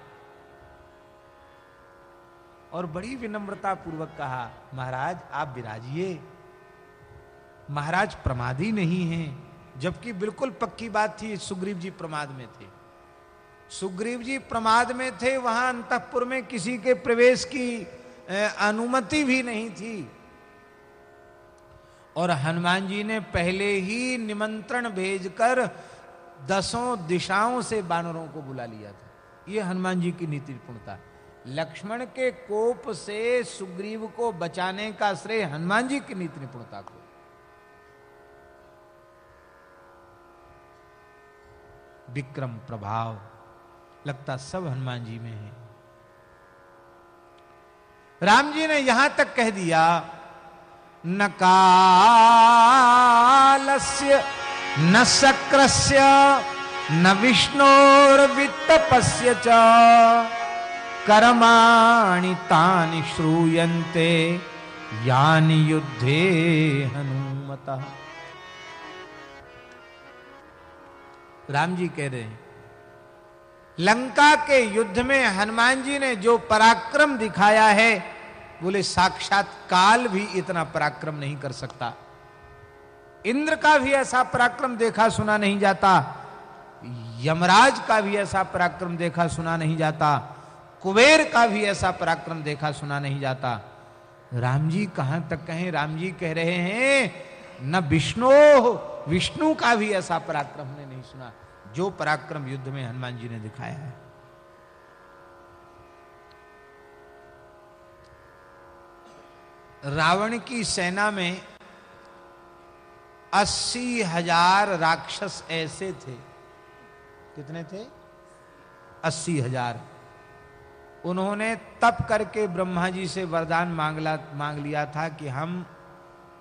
और बड़ी विनम्रता पूर्वक कहा, महाराज, आप विराजिए। महाराज प्रमादी नहीं हैं, जबकि बिल्कुल पक्की बात थी, सुग्रीव जी प्रमाद में थे। सुग्रीव जी प्रमाद में थे, वहाँ अंतपुर में किसी के प्रवेश की अनुमति भी नहीं थी। और हनुमान जी ने पहले ही निमंत्रण भेजकर दसों दिशाओं से बानरों को बुला लिया था। यह हनुमान जी की नीति निपुणता लक्ष्मण के कोप से सुग्रीव को बचाने का श्रेय हनुमान जी की नीति निपुणता को। विक्रम प्रभाव। लगता सब हनुमान जी में है। राम जी ने यहाँ तक कह दिया न कालस्य न शक्रस्य, न विष्णोर्वित्तपस्य च कर्माणि तानि श्रूयन्ते, यानि युद्धे हनुमतः। राम जी कह रहे हैं, लंका के युद्ध में हनुमान जी ने जो पराक्रम दिखाया है, बोले साक्षात काल भी इतना पराक्रम नहीं कर सकता। इंद्र का भी ऐसा पराक्रम देखा सुना नहीं जाता, यमराज का भी ऐसा पराक्रम देखा सुना नहीं जाता, कुबेर का भी ऐसा पराक्रम देखा सुना नहीं जाता। राम जी कहाँ तक कहें? राम जी कह रहे हैं, न विष्णु विष्णु का भी ऐसा पराक्रम हमने नहीं सुना, जो पराक्रम युद्ध में हनुमान जी ने दिखाया है। रावण की सेना में अस्सी हज़ार राक्षस ऐसे थे। कितने थे? अस्सी हज़ार। उन्होंने तप करके ब्रह्मा जी से वरदान मांगला, मांग लिया था कि हम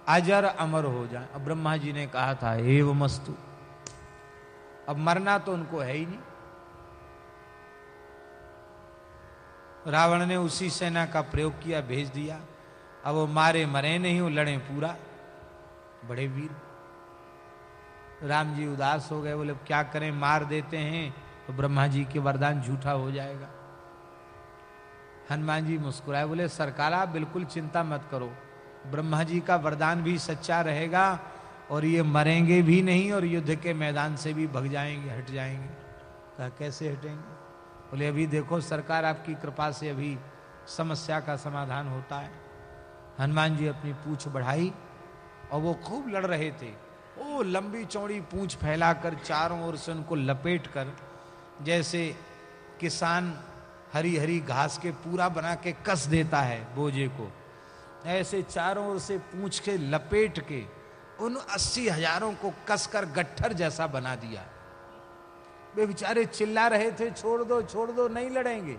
अजर अमर हो जाएँ। अब ब्रह्मा जी ने कहा था हे एव मस्तु। अब मरना तो उनको है ही नहीं। रावण ने उसी सेना का प्रयोग किया, भेज दिया। अब वो मारे मरे नहीं, वो लड़े पूरा। बड़े वीर। राम जी उदास हो गए, बोले क्या करें? मार देते हैं तो ब्रह्मा जी के वरदान झूठा हो जाएगा. हनुमान जी मुस्कुराए, बोले, सरकार आप बिल्कुल चिंता मत करो। ब्रह्मा जी का वरदान भी सच्चा रहेगा और ये मरेंगे भी नहीं और युद्ध के मैदान से भी भग जाएँगे, हट जाएँगे। कहा, कैसे हटेंगे? बोले, अभी देखो, सरकार आपकी कृपा से अभी समस्या का समाधान होता है। हनुमान जी अपनी पूछ बढ़ाई और वो खूब लड़ रहे थे। ओ लंबी चौड़ी पूछ फैलाकर चारों ओर से उनको लपेट कर, जैसे किसान हरी हरी घास के पूरा बना के कस देता है बोझे को, ऐसे चारों ओर से पूछ के लपेट के उन अस्सी हज़ारों को कसकर गट्ठर जैसा बना दिया। वे बेचारे चिल्ला रहे थे, छोड़ दो छोड़ दो, नहीं लड़ेंगे।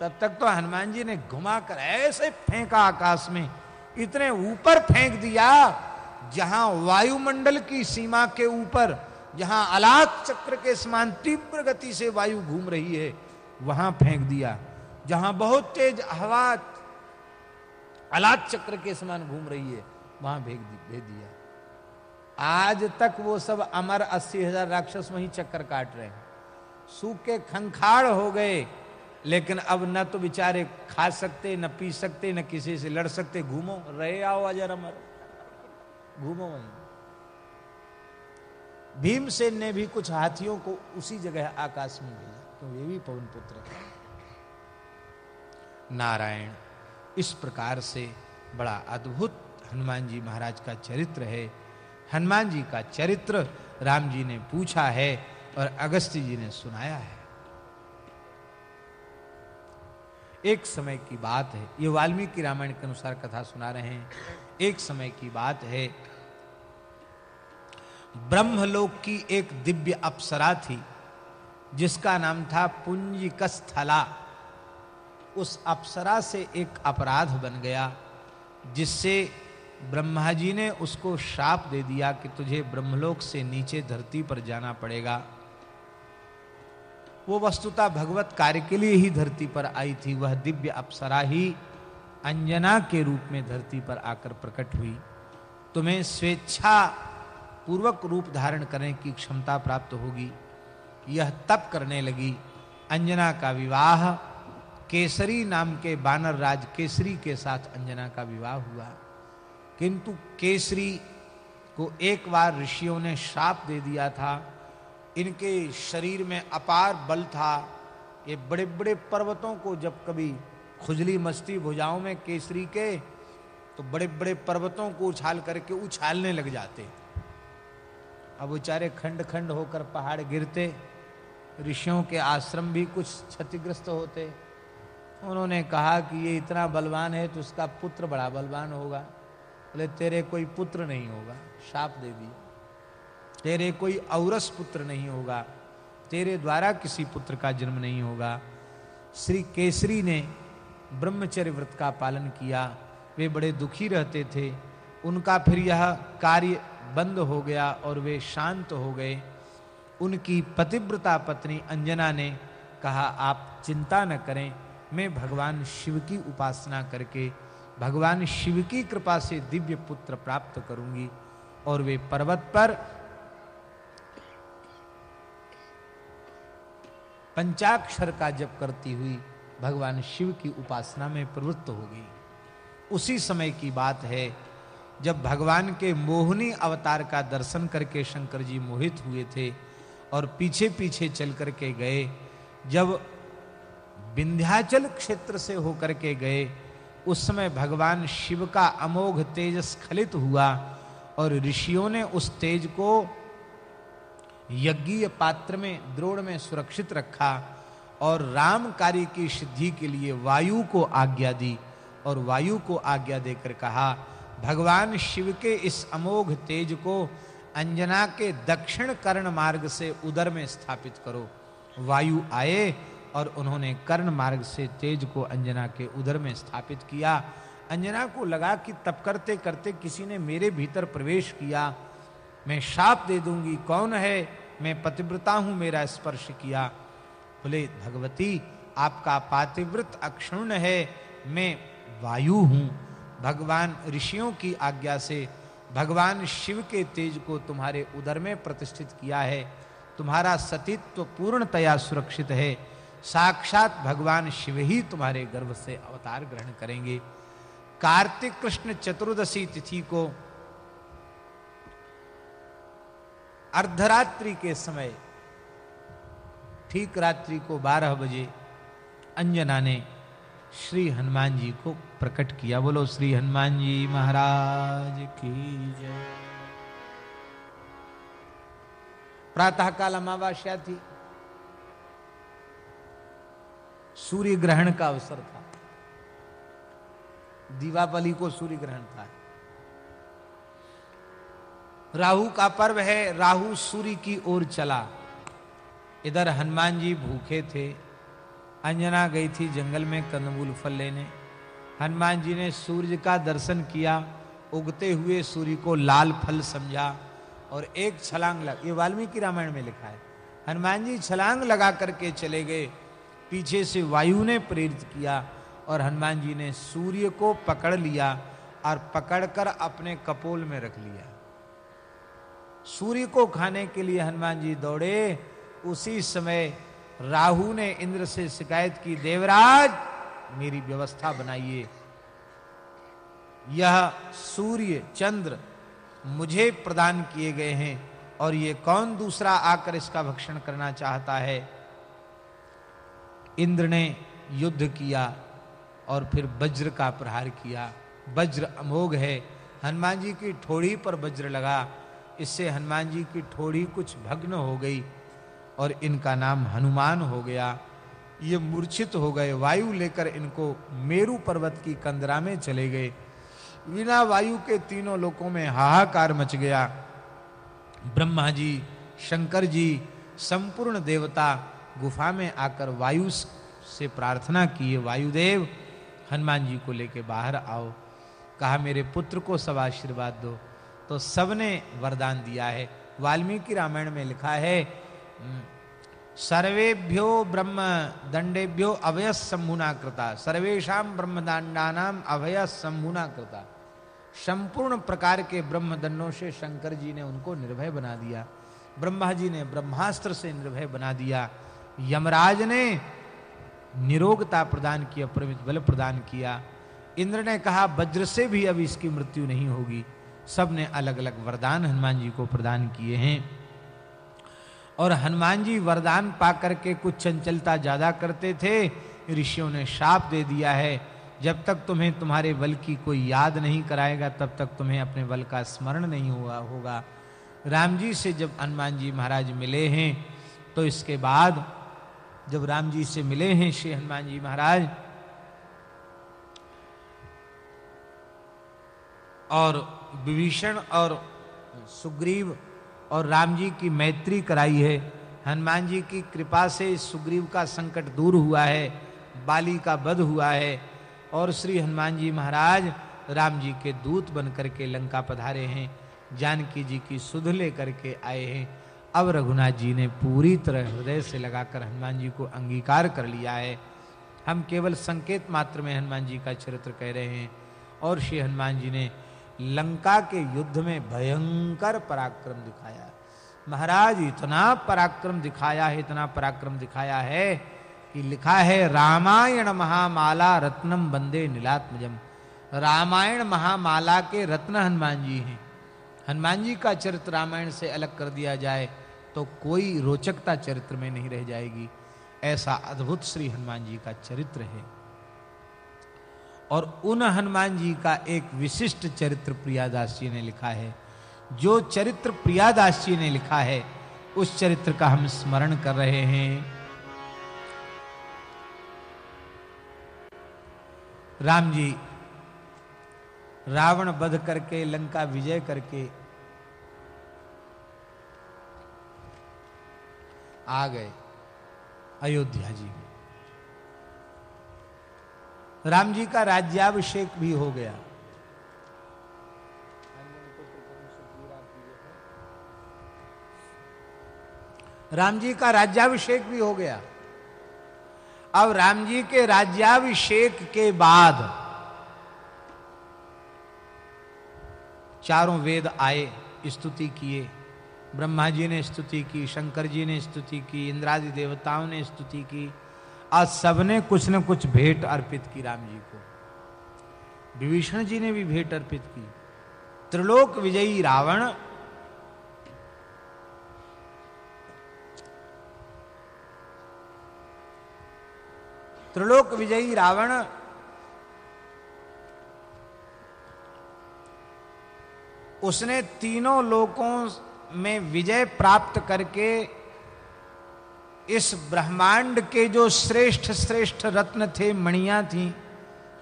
तब तक तो हनुमान जी ने घुमाकर ऐसे फेंका आकाश में, इतने ऊपर फेंक दिया जहाँ वायुमंडल की सीमा के ऊपर, जहाँ अलाक चक्र के समान तीव्र गति से वायु घूम रही है, वहाँ फेंक दिया। जहाँ बहुत तेज हवा अलाक चक्र के समान घूम रही है, वहाँ भेज भेज दिया। आज तक वो सब अमर अस्सी हज़ार राक्षस वहीं चक्कर काट रहे हैं। सूखे खंखाड़ हो गए, लेकिन अब न तो बेचारे खा सकते, न पी सकते, न किसी से लड़ सकते। घूमो, रहे आओ अजर अमर घूमो वहीं। भीमसेन ने भी कुछ हाथियों को उसी जगह आकाश में भेजा तो वे भी पवन पुत्र नारायण, इस प्रकार से बड़ा अद्भुत हनुमान जी महाराज का चरित्र है। हनुमान जी का चरित्र राम जी ने पूछा है और अगस्त्य जी ने सुनाया है। एक समय की बात है। ये वाल्मीकि रामायण के अनुसार कथा सुना रहे हैं। एक समय की बात है। ब्रह्मलोक की एक दिव्य अप्सरा थी, जिसका नाम था पुंजिकस्थला। उस अप्सरा से एक अपराध बन गया, जिससे ब्रह्मा जी ने उसको श्राप दे दिया कि तुझे ब्रह्मलोक से नीचे धरती पर जाना पड़ेगा। वो वस्तुता भगवत कार्य के लिए ही धरती पर आई थी, वह दिव्य अप्सरा ही अंजना के रूप में धरती पर आकर प्रकट हुई। तुम्हें स्वेच्छा पूर्वक रूप धारण करने की क्षमता प्राप्त होगी। यह तप करने लगी। अंजना का विवाह केसरी नाम के बानर राज केसरी के साथ अंजना का विवाह हुआ। किंतु केसरी को एक बार ऋषियों ने श्राप दे दिया था। इनके शरीर में अपार बल था। ये बड़े बड़े पर्वतों को जब कभी खुजली मस्ती भुजाओं में केसरी के तो बड़े बड़े पर्वतों को उछाल करके उछालने लग जाते। अब बेचारे खंड खंड होकर पहाड़ गिरते, ऋषियों के आश्रम भी कुछ क्षतिग्रस्त होते। उन्होंने कहा कि ये इतना बलवान है तो उसका पुत्र बड़ा बलवान होगा। बोले, तेरे कोई पुत्र नहीं होगा, शाप दे दिया तेरे कोई औरस पुत्र नहीं होगा, तेरे द्वारा किसी पुत्र का जन्म नहीं होगा। श्री केसरी ने ब्रह्मचर्य व्रत का पालन किया। वे बड़े दुखी रहते थे। उनका फिर यह कार्य बंद हो गया और वे शांत हो गए। उनकी पतिव्रता पत्नी अंजना ने कहा, आप चिंता न करें, मैं भगवान शिव की उपासना करके, भगवान शिव की कृपा से दिव्य पुत्र प्राप्त करूँगी। और वे पर्वत पर पंचाक्षर का जप करती हुई भगवान शिव की उपासना में प्रवृत्त हो गई। उसी समय की बात है, जब भगवान के मोहनी अवतार का दर्शन करके शंकर जी मोहित हुए थे और पीछे पीछे चल करके गए, जब विंध्याचल क्षेत्र से होकर के गए, उस समय भगवान शिव का अमोघ तेज स्खलित हुआ और ऋषियों ने उस तेज को यज्ञीय पात्र में, द्रोण में सुरक्षित रखा। और राम कार्य की सिद्धि के लिए वायु को आज्ञा दी और वायु को आज्ञा देकर कहा, भगवान शिव के इस अमोघ तेज को अंजना के दक्षिण कर्ण मार्ग से उदर में स्थापित करो। वायु आए और उन्होंने कर्ण मार्ग से तेज को अंजना के उदर में स्थापित किया। अंजना को लगा कि तप करते करते किसी ने मेरे भीतर प्रवेश किया। मैं शाप दे दूँगी, कौन है? मैं पतिव्रता हूँ, मेरा स्पर्श किया। बोले, भगवती, आपका पातिव्रत अक्षुण है, मैं वायु हूँ। भगवान ऋषियों की आज्ञा से भगवान शिव के तेज को तुम्हारे उदर में प्रतिष्ठित किया है। तुम्हारा सतीत्व पूर्णतया सुरक्षित है। साक्षात भगवान शिव ही तुम्हारे गर्भ से अवतार ग्रहण करेंगे। कार्तिक कृष्ण चतुर्दशी तिथि को अर्धरात्रि के समय ठीक रात्रि को 12 बजे अंजना ने श्री हनुमान जी को प्रकट किया। बोलो, श्री हनुमान जी महाराज की जय। प्रातः काल अमावस्या थी। सूर्य ग्रहण का अवसर था। दीपावली को सूर्य ग्रहण था। राहु का पर्व है, राहु सूर्य की ओर चला। इधर हनुमान जी भूखे थे। अंजना गई थी जंगल में कंदमूल फल लेने। हनुमान जी ने सूर्य का दर्शन किया, उगते हुए सूर्य को लाल फल समझा और एक छलांग लग, ये वाल्मीकि रामायण में लिखा है। हनुमान जी छलांग लगा करके चले गए। पीछे से वायु ने प्रेरित किया और हनुमान जी ने सूर्य को पकड़ लिया और पकड़कर अपने कपोल में रख लिया। सूर्य को खाने के लिए हनुमान जी दौड़े उसी समय राहु ने इंद्र से शिकायत की, देवराज, मेरी व्यवस्था बनाइए। यह सूर्य चंद्र मुझे प्रदान किए गए हैं और ये कौन दूसरा आकर इसका भक्षण करना चाहता है? इंद्र ने युद्ध किया और फिर वज्र का प्रहार किया। वज्र अमोघ है। हनुमान जी की ठोड़ी पर वज्र लगा। इससे हनुमान जी की ठोड़ी कुछ भग्न हो गई। और इनका नाम हनुमान हो गया। ये मूर्छित हो गए, वायु लेकर इनको मेरु पर्वत की कंदरा में चले गए। बिना वायु के तीनों लोकों में हाहाकार मच गया। ब्रह्मा जी, शंकर जी, संपूर्ण देवता गुफा में आकर वायु से प्रार्थना किए, वायुदेव, हनुमान जी को लेके बाहर आओ। कहा, मेरे पुत्र को सब आशीर्वाद दो। तो सबने वरदान दिया है। वाल्मीकि रामायण में लिखा है सर्वेभ्यो ब्रह्म दंडेभ्यो अभय संभुना कृता सर्वेशा ब्रह्म दंडानाम अभय संभुना कृता संपूर्ण प्रकार के ब्रह्म दंडों से शंकर जी ने उनको निर्भय बना दिया। ब्रह्मा जी ने ब्रह्मास्त्र से निर्भय बना दिया। यमराज ने निरोगता प्रदान किया, प्रमित बल प्रदान किया। इंद्र ने कहा, वज्र से भी अब इसकी मृत्यु नहीं होगी। सबने अलग अलग वरदान हनुमान जी को प्रदान किए हैं। और हनुमान जी वरदान पा करके कुछ चंचलता ज़्यादा करते थे, ऋषियों ने शाप दे दिया है। जब तक तुम्हें तुम्हारे बल की कोई याद नहीं कराएगा, तब तक तुम्हें अपने बल का स्मरण नहीं हुआ होगा। राम जी से जब हनुमान जी महाराज मिले हैं तो इसके बाद जब राम जी से मिले हैं श्री हनुमान जी महाराज, और विभीषण और सुग्रीव और राम जी की मैत्री कराई है। हनुमान जी की कृपा से सुग्रीव का संकट दूर हुआ है, बाली का वध हुआ है और श्री हनुमान जी महाराज राम जी के दूत बन करके लंका पधारे हैं, जानकी जी की सुध ले करके आए हैं। अब रघुनाथ जी ने पूरी तरह हृदय से लगाकर हनुमान जी को अंगीकार कर लिया है। हम केवल संकेत मात्र में हनुमान जी का चरित्र कह रहे हैं और श्री हनुमान जी ने लंका के युद्ध में भयंकर पराक्रम दिखाया। महाराज, इतना पराक्रम दिखाया है, इतना पराक्रम दिखाया है कि लिखा है, रामायण महामाला रत्नम बंदे नीलात्मजम। रामायण महामाला के रत्न हनुमान जी हैं। हनुमान जी का चरित्र रामायण से अलग कर दिया जाए तो कोई रोचकता चरित्र में नहीं रह जाएगी। ऐसा अद्भुत श्री हनुमान जी का चरित्र है। और उन हनुमान जी का एक विशिष्ट चरित्र प्रियादास जी ने लिखा है। जो चरित्र प्रियादास जी ने लिखा है, उस चरित्र का हम स्मरण कर रहे हैं। राम जी, रावण बध करके, लंका विजय करके आ गए अयोध्या जी। में राम जी का राज्याभिषेक भी हो गया। राम जी का राज्याभिषेक भी हो गया। अब राम जी के राज्याभिषेक के बाद चारों वेद आए, स्तुति किए। ब्रह्मा जी ने स्तुति की, शंकर जी ने स्तुति की, इंद्रादि देवताओं ने स्तुति की। आज सबने कुछ न कुछ भेंट अर्पित की राम जी को। विभीषण जी ने भी भेंट अर्पित की। त्रिलोक विजयी रावण। त्रिलोक विजयी रावण। उसने तीनों लोकों में विजय प्राप्त करके इस ब्रह्मांड के जो श्रेष्ठ श्रेष्ठ रत्न थे, मणिया थी,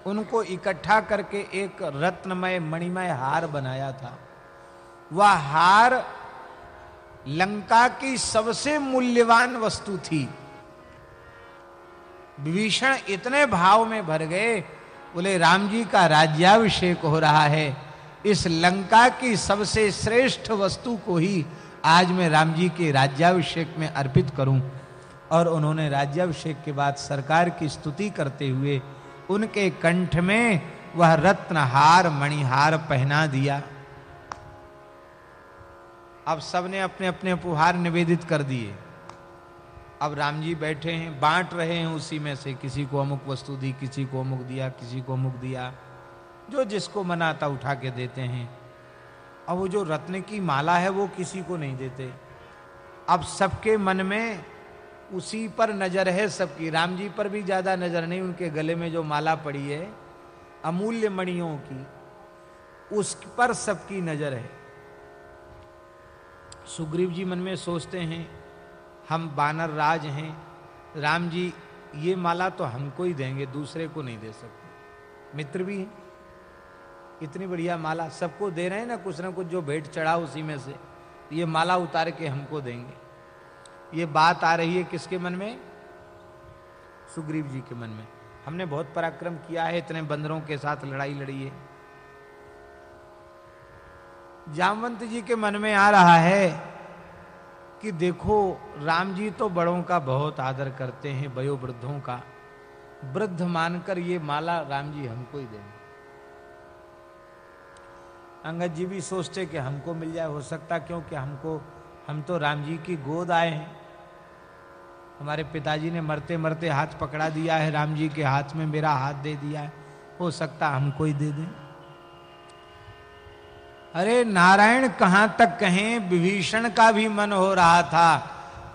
उनको इकट्ठा करके एक रत्नमय, मणिमय हार बनाया था। वह हार लंका की सबसे मूल्यवान वस्तु थी। विभीषण इतने भाव में भर गए, बोले, राम जी का राज्याभिषेक हो रहा है। इस लंका की सबसे श्रेष्ठ वस्तु को ही आज मैं राम जी के राज्याभिषेक में अर्पित करूँ। और उन्होंने राज्याभिषेक के बाद सरकार की स्तुति करते हुए उनके कंठ में वह रत्नहार मणिहार पहना दिया। अब सबने अपने अपने उपहार निवेदित कर दिए। अब राम जी बैठे हैं, बांट रहे हैं उसी में से, किसी को अमुक वस्तु दी, किसी को अमुक दिया, किसी को अमुक दिया। जो जिसको मनाता उठा के देते हैं। अब वो जो रत्न की माला है वो किसी को नहीं देते। अब सबके मन में उसी पर नज़र है सबकी। राम जी पर भी ज़्यादा नज़र नहीं, उनके गले में जो माला पड़ी है, अमूल्य मणियों की, उस पर सबकी नज़र है। सुग्रीव जी मन में सोचते हैं, हम बानर राज हैं राम जी ये माला तो हमको ही देंगे, दूसरे को नहीं दे सकते। मित्र भी हैं, इतनी बढ़िया माला, सबको दे रहे हैं ना कुछ ना कुछ, जो भेंट चढ़ा उसी में से, ये माला उतार के हमको देंगे। ये बात आ रही है किसके मन में? सुग्रीव जी के मन में। हमने बहुत पराक्रम किया है, इतने बंदरों के साथ लड़ाई लड़ी है। जामवंत जी के मन में आ रहा है कि देखो, राम जी तो बड़ों का बहुत आदर करते हैं वयो वृद्धों का। वृद्ध मानकर ये माला राम जी हमको ही देंगे। अंगद जी भी सोचते कि हमको मिल जाए, हो सकता क्योंकि हमको, हम तो राम जी की गोद आए हैं। हमारे पिताजी ने मरते मरते हाथ पकड़ा दिया है, राम जी के हाथ में मेरा हाथ दे दिया है। हो सकता हमको ही दे दें। अरे नारायण, कहाँ तक कहें? विभीषण का भी मन हो रहा था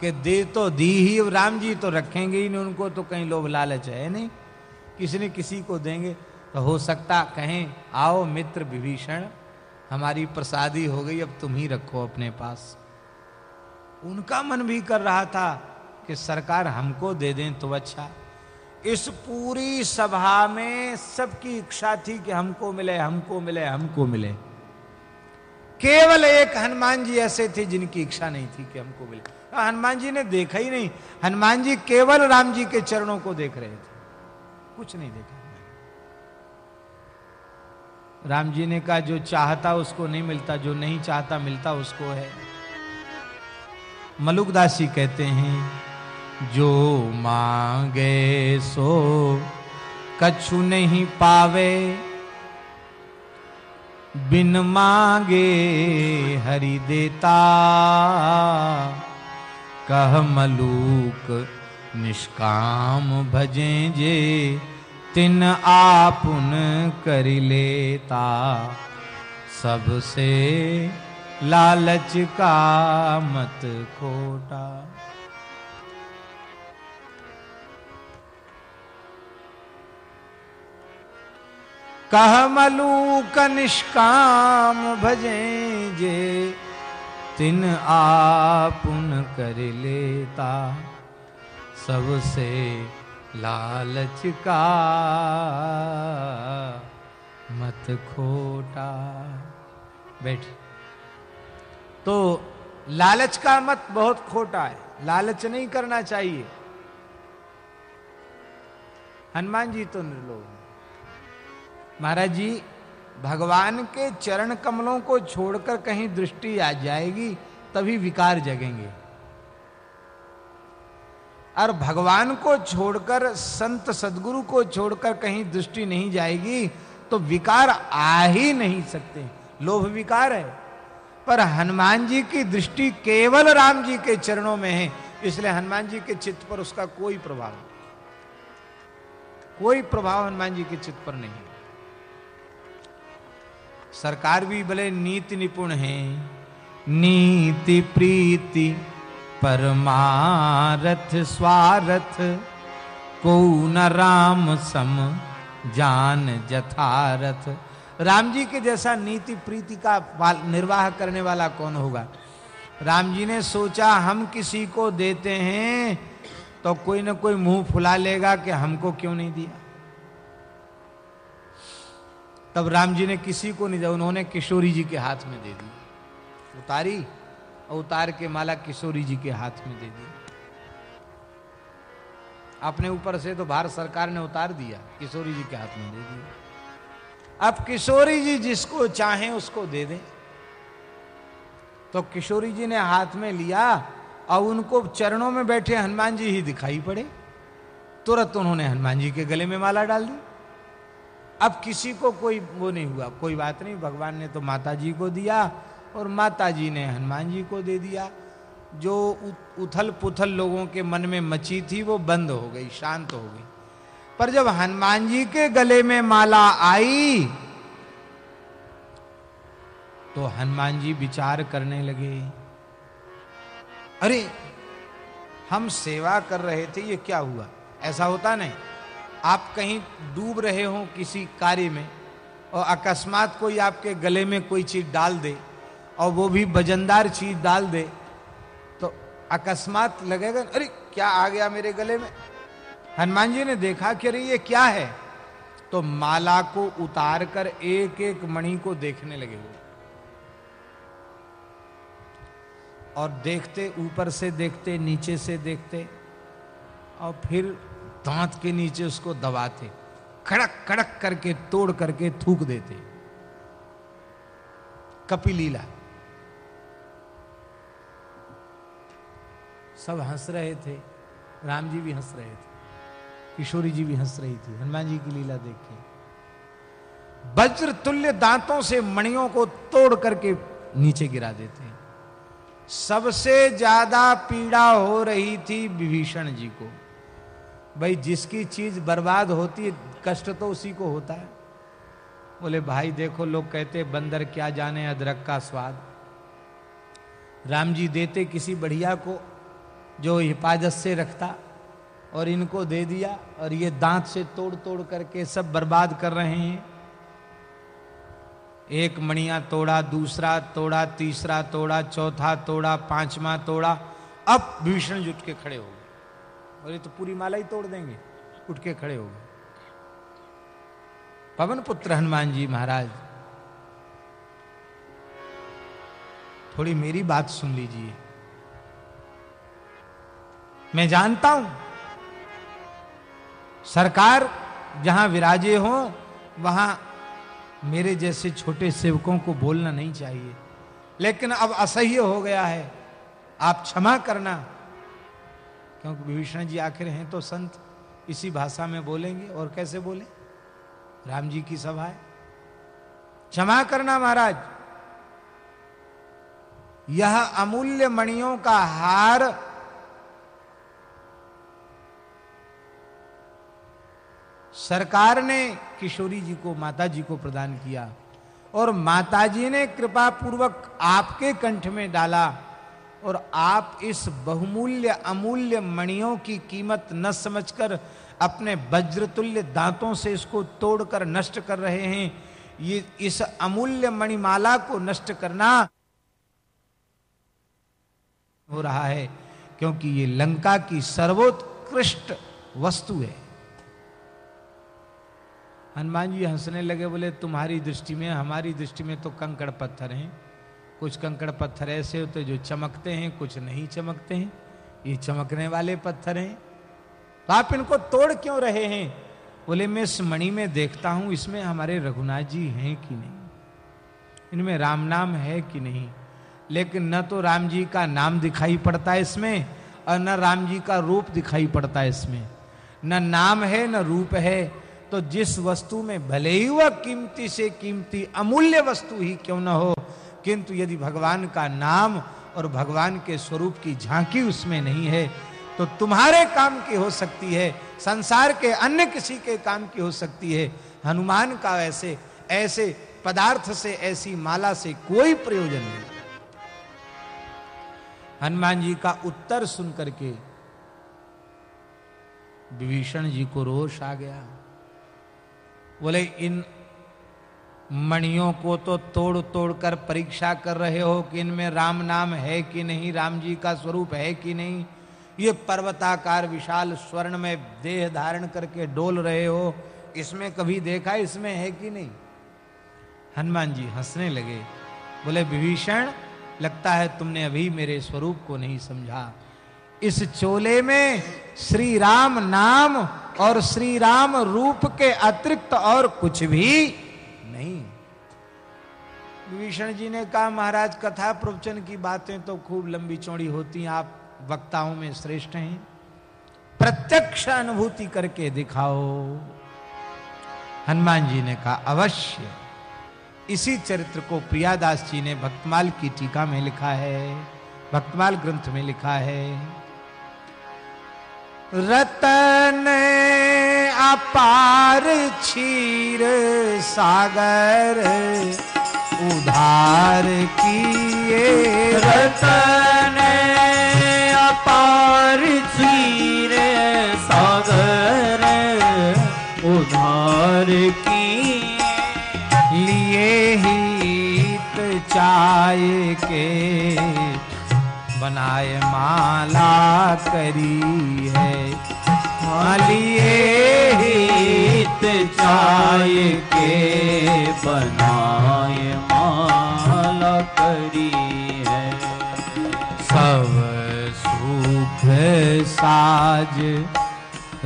कि दे तो दी ही राम जी तो रखेंगे ही नहीं उनको तो कहीं लोभ लालच है नहीं। किसी ने किसी को देंगे। तो हो सकता कहें, आओ मित्र विभीषण, हमारी प्रसादी हो गई, अब तुम ही रखो अपने पास। उनका मन भी कर रहा था कि सरकार हमको दे दें तो अच्छा। इस पूरी सभा में सबकी इच्छा थी कि हमको मिले हमको मिले हमको मिले। केवल एक हनुमान जी ऐसे थे जिनकी इच्छा नहीं थी कि हमको मिले। हनुमान जी ने देखा ही नहीं। हनुमान जी केवल राम जी के चरणों को देख रहे थे। कुछ नहीं देखा। राम जी ने कहा, जो चाहता उसको नहीं मिलता, जो नहीं चाहता मिलता उसको है। मलुकदासी कहते हैं जो मांगे सो कछु नहीं पावे। बिन मांगे हरि देता, कह मलूक निष्काम भजें जे, तिन आपुन कर लेता। सबसे लालच का मत खोटा। कह मलूक निष्काम भजे जे, तिन आपुन कर लेता, सबसे लालच का मत खोटा। बैठ। तो लालच का मत बहुत खोटा है, लालच नहीं करना चाहिए। हनुमान जी तो निर्लोभ महाराज जी, भगवान के चरण कमलों को छोड़कर कहीं दृष्टि आ जाएगी, तभी विकार जगेंगे। और भगवान को छोड़कर, संत सदगुरु को छोड़कर कहीं दृष्टि नहीं जाएगी तो विकार आ ही नहीं सकते। लोभ विकार है। पर हनुमान जी की दृष्टि केवल राम जी के चरणों में है, इसलिए हनुमान जी के चित्त पर उसका कोई प्रभाव नहीं। कोई प्रभाव हनुमान जी के चित्त पर नहीं सरकार भी भले नीति निपुण है, नीति प्रीति, परमारथ, स्वारथ को न राम सम, जान जथारथ। राम जी के जैसा नीति प्रीति का निर्वाह करने वाला कौन होगा? राम जी ने सोचा, हम किसी को देते हैं तो कोई ना कोई मुँह फुला लेगा कि हमको क्यों नहीं दिया? तब राम जी ने किसी को नहीं दिया, उन्होंने किशोरी जी के हाथ में दे दी। उतारी और उतार के माला किशोरी जी के हाथ में दे दी। अपने ऊपर से तो भारत सरकार ने उतार दिया, किशोरी जी के हाथ में दे दिया अब किशोरी जी जिसको चाहे उसको दे दें। तो किशोरी जी ने हाथ में लिया और उनको चरणों में बैठे हनुमान जी ही दिखाई पड़े। तुरंत उन्होंने हनुमान जी के गले में माला डाल दी। अब किसी को कोई वो नहीं हुआ, कोई बात नहीं, भगवान ने तो माता जी को दिया और माता जी ने हनुमान जी को दे दिया। जो उथल पुथल लोगों के मन में मची थी, वो बंद हो गई, शांत हो गई। पर जब हनुमान जी के गले में माला आई तो हनुमान जी विचार करने लगे, अरे, हम सेवा कर रहे थे, ये क्या हुआ? ऐसा होता नहीं। आप कहीं डूब रहे हो किसी कार्य में और अकस्मात कोई आपके गले में कोई चीज़ डाल दे और वो भी वजनदार चीज़ डाल दे तो अकस्मात लगेगा, अरे, क्या आ गया मेरे गले में? हनुमान जी ने देखा कि अरे, ये क्या है? तो माला को उतार कर एक एक मणि को देखने लगे हुए और देखते, ऊपर से देखते, नीचे से देखते, और फिर दांत के नीचे उसको दबाते कड़क कड़क करके, तोड़ करके थूक देते। कपिलीला सब हंस रहे थे, राम जी भी हंस रहे थे, किशोरी जी भी हंस रही थी, हनुमान जी की लीला देख। के वज्र तुल्य दांतों से मणियों को तोड़ करके नीचे गिरा देते। सबसे ज़्यादा पीड़ा हो रही थी विभीषण जी को। भाई जिसकी चीज़ बर्बाद होती है, कष्ट तो उसी को होता है। बोले, भाई देखो, लोग कहते बंदर क्या जाने अदरक का स्वाद। राम जी देते किसी बढ़िया को, जो हिफाजत से रखता और इनको दे दिया और ये दांत से तोड़ तोड़ करके सब बर्बाद कर रहे हैं। एक मणिया तोड़ा, दूसरा तोड़ा, तीसरा तोड़ा, चौथा तोड़ा, पांचवा तोड़ा, अब भीषण जुट के खड़े हो गए। ये तो पूरी माला ही तोड़ देंगे। उठ के खड़े हो गए। पवन पुत्र हनुमान जी महाराज, थोड़ी मेरी बात सुन लीजिए। मैं जानता हूँ, सरकार जहाँ विराजे हो, वहाँ मेरे जैसे छोटे सेवकों को बोलना नहीं चाहिए। लेकिन अब असह्य हो गया है। आप क्षमा करना क्योंकि विभीषण जी आखिर हैं तो संत इसी भाषा में बोलेंगे, और कैसे बोले? राम जी की सभा है। क्षमा करना महाराज, यह अमूल्य मणियों का हार सरकार ने किशोरी जी को, माता जी को प्रदान किया, और माता जी ने कृपा पूर्वक आपके कंठ में डाला। और आप इस बहुमूल्य, अमूल्य मणियों की कीमत न समझकर अपने वज्रतुल्य दांतों से इसको तोड़कर नष्ट कर रहे हैं। ये, इस अमूल्य मणिमाला को नष्ट करना हो रहा है, क्योंकि ये लंका की सर्वोत्कृष्ट वस्तु है। हनुमान जी हंसने लगे, बोले, तुम्हारी दृष्टि में, हमारी दृष्टि में तो कंकड़ पत्थर हैं। कुछ कंकड़ पत्थर ऐसे होते जो चमकते हैं, कुछ नहीं चमकते हैं। ये चमकने वाले पत्थर हैं। तो आप इनको तोड़ क्यों रहे हैं? बोले, मैं इस मणि में देखता हूँ, इसमें हमारे रघुनाथ जी हैं कि नहीं? इनमें राम नाम है कि नहीं? लेकिन न तो राम जी का नाम दिखाई पड़ता है इसमें और न राम जी का रूप दिखाई पड़ता है इसमें। न नाम है, न रूप है। तो जिस वस्तु में भले ही वह कीमती से कीमती अमूल्य वस्तु ही क्यों ना हो किंतु यदि भगवान का नाम और भगवान के स्वरूप की झांकी उसमें नहीं है तो तुम्हारे काम की हो सकती है, संसार के अन्य किसी के काम की हो सकती है। हनुमान का ऐसे ऐसे पदार्थ से, ऐसी माला से कोई प्रयोजन नहीं। हनुमान जी का उत्तर सुन करके विभीषण जी को रोष आ गया। बोले, इन मणियों को तो तोड़ तोड़ कर परीक्षा कर रहे हो कि इनमें राम नाम है कि नहीं, राम जी का स्वरूप है कि नहीं? ये पर्वताकार विशाल स्वर्ण में देह धारण करके डोल रहे हो, इसमें कभी देखा इसमें है कि नहीं? हनुमान जी हंसने लगे, बोले, विभीषण, लगता है तुमने अभी मेरे स्वरूप को नहीं समझा। इस चोले में श्री राम नाम और श्री राम रूप के अतिरिक्त और कुछ भी नहीं। विभीषण जी ने कहा, महाराज, कथा प्रवचन की बातें तो खूब लंबी चौड़ी होती हैं, आप वक्ताओं में श्रेष्ठ हैं। प्रत्यक्ष अनुभूति करके दिखाओ। हनुमान जी ने कहा, अवश्य। इसी चरित्र को प्रियादास जी ने भक्तमाल की टीका में लिखा है, भक्तमाल ग्रंथ में लिखा है। रतन अपार क्षीर सागर उधार किए। रतन अपार क्षीर सागर उधार की लिए हित चाय के बनाए माला करी है। लिए हित चाय के बनाए माला करी है। सब सुख साज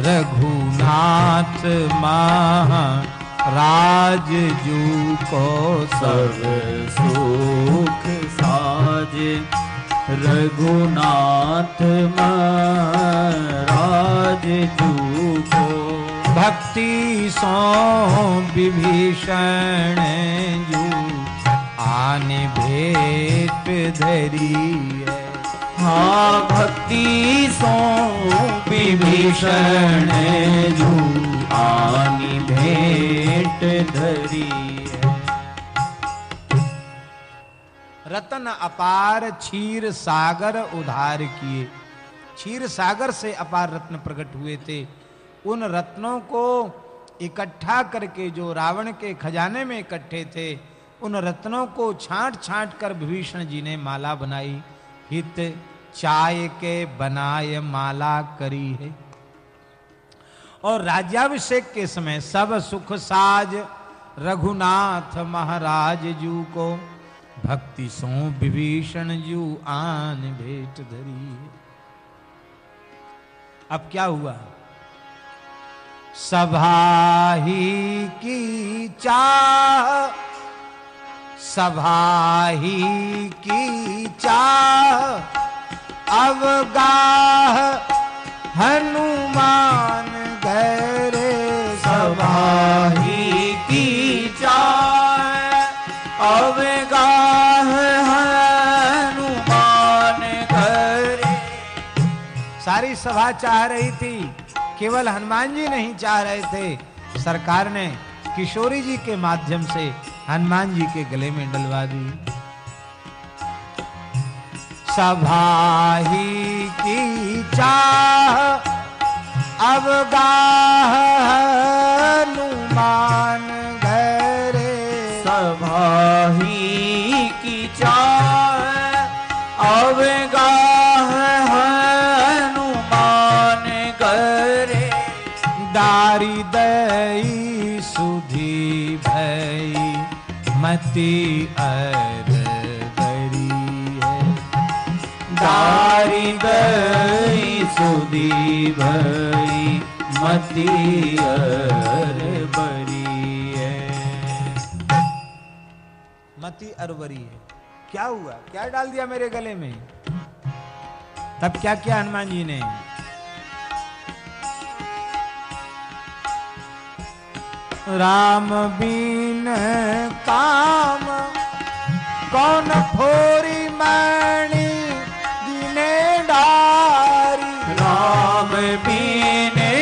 रघुनाथ महा राज जू को सब सुख साज रघुनाथ महाराज जू भक्ति सो विभीषण जू। आने भेंट धरी हाँ भक्ति सो विभीषण जू। आनी भेंट धरी रतन अपार क्षीर सागर उधार किए। क्षीर सागर से अपार रत्न प्रकट हुए थे। उन रत्नों को इकट्ठा करके जो रावण के खजाने में इकट्ठे थे, उन रत्नों को छांट छांट कर विभीषण जी ने माला बनाई। हित चाय के बनाए माला करी है। और राज्याभिषेक के समय सब सुख साज रघुनाथ महाराज जू को भक्ति सो विभीषण जू आन भेंट धरी। अब क्या हुआ? सभा ही की चाह, सभा ही की चाह, अवगाह हनुमान गरे सारी सभा चाह रही थी, केवल हनुमान जी नहीं चाह रहे थे। सरकार ने किशोरी जी के माध्यम से हनुमान जी के गले में डलवा दी। सभा ही की चाह, अवगाह हनुमान घरे। सभाही मति अर गरी है। दारी गई, सुदी भई, मती अर बरी है। मति अरवरी है। क्या हुआ? क्या डाल दिया मेरे गले में? तब क्या किया हनुमान जी ने? राम बीन काम कौन फोरी मणि दिने डारी राम बीने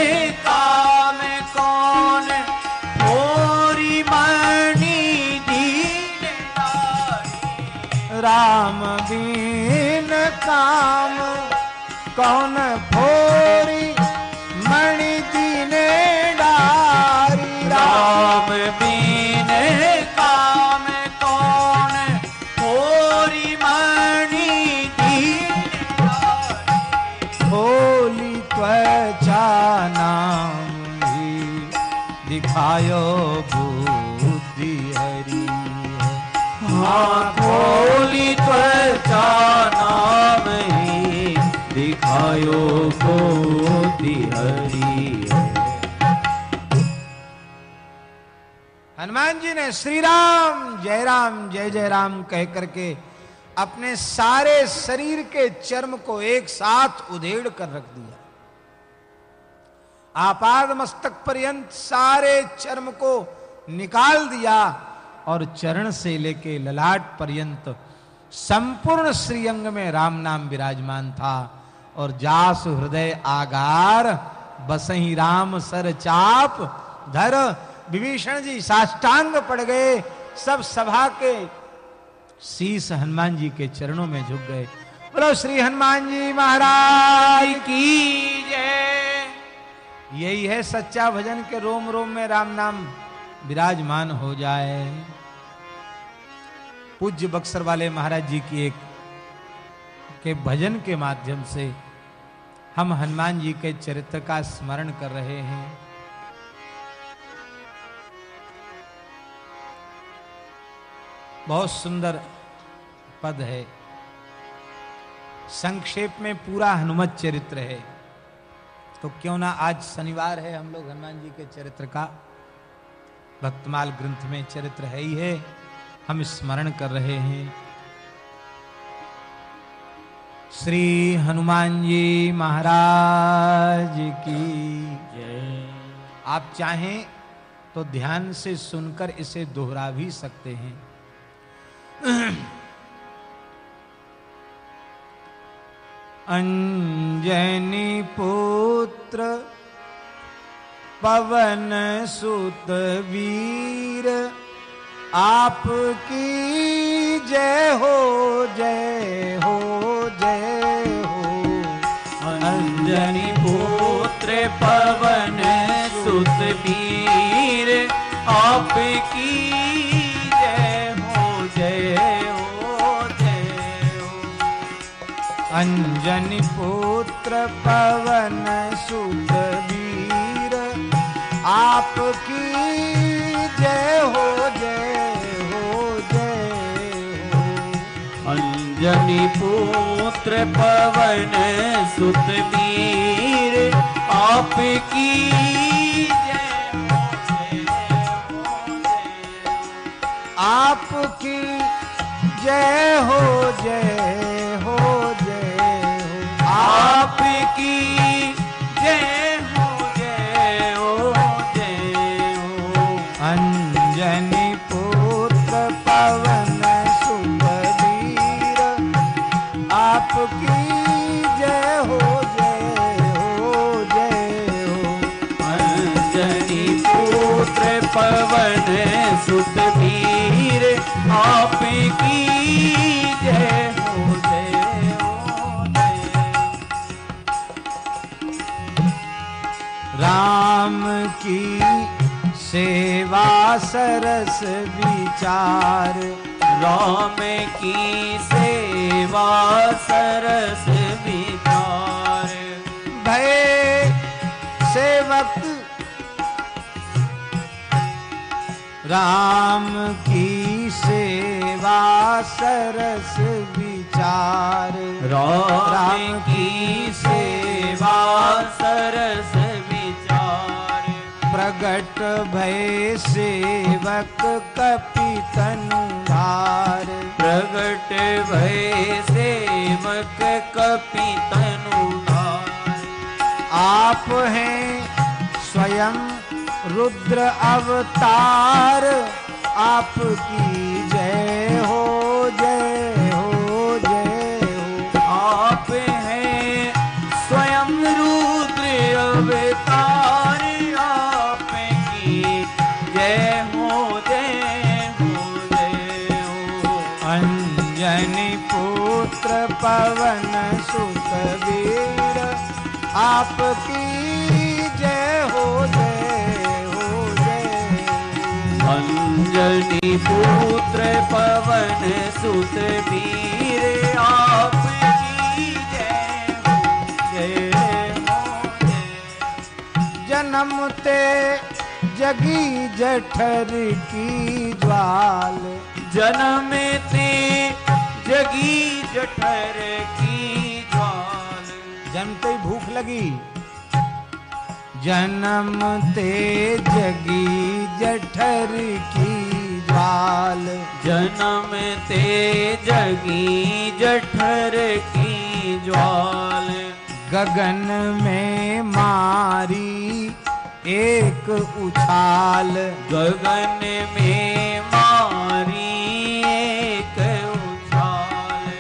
काम कौन होरी मणि दीन नारी। राम बीन काम कौन दिखायो बुद्धि हरी हाँ। खोली त्वचा नाम ही दिखायो को हरी हनुमान जी ने श्री राम जय राम जय जय राम कह करके अपने सारे शरीर के चर्म को एक साथ उधेड़ कर रख दिया। आपाद मस्तक पर्यंत सारे चर्म को निकाल दिया और चरण से लेके ललाट पर्यंत संपूर्ण श्रीअंग में राम नाम विराजमान था और जास हृदय आगार, बसही राम सर चाप, धर, विभीषण जी साष्टांग पड़ गए। सब सभा के शीस हनुमान जी के चरणों में झुक गए। बोलो श्री हनुमान जी महाराज की जय। यही है सच्चा भजन के रोम रोम में राम नाम विराजमान हो जाए। पूज्य बक्सर वाले महाराज जी की एक के भजन के माध्यम से हम हनुमान जी के चरित्र का स्मरण कर रहे हैं। बहुत सुंदर पद है। संक्षेप में पूरा हनुमत चरित्र है। तो क्यों ना आज शनिवार है, हम लोग हनुमान जी के चरित्र का भक्तमाल ग्रंथ में चरित्र है ही है। हम स्मरण कर रहे हैं। श्री हनुमान जी महाराज की। आप चाहें तो ध्यान से सुनकर इसे दोहरा भी सकते हैं। अंजनी पुत्र, पवन सुत वीर, आपकी जय हो जय हो जय हो। अंजनी पुत्र, पवन सुत वीर, आपकी अंजनी पुत्र पवन सुत वीर आपकी जय हो जय हो जय। हो अंजनी पुत्र पवन सुत वीर आपकी जय हो जय हो जय। आपकी जय हो जय हो आपकी जय हो जय राम की सेवा सरस विचार। राम की सेवा सरस विचार। भय सेवक राम की सेवा सरस विचार। राम की सेवा सरस प्रगट भय सेवक कपितनुधार प्रगट भय सेवक कपि भार आप हैं स्वयं रुद्र अवतार, आपकी आपकी जय हो जय हो जय। अंजनी पुत्र पवन सुत वीर आपकी जय हो जय। हो जय जन्मते जगी जठर की ज्वाल। जनमते जगी जठर की जन्मते ही भूख लगी। जन्मते जगी जठर की ज्वाल। जनमते जगी जठर की ज्वाल। गगन में मारी एक उछाल। गगन में मारी एक उछाल।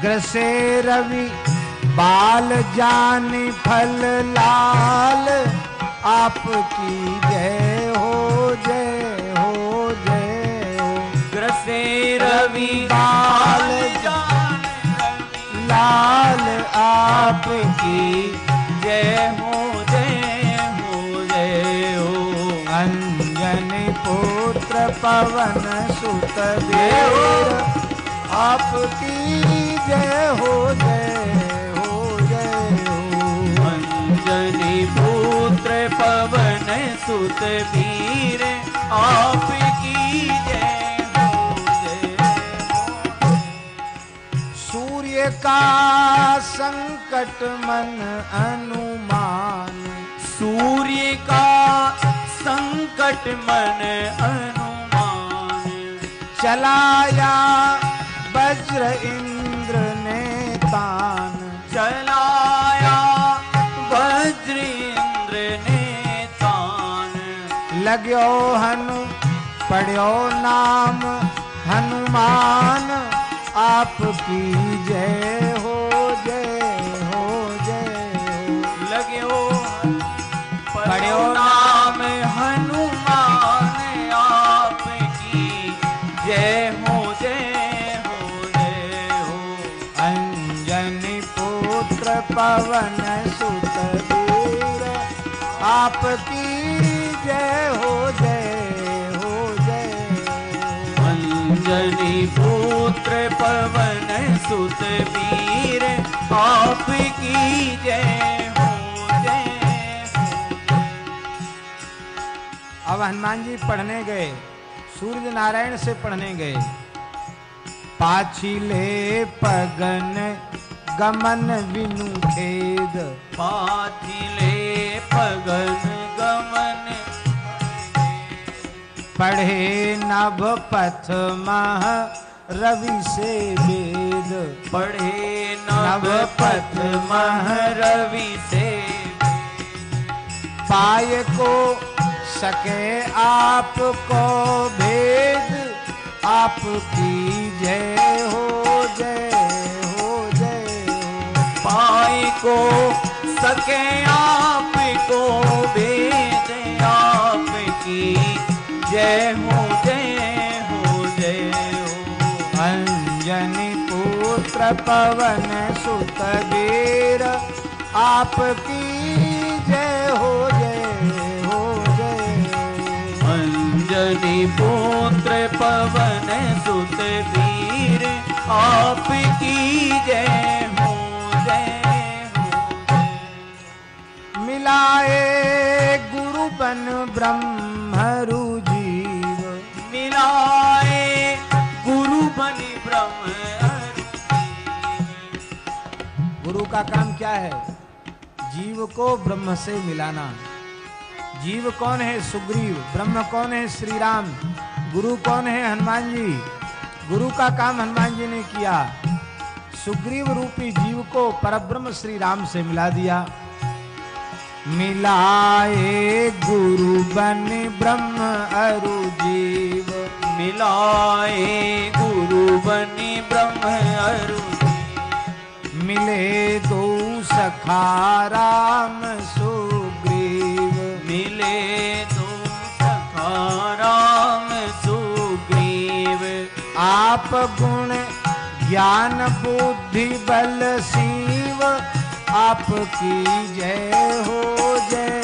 ग्रसे रवि बाल जान फल लाल आपकी जय हो जय हो जय। हो ग्रसे रवि बाल जान लाल आपकी जय हो जय हो जय हो। अंजन पुत्र पवन सुत देव आपकी जय हो जय सुत वीर आपकी जय सूर्य का संकट मन अनुमान। सूर्य का संकट मन अनुमान। चलाया वज्र इंद्र ने तान। चलाया लॻियो हनु पढ़ो नाम हनुमान आपकी जय हो जय हो जय हो। लॻियो नाम हनुमान आपकी जय हो जय हो जय हो। अंजन पुत्र पवन सुत आपकी अंजनी पुत्र पवन सुत वीर आपकी जय जय अब हनुमान जी पढ़ने गए, सूर्य नारायण से पढ़ने गए। पाछिले पगन गमन विनु खेद पाथिले पगन पढ़े नभ पथ मह रवि से वेद। पढ़े नव पथ मह रवि से पाय को सके आपको भेद। आपकी जय हो जय हो जय पाई को सके आपको पवन सुत वीर आपकी जय हो जय हो जय। अंजनी पुत्र पवन सुत वीर आपकी जय हो जय हो मिलाए गुरु बन ब्रह्मरु गुरु का काम क्या है? जीव को ब्रह्म से मिलाना। जीव कौन है सुग्रीव? ब्रह्म कौन है श्री राम गुरु कौन है हनुमान जी? गुरु का काम हनुमान जी ने किया। सुग्रीव रूपी जीव को परब्रह्म श्री राम से मिला दिया। मिलाए गुरु बन ब्रह्म अरु जीव मिलाए गुरु बनि ब्रह्म अरु मिले दो सखा राम सुग्रीव। मिले दो सखा राम सुग्रीव। आप गुण ज्ञान बुद्धि बल शिव आपकी जय हो जय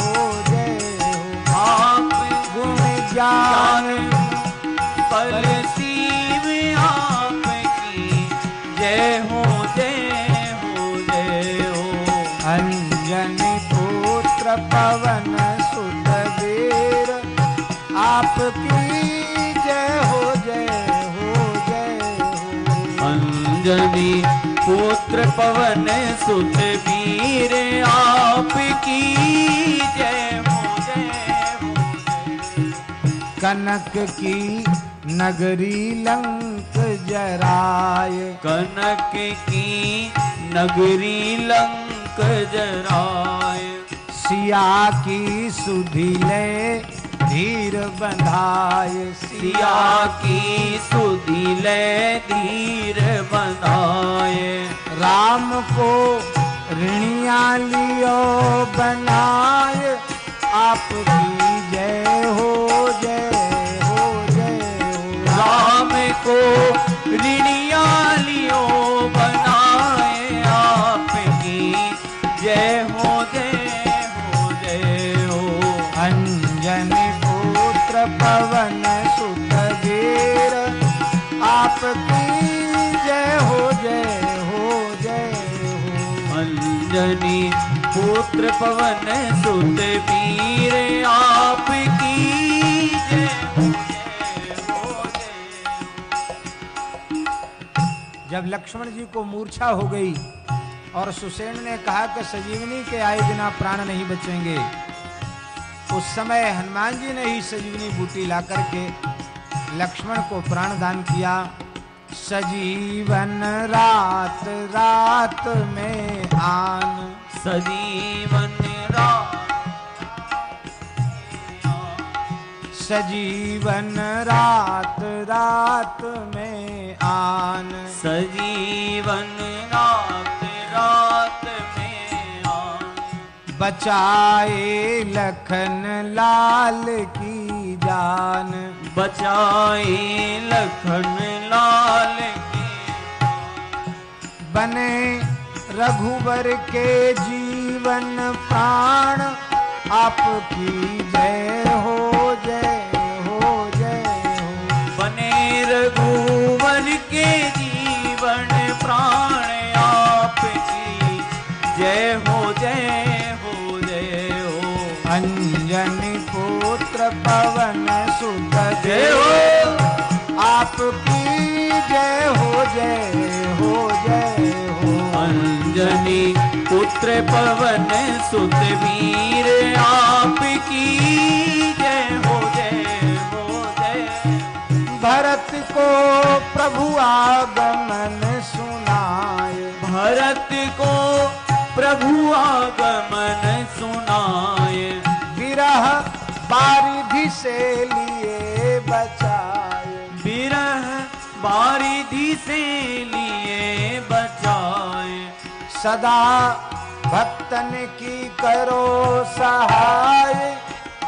हो जय हो। आप गुण ज्ञान पवन सुत वीर। आपकी जय हो जय हो जय हो। अंजनी पुत्र पवन सुत वीर आपकी जय हो जय हो जय कनक की नगरी लंक जराय कनक की नगरी लंक जराय सिया की सुधिले धीर बंधाय सिया की सुधिले धीर बनाए राम को ऋणिया लियो बनाय आपकी जय हो जय हो, जय राम को ऋणिया पुत्र पवन सुत वीर आपकी जब लक्ष्मण जी को मूर्छा हो गई और सुसेन ने कहा कि सजीवनी के आए बिना प्राण नहीं बचेंगे, उस समय हनुमान जी ने ही सजीवनी बूटी ला करके लक्ष्मण को प्राण दान किया। सजीवन रात रात में आन सजीवन रात सजीवन रात रात में आन। सजीवन रात रात में आन। बचाए लखन लाल की जान। बचाए लखन लाल की बने रघुवर के जीवन प्राण आपकी जय हो जय हो जय हो। बने रघुवर के जीवन प्राण आपकी जय हो जय हो जय हो। अंजन पुत्र पवन सुत जय हो। आपकी जय हो जय हो जय हो। अंजनी पुत्र पवन सुत वीर आपकी जय हो जय हो जय। भरत को प्रभु आगमन सुनाए। भरत को प्रभु आगमन सुनाए। विरह बारिधि से लिए बचाए। विरह बारिधि से लिए बचाए। सदा भक्तन की करो सहाय।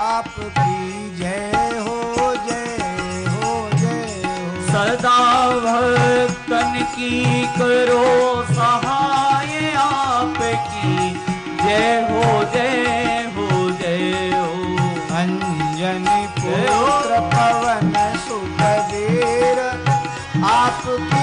आपकी जय हो जय हो जय हो। सदा भक्तन की करो सहाय। आपकी जय हो जय हो जय हो। अंजनी पुत्र पवन सुखदेर आपकी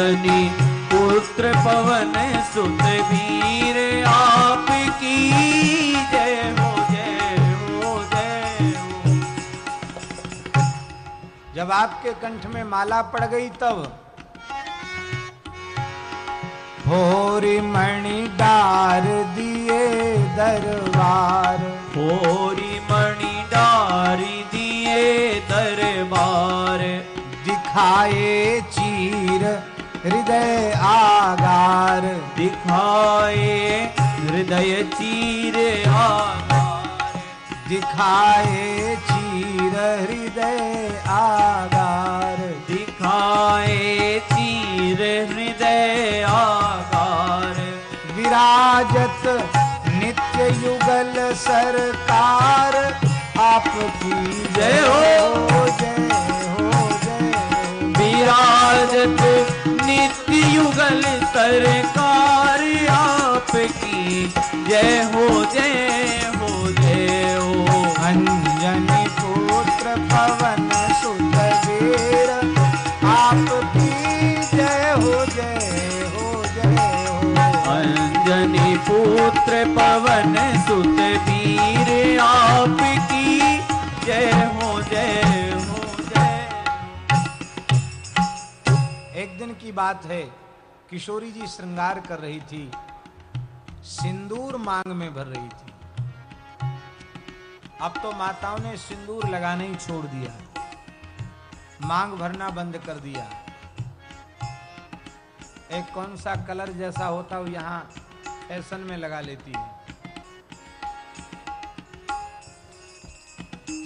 अंजनी पुत्र पवन सुत वीर आपकी जय हो जय हो जय हो। जब आपके कंठ में माला पड़ गई तब भोरी मणि डार दिए दरबार। होरी मणि डारी दिए दरबार। दिखाए चीर हृदय आगार दिखाए, हृदय चीर आकार दिखाए, चीर हृदय आगार दिखाए, चीर हृदय आगार विराजत नित्य युगल सरकार, आपकी जय हो। जय हो, जय विराजत युगल सरकार आपकी। जय हो जय हो जय हो। अंजन पुत्र पवन सुत वीर, आपकी जय हो जय हो जय हो। अंजनी पुत्र पवन सुत वीर, आपकी की बात है, किशोरी जी श्रृंगार कर रही थी, सिंदूर मांग में भर रही थी। अब तो माताओं ने सिंदूर लगाना ही छोड़ दिया, मांग भरना बंद कर दिया। एक कौन सा कलर जैसा होता वो यहाँ फ़ैशन में लगा लेती है।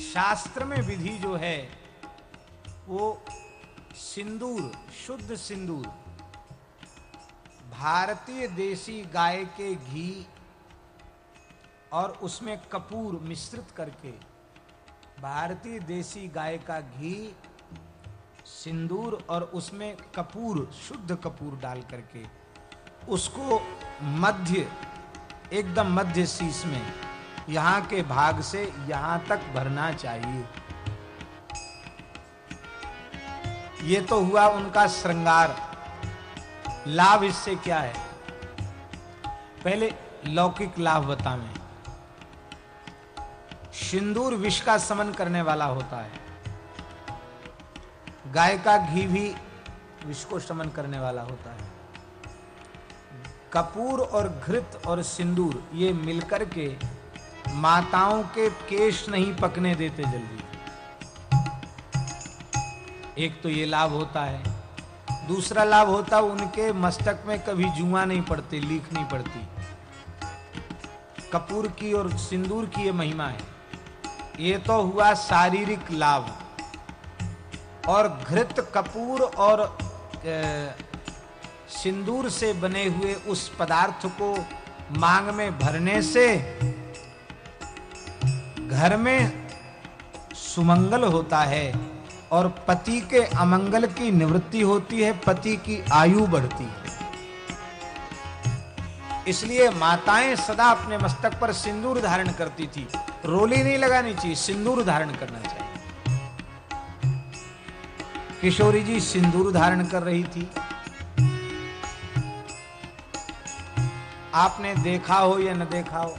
शास्त्र में विधि जो है, वो सिंदूर, शुद्ध सिंदूर। भारतीय देसी गाय के घी और उसमें कपूर मिश्रित करके भारतीय देसी गाय का घी, सिंदूर और उसमें कपूर, शुद्ध कपूर डाल करके उसको मध्य, एकदम मध्य शीश में यहाँ के भाग से यहाँ तक भरना चाहिए। ये तो हुआ उनका श्रृंगार। लाभ इससे क्या है? पहले लौकिक लाभ बतावें सिंदूर विष का समन करने वाला होता है। गाय का घी भी विष को शमन करने वाला होता है। कपूर और घृत और सिंदूर ये मिलकर के माताओं के केश नहीं पकने देते जल्दी। एक तो ये लाभ होता है। दूसरा लाभ होता उनके मस्तक में कभी जुआ नहीं पड़ती लीख नहीं पड़ती। कपूर की और सिंदूर की ये महिमा है। ये तो हुआ शारीरिक लाभ। और घृत कपूर और अ, सिंदूर से बने हुए उस पदार्थ को मांग में भरने से घर में सुमंगल होता है। और पति के अमंगल की निवृत्ति होती है, पति की आयु बढ़ती है। इसलिए माताएँ सदा अपने मस्तक पर सिंदूर धारण करती थी। रोली नहीं लगानी चाहिए, सिंदूर धारण करना चाहिए। किशोरी जी सिंदूर धारण कर रही थी। आपने देखा हो या न देखा हो,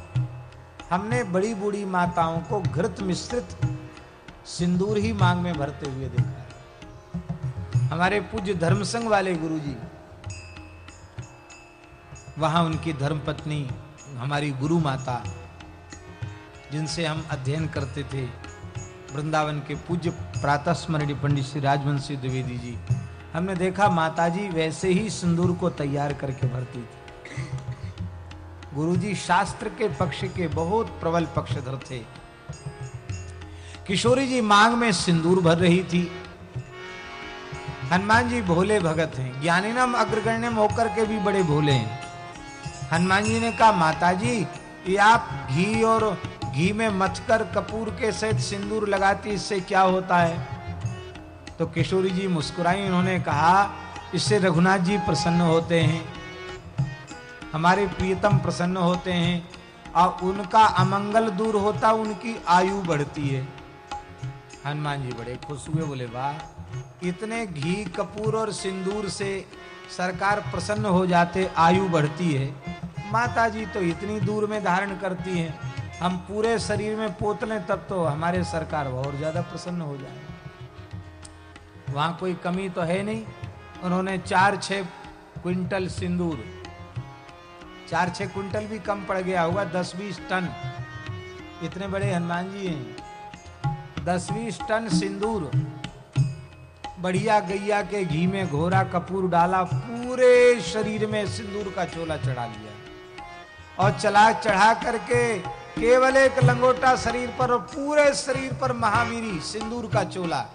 हमने बड़ी बूढ़ी माताओं को घृत मिश्रित सिंदूर ही मांग में भरते हुए देखा हमारे पूज्य धर्म संघ वाले गुरुजी, वहाँ उनकी धर्म पत्नी हमारी गुरु माता, जिनसे हम अध्ययन करते थे, वृंदावन के पूज्य प्रातः स्मरणीय पंडित श्री राजवंशी द्विवेदी जी, हमने देखा माताजी वैसे ही सिंदूर को तैयार करके भरती थी। गुरुजी शास्त्र के पक्ष के बहुत प्रबल पक्षधर थे। किशोरी जी, मांग में सिंदूर भर रही थी। हनुमान जी भोले भगत हैं। ज्ञानीनम अग्रगण्य होकर के भी बड़े भोले हैं। हनुमान जी ने कहा माता जी ये आप घी और घी में मथकर कपूर के सहित सिंदूर लगाती, इससे क्या होता है? तो किशोरी जी मुस्कुराई। उन्होंने कहा, इससे रघुनाथ जी प्रसन्न होते हैं। हमारे प्रियतम प्रसन्न होते हैं। और उनका अमंगल दूर होता, उनकी आयु बढ़ती है। हनुमान जी बड़े खुश हुए, बोले, वाह, इतने घी, कपूर और सिंदूर से सरकार प्रसन्न हो जाते, आयु बढ़ती है। माता जी तो इतनी दूर में धारण करती हैं। हम पूरे शरीर में पोत लें तब तो हमारे सरकार और ज़्यादा प्रसन्न हो जाए। वहाँ कोई कमी तो है नहीं। उन्होंने चार, छह क्विंटल सिंदूर, चार, छह क्विंटल भी कम पड़ गया हुआ दस, बीस टन। इतने बड़े हनुमान जी हैं। दस बीस टन सिंदूर। बढ़िया गैया के घी में घोरा कपूर डाला, पूरे शरीर में सिंदूर का चोला चढ़ा लिया। और चला चढ़ा करके केवल एक लंगोटा शरीर पर और पूरे शरीर पर महावीरी सिंदूर का चोला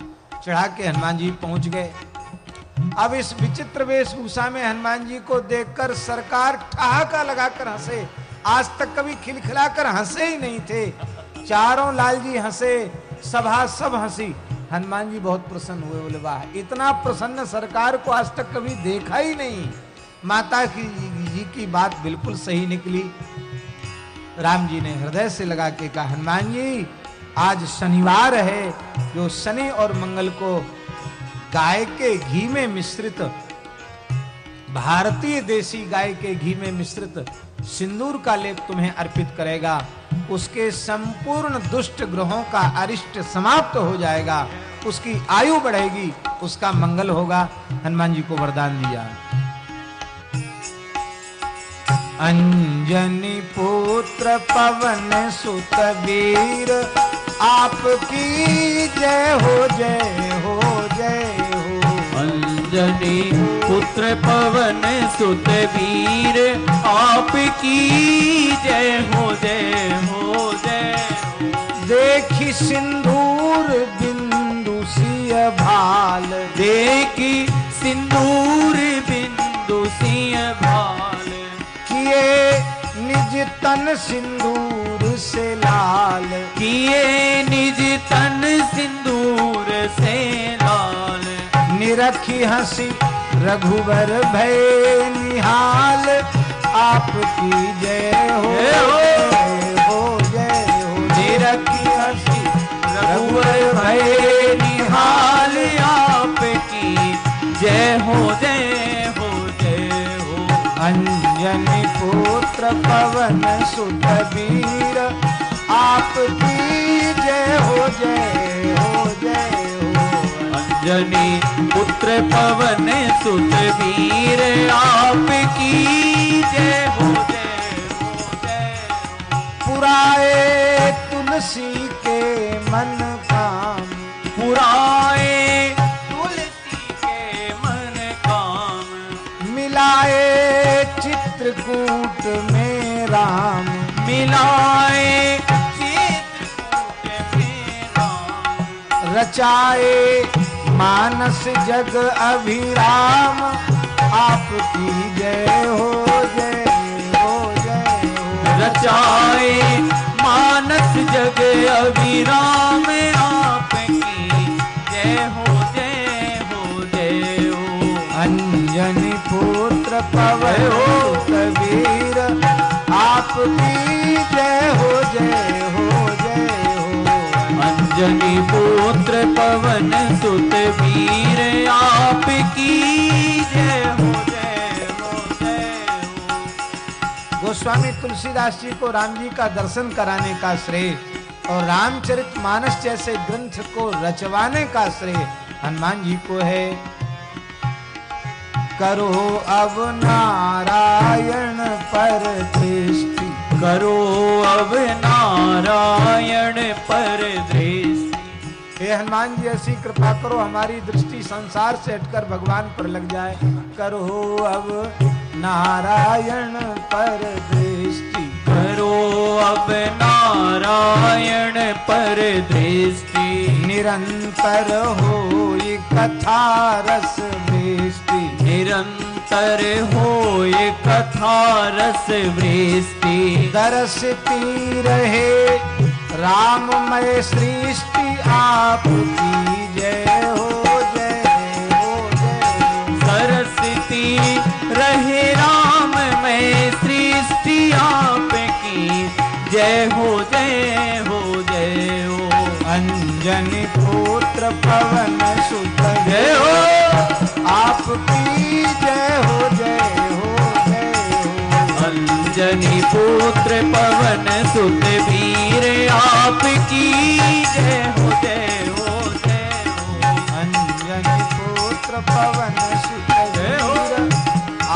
चढ़ा के हनुमान जी पहुँच गए। अब इस विचित्र वेशभूषा में हनुमान जी को देखकर सरकार ठहाका लगाकर हंसे। आज तक कभी खिलखिलाकर हंसे ही नहीं थे। चारों लाल जी हंसे सभा, सब हँसी। हनुमान जी बहुत प्रसन्न हुए, बोले, वाह, इतना प्रसन्न सरकार को आज तक कभी देखा ही नहीं। माता की, जी की बात बिल्कुल सही निकली। राम जी ने हृदय से लगा के कहा, हनुमान जी, आज शनिवार है, जो शनि और मंगल को गाय के घी में मिश्रित भारतीय देसी गाय के घी में मिश्रित सिंदूर का लेप तुम्हें अर्पित करेगा। उसके संपूर्ण दुष्ट ग्रहों का अरिष्ट समाप्त हो जाएगा। उसकी आयु बढ़ेगी, उसका मंगल होगा। हनुमान जी को वरदान दिया। अंजनी पुत्र पवन सुत वीर, आपकी जय हो जय हो जय हो। अंजनी पुत्र पवन सुत वीर। आपकी जय हो जय हो जय देखी सिंदूर बिंदु सिय भाल। देखी सिंदूर बिंदु सिंह भाल। किए निज तन सिंदूर से लाल। किए निज तन सिंदूर से निरखी हँसी रघुबर भय निहाल आपकी जय हो जय हो। जय हो निरखी हँसी रघुवर भय निहाल आपकी जय हो जय हो जय हो। अंजनी पुत्र पवन सुत वीर आपकी जय हो जय हो जय अंजनी पुत्र पवन सुत वीर आपकी जय हो जय हो जय पुराए तुलसी के मन काम। पुराए तुलसी के मन काम। मिलाए चित्रकूट में राम। मिलाए चित्रकूट में राम। रचाए मानस जग अभिराम आपकी जय हो जय हो जय रचाए मानस जग अभिराम पवन सुत वीर आपकी जय हो जय हो जय हो। गोस्वामी तुलसीदास जी को राम जी का दर्शन कराने का श्रेय और रामचरित मानस जैसे ग्रंथ को रचवाने का श्रेय हनुमान जी को है। करो अब नारायण पर दृष्टि। करो अब नारायण पर दृष्टि। हे हनुमान जी ऐसी कृपा करो हमारी दृष्टि संसार से हटकर भगवान पर लग जाए। करो अब नारायण पर दृष्टि। करो अब नारायण पर दृष्टि। निरंतर हो ये कथा रस वृष्टि। निरंतर हो ये कथा रस वृष्टि। दरसती रहे राममय सृष्टि आपकी जय हो जय हो जय। सरस्वती, रहे राम में सृष्टि आपकी जय हो जय हो जय हो। अंजन पुत्र पवन सुत जय हो। आपकी जय हो जय हो जय हो। अंजनी पुत्र पवन सुत वीर आपकी जय हो जय हो जय हो। अंजनी पुत्र पवन सुत जय हो।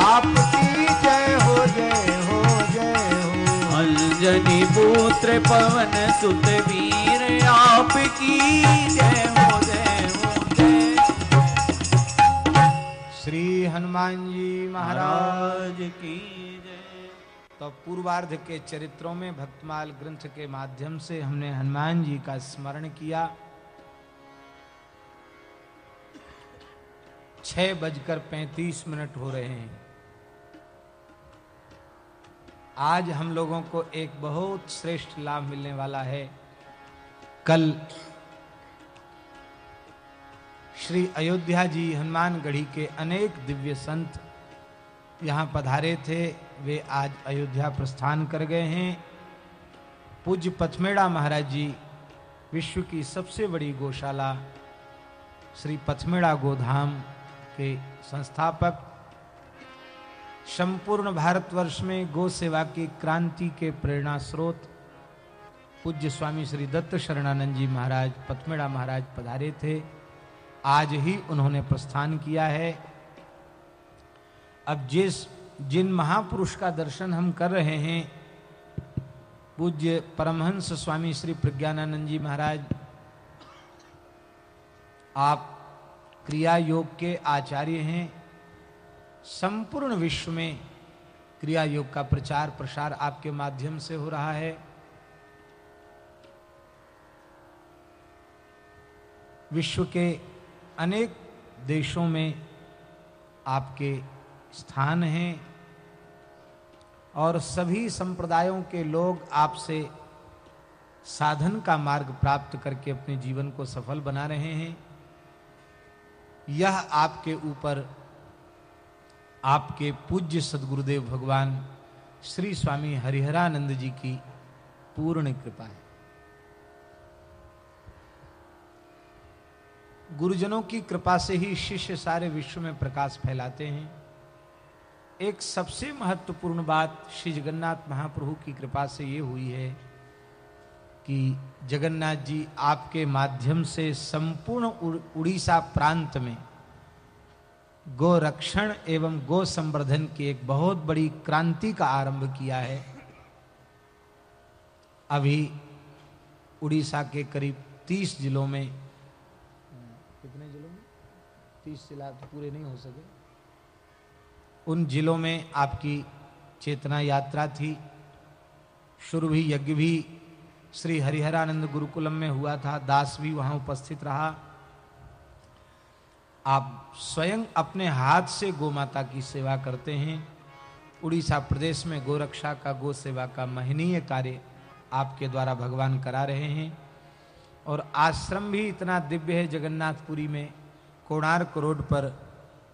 आपकी जय हो जय हो जय हो। अंजनी पुत्र पवन सुत वीर आपकी जय हो जय हो, जय श्री हनुमान जी महाराज की जय। तो पूर्वार्ध के चरित्रों में भक्तमाल ग्रंथ के माध्यम से हमने हनुमान जी का स्मरण किया। छह बजकर पैंतीस मिनट हो रहे हैं। आज हम लोगों को एक बहुत श्रेष्ठ लाभ मिलने वाला है। कल श्री अयोध्या जी हनुमानगढ़ी के अनेक दिव्य संत यहाँ पधारे थे, वे आज अयोध्या प्रस्थान कर गए हैं। पूज्य पथमेड़ा महाराज जी, विश्व की सबसे बड़ी गौशाला, श्री पथमेड़ा गोधाम के संस्थापक, संपूर्ण भारतवर्ष में गो सेवा की क्रांति के प्रेरणा स्रोत, पूज्य स्वामी श्री दत्त शरणानंद जी महाराज, पथमेड़ा महाराज पधारे थे। आज ही उन्होंने प्रस्थान किया है। अब जिस, जिन महापुरुष का दर्शन हम कर रहे हैं, पूज्य परमहंस स्वामी श्री प्रज्ञानानंद जी महाराज, आप क्रिया योग के आचार्य हैं, संपूर्ण विश्व में क्रिया योग का प्रचार प्रसार आपके माध्यम से हो रहा है। विश्व के अनेक देशों में आपके स्थान हैं और सभी संप्रदायों के लोग आपसे साधन का मार्ग प्राप्त करके अपने जीवन को सफल बना रहे हैं। यह आपके ऊपर आपके पूज्य सदगुरुदेव भगवान श्री स्वामी हरिहरानंद जी की पूर्ण कृपा है। गुरुजनों की कृपा से ही शिष्य सारे विश्व में प्रकाश फैलाते हैं। एक सबसे महत्वपूर्ण बात श्री जगन्नाथ महाप्रभु की कृपा से ये हुई है कि जगन्नाथ जी आपके माध्यम से संपूर्ण उड़ीसा प्रांत में गो रक्षण एवं गो संवर्धन की एक बहुत बड़ी क्रांति का आरंभ किया है। अभी उड़ीसा के करीब तीस जिलों में, कितने जिलों में? तीस जिला तो पूरे नहीं हो सके। उन जिलों में आपकी चेतना यात्रा थी। शुरू भी, यज्ञ भी श्री हरिहरानंद गुरुकुलम में हुआ था। दास भी वहाँ उपस्थित रहा। आप स्वयं अपने हाथ से गो माता की सेवा करते हैं। उड़ीसा प्रदेश में गोरक्षा का, गो सेवा का महनीय कार्य आपके द्वारा भगवान करा रहे हैं। और आश्रम भी इतना दिव्य है जगन्नाथपुरी में। कोणार्क रोड पर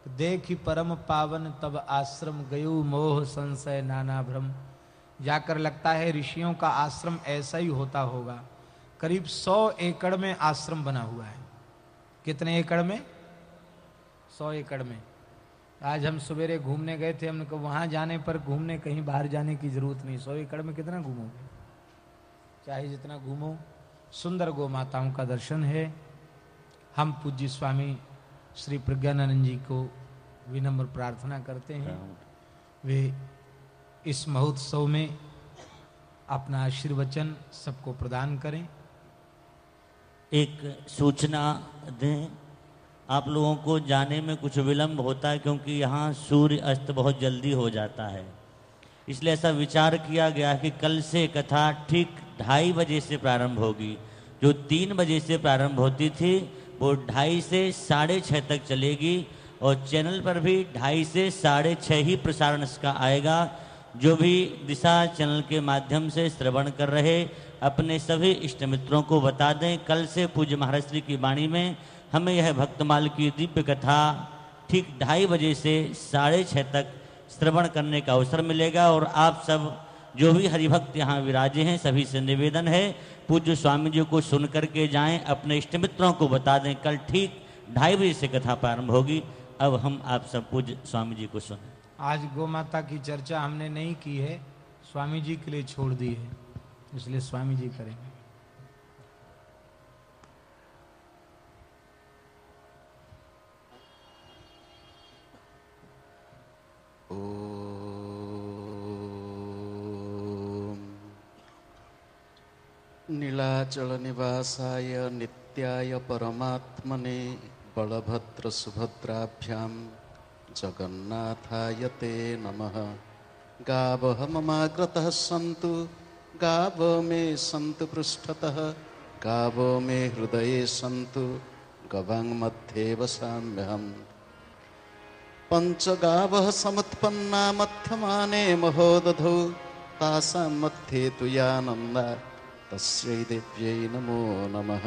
देखी परम पावन, तब आश्रम गयो मोह संशय नाना भ्रम। जाकर लगता है ऋषियों का आश्रम ऐसा ही होता होगा। करीब सौ एकड़ में आश्रम बना हुआ है। कितने एकड़ में? सौ एकड़ में। आज हम सवेरे घूमने गए थे, हमने कहा वहाँ जाने पर घूमने, कहीं बाहर जाने की ज़रूरत नहीं। सौ एकड़ में कितना घूमोगे? चाहे जितना घूमो। सुंदर गो माताओं का दर्शन है। हम पूज्य स्वामी श्री प्रज्ञानंद जी को विनम्र प्रार्थना करते हैं। वे इस महोत्सव में अपना आशीर्वचन सबको प्रदान करें। एक सूचना दें आप लोगों को जाने में कुछ विलंब होता है क्योंकि यहाँ सूर्य अस्त बहुत जल्दी हो जाता है। इसलिए ऐसा विचार किया गया कि कल से कथा ठीक ढाई बजे से प्रारंभ होगी। जो तीन बजे से प्रारंभ होती थी वो ढाई से साढ़े छः तक चलेगी और चैनल पर भी ढाई से साढ़े छः ही प्रसारण इसका आएगा। जो भी दिशा चैनल के माध्यम से श्रवण कर रहे, अपने सभी इष्ट मित्रों को बता दें, कल से पूज्य महाराज श्री की वाणी में हमें यह भक्तमाल की दिव्य कथा ठीक ढाई बजे से साढ़े छः तक श्रवण करने का अवसर मिलेगा। और आप सब जो भी हरिभक्त यहाँ विराजे हैं, सभी से निवेदन है पूज्य स्वामी जी को सुन करके जाएँ अपने इष्ट मित्रों को बता दें कल ठीक ढाई बजे से कथा प्रारंभ होगी। अब हम आप सब पूज्य स्वामी जी को सुने। आज गौ माता की चर्चा हमने नहीं की है स्वामी जी के लिए छोड़ दी है इसलिए स्वामी जी करेंगे नीलाचलनिवासाय नित्याय परमात्मने बलभद्रसुभद्राभ्यां जगन्नाथाय ते नमः। गावः ममाग्रतः सन्तु गाव मे सन्तु पृष्ठतः गाव मे हृदये सन्तु गवाङ्मध्ये वसाम्यहम् पञ्चगावः समुत्पन्ना मध्यमाने महोदधौ तासां मध्ये तु यानन्दा तस्यै देव्यै नमो नमः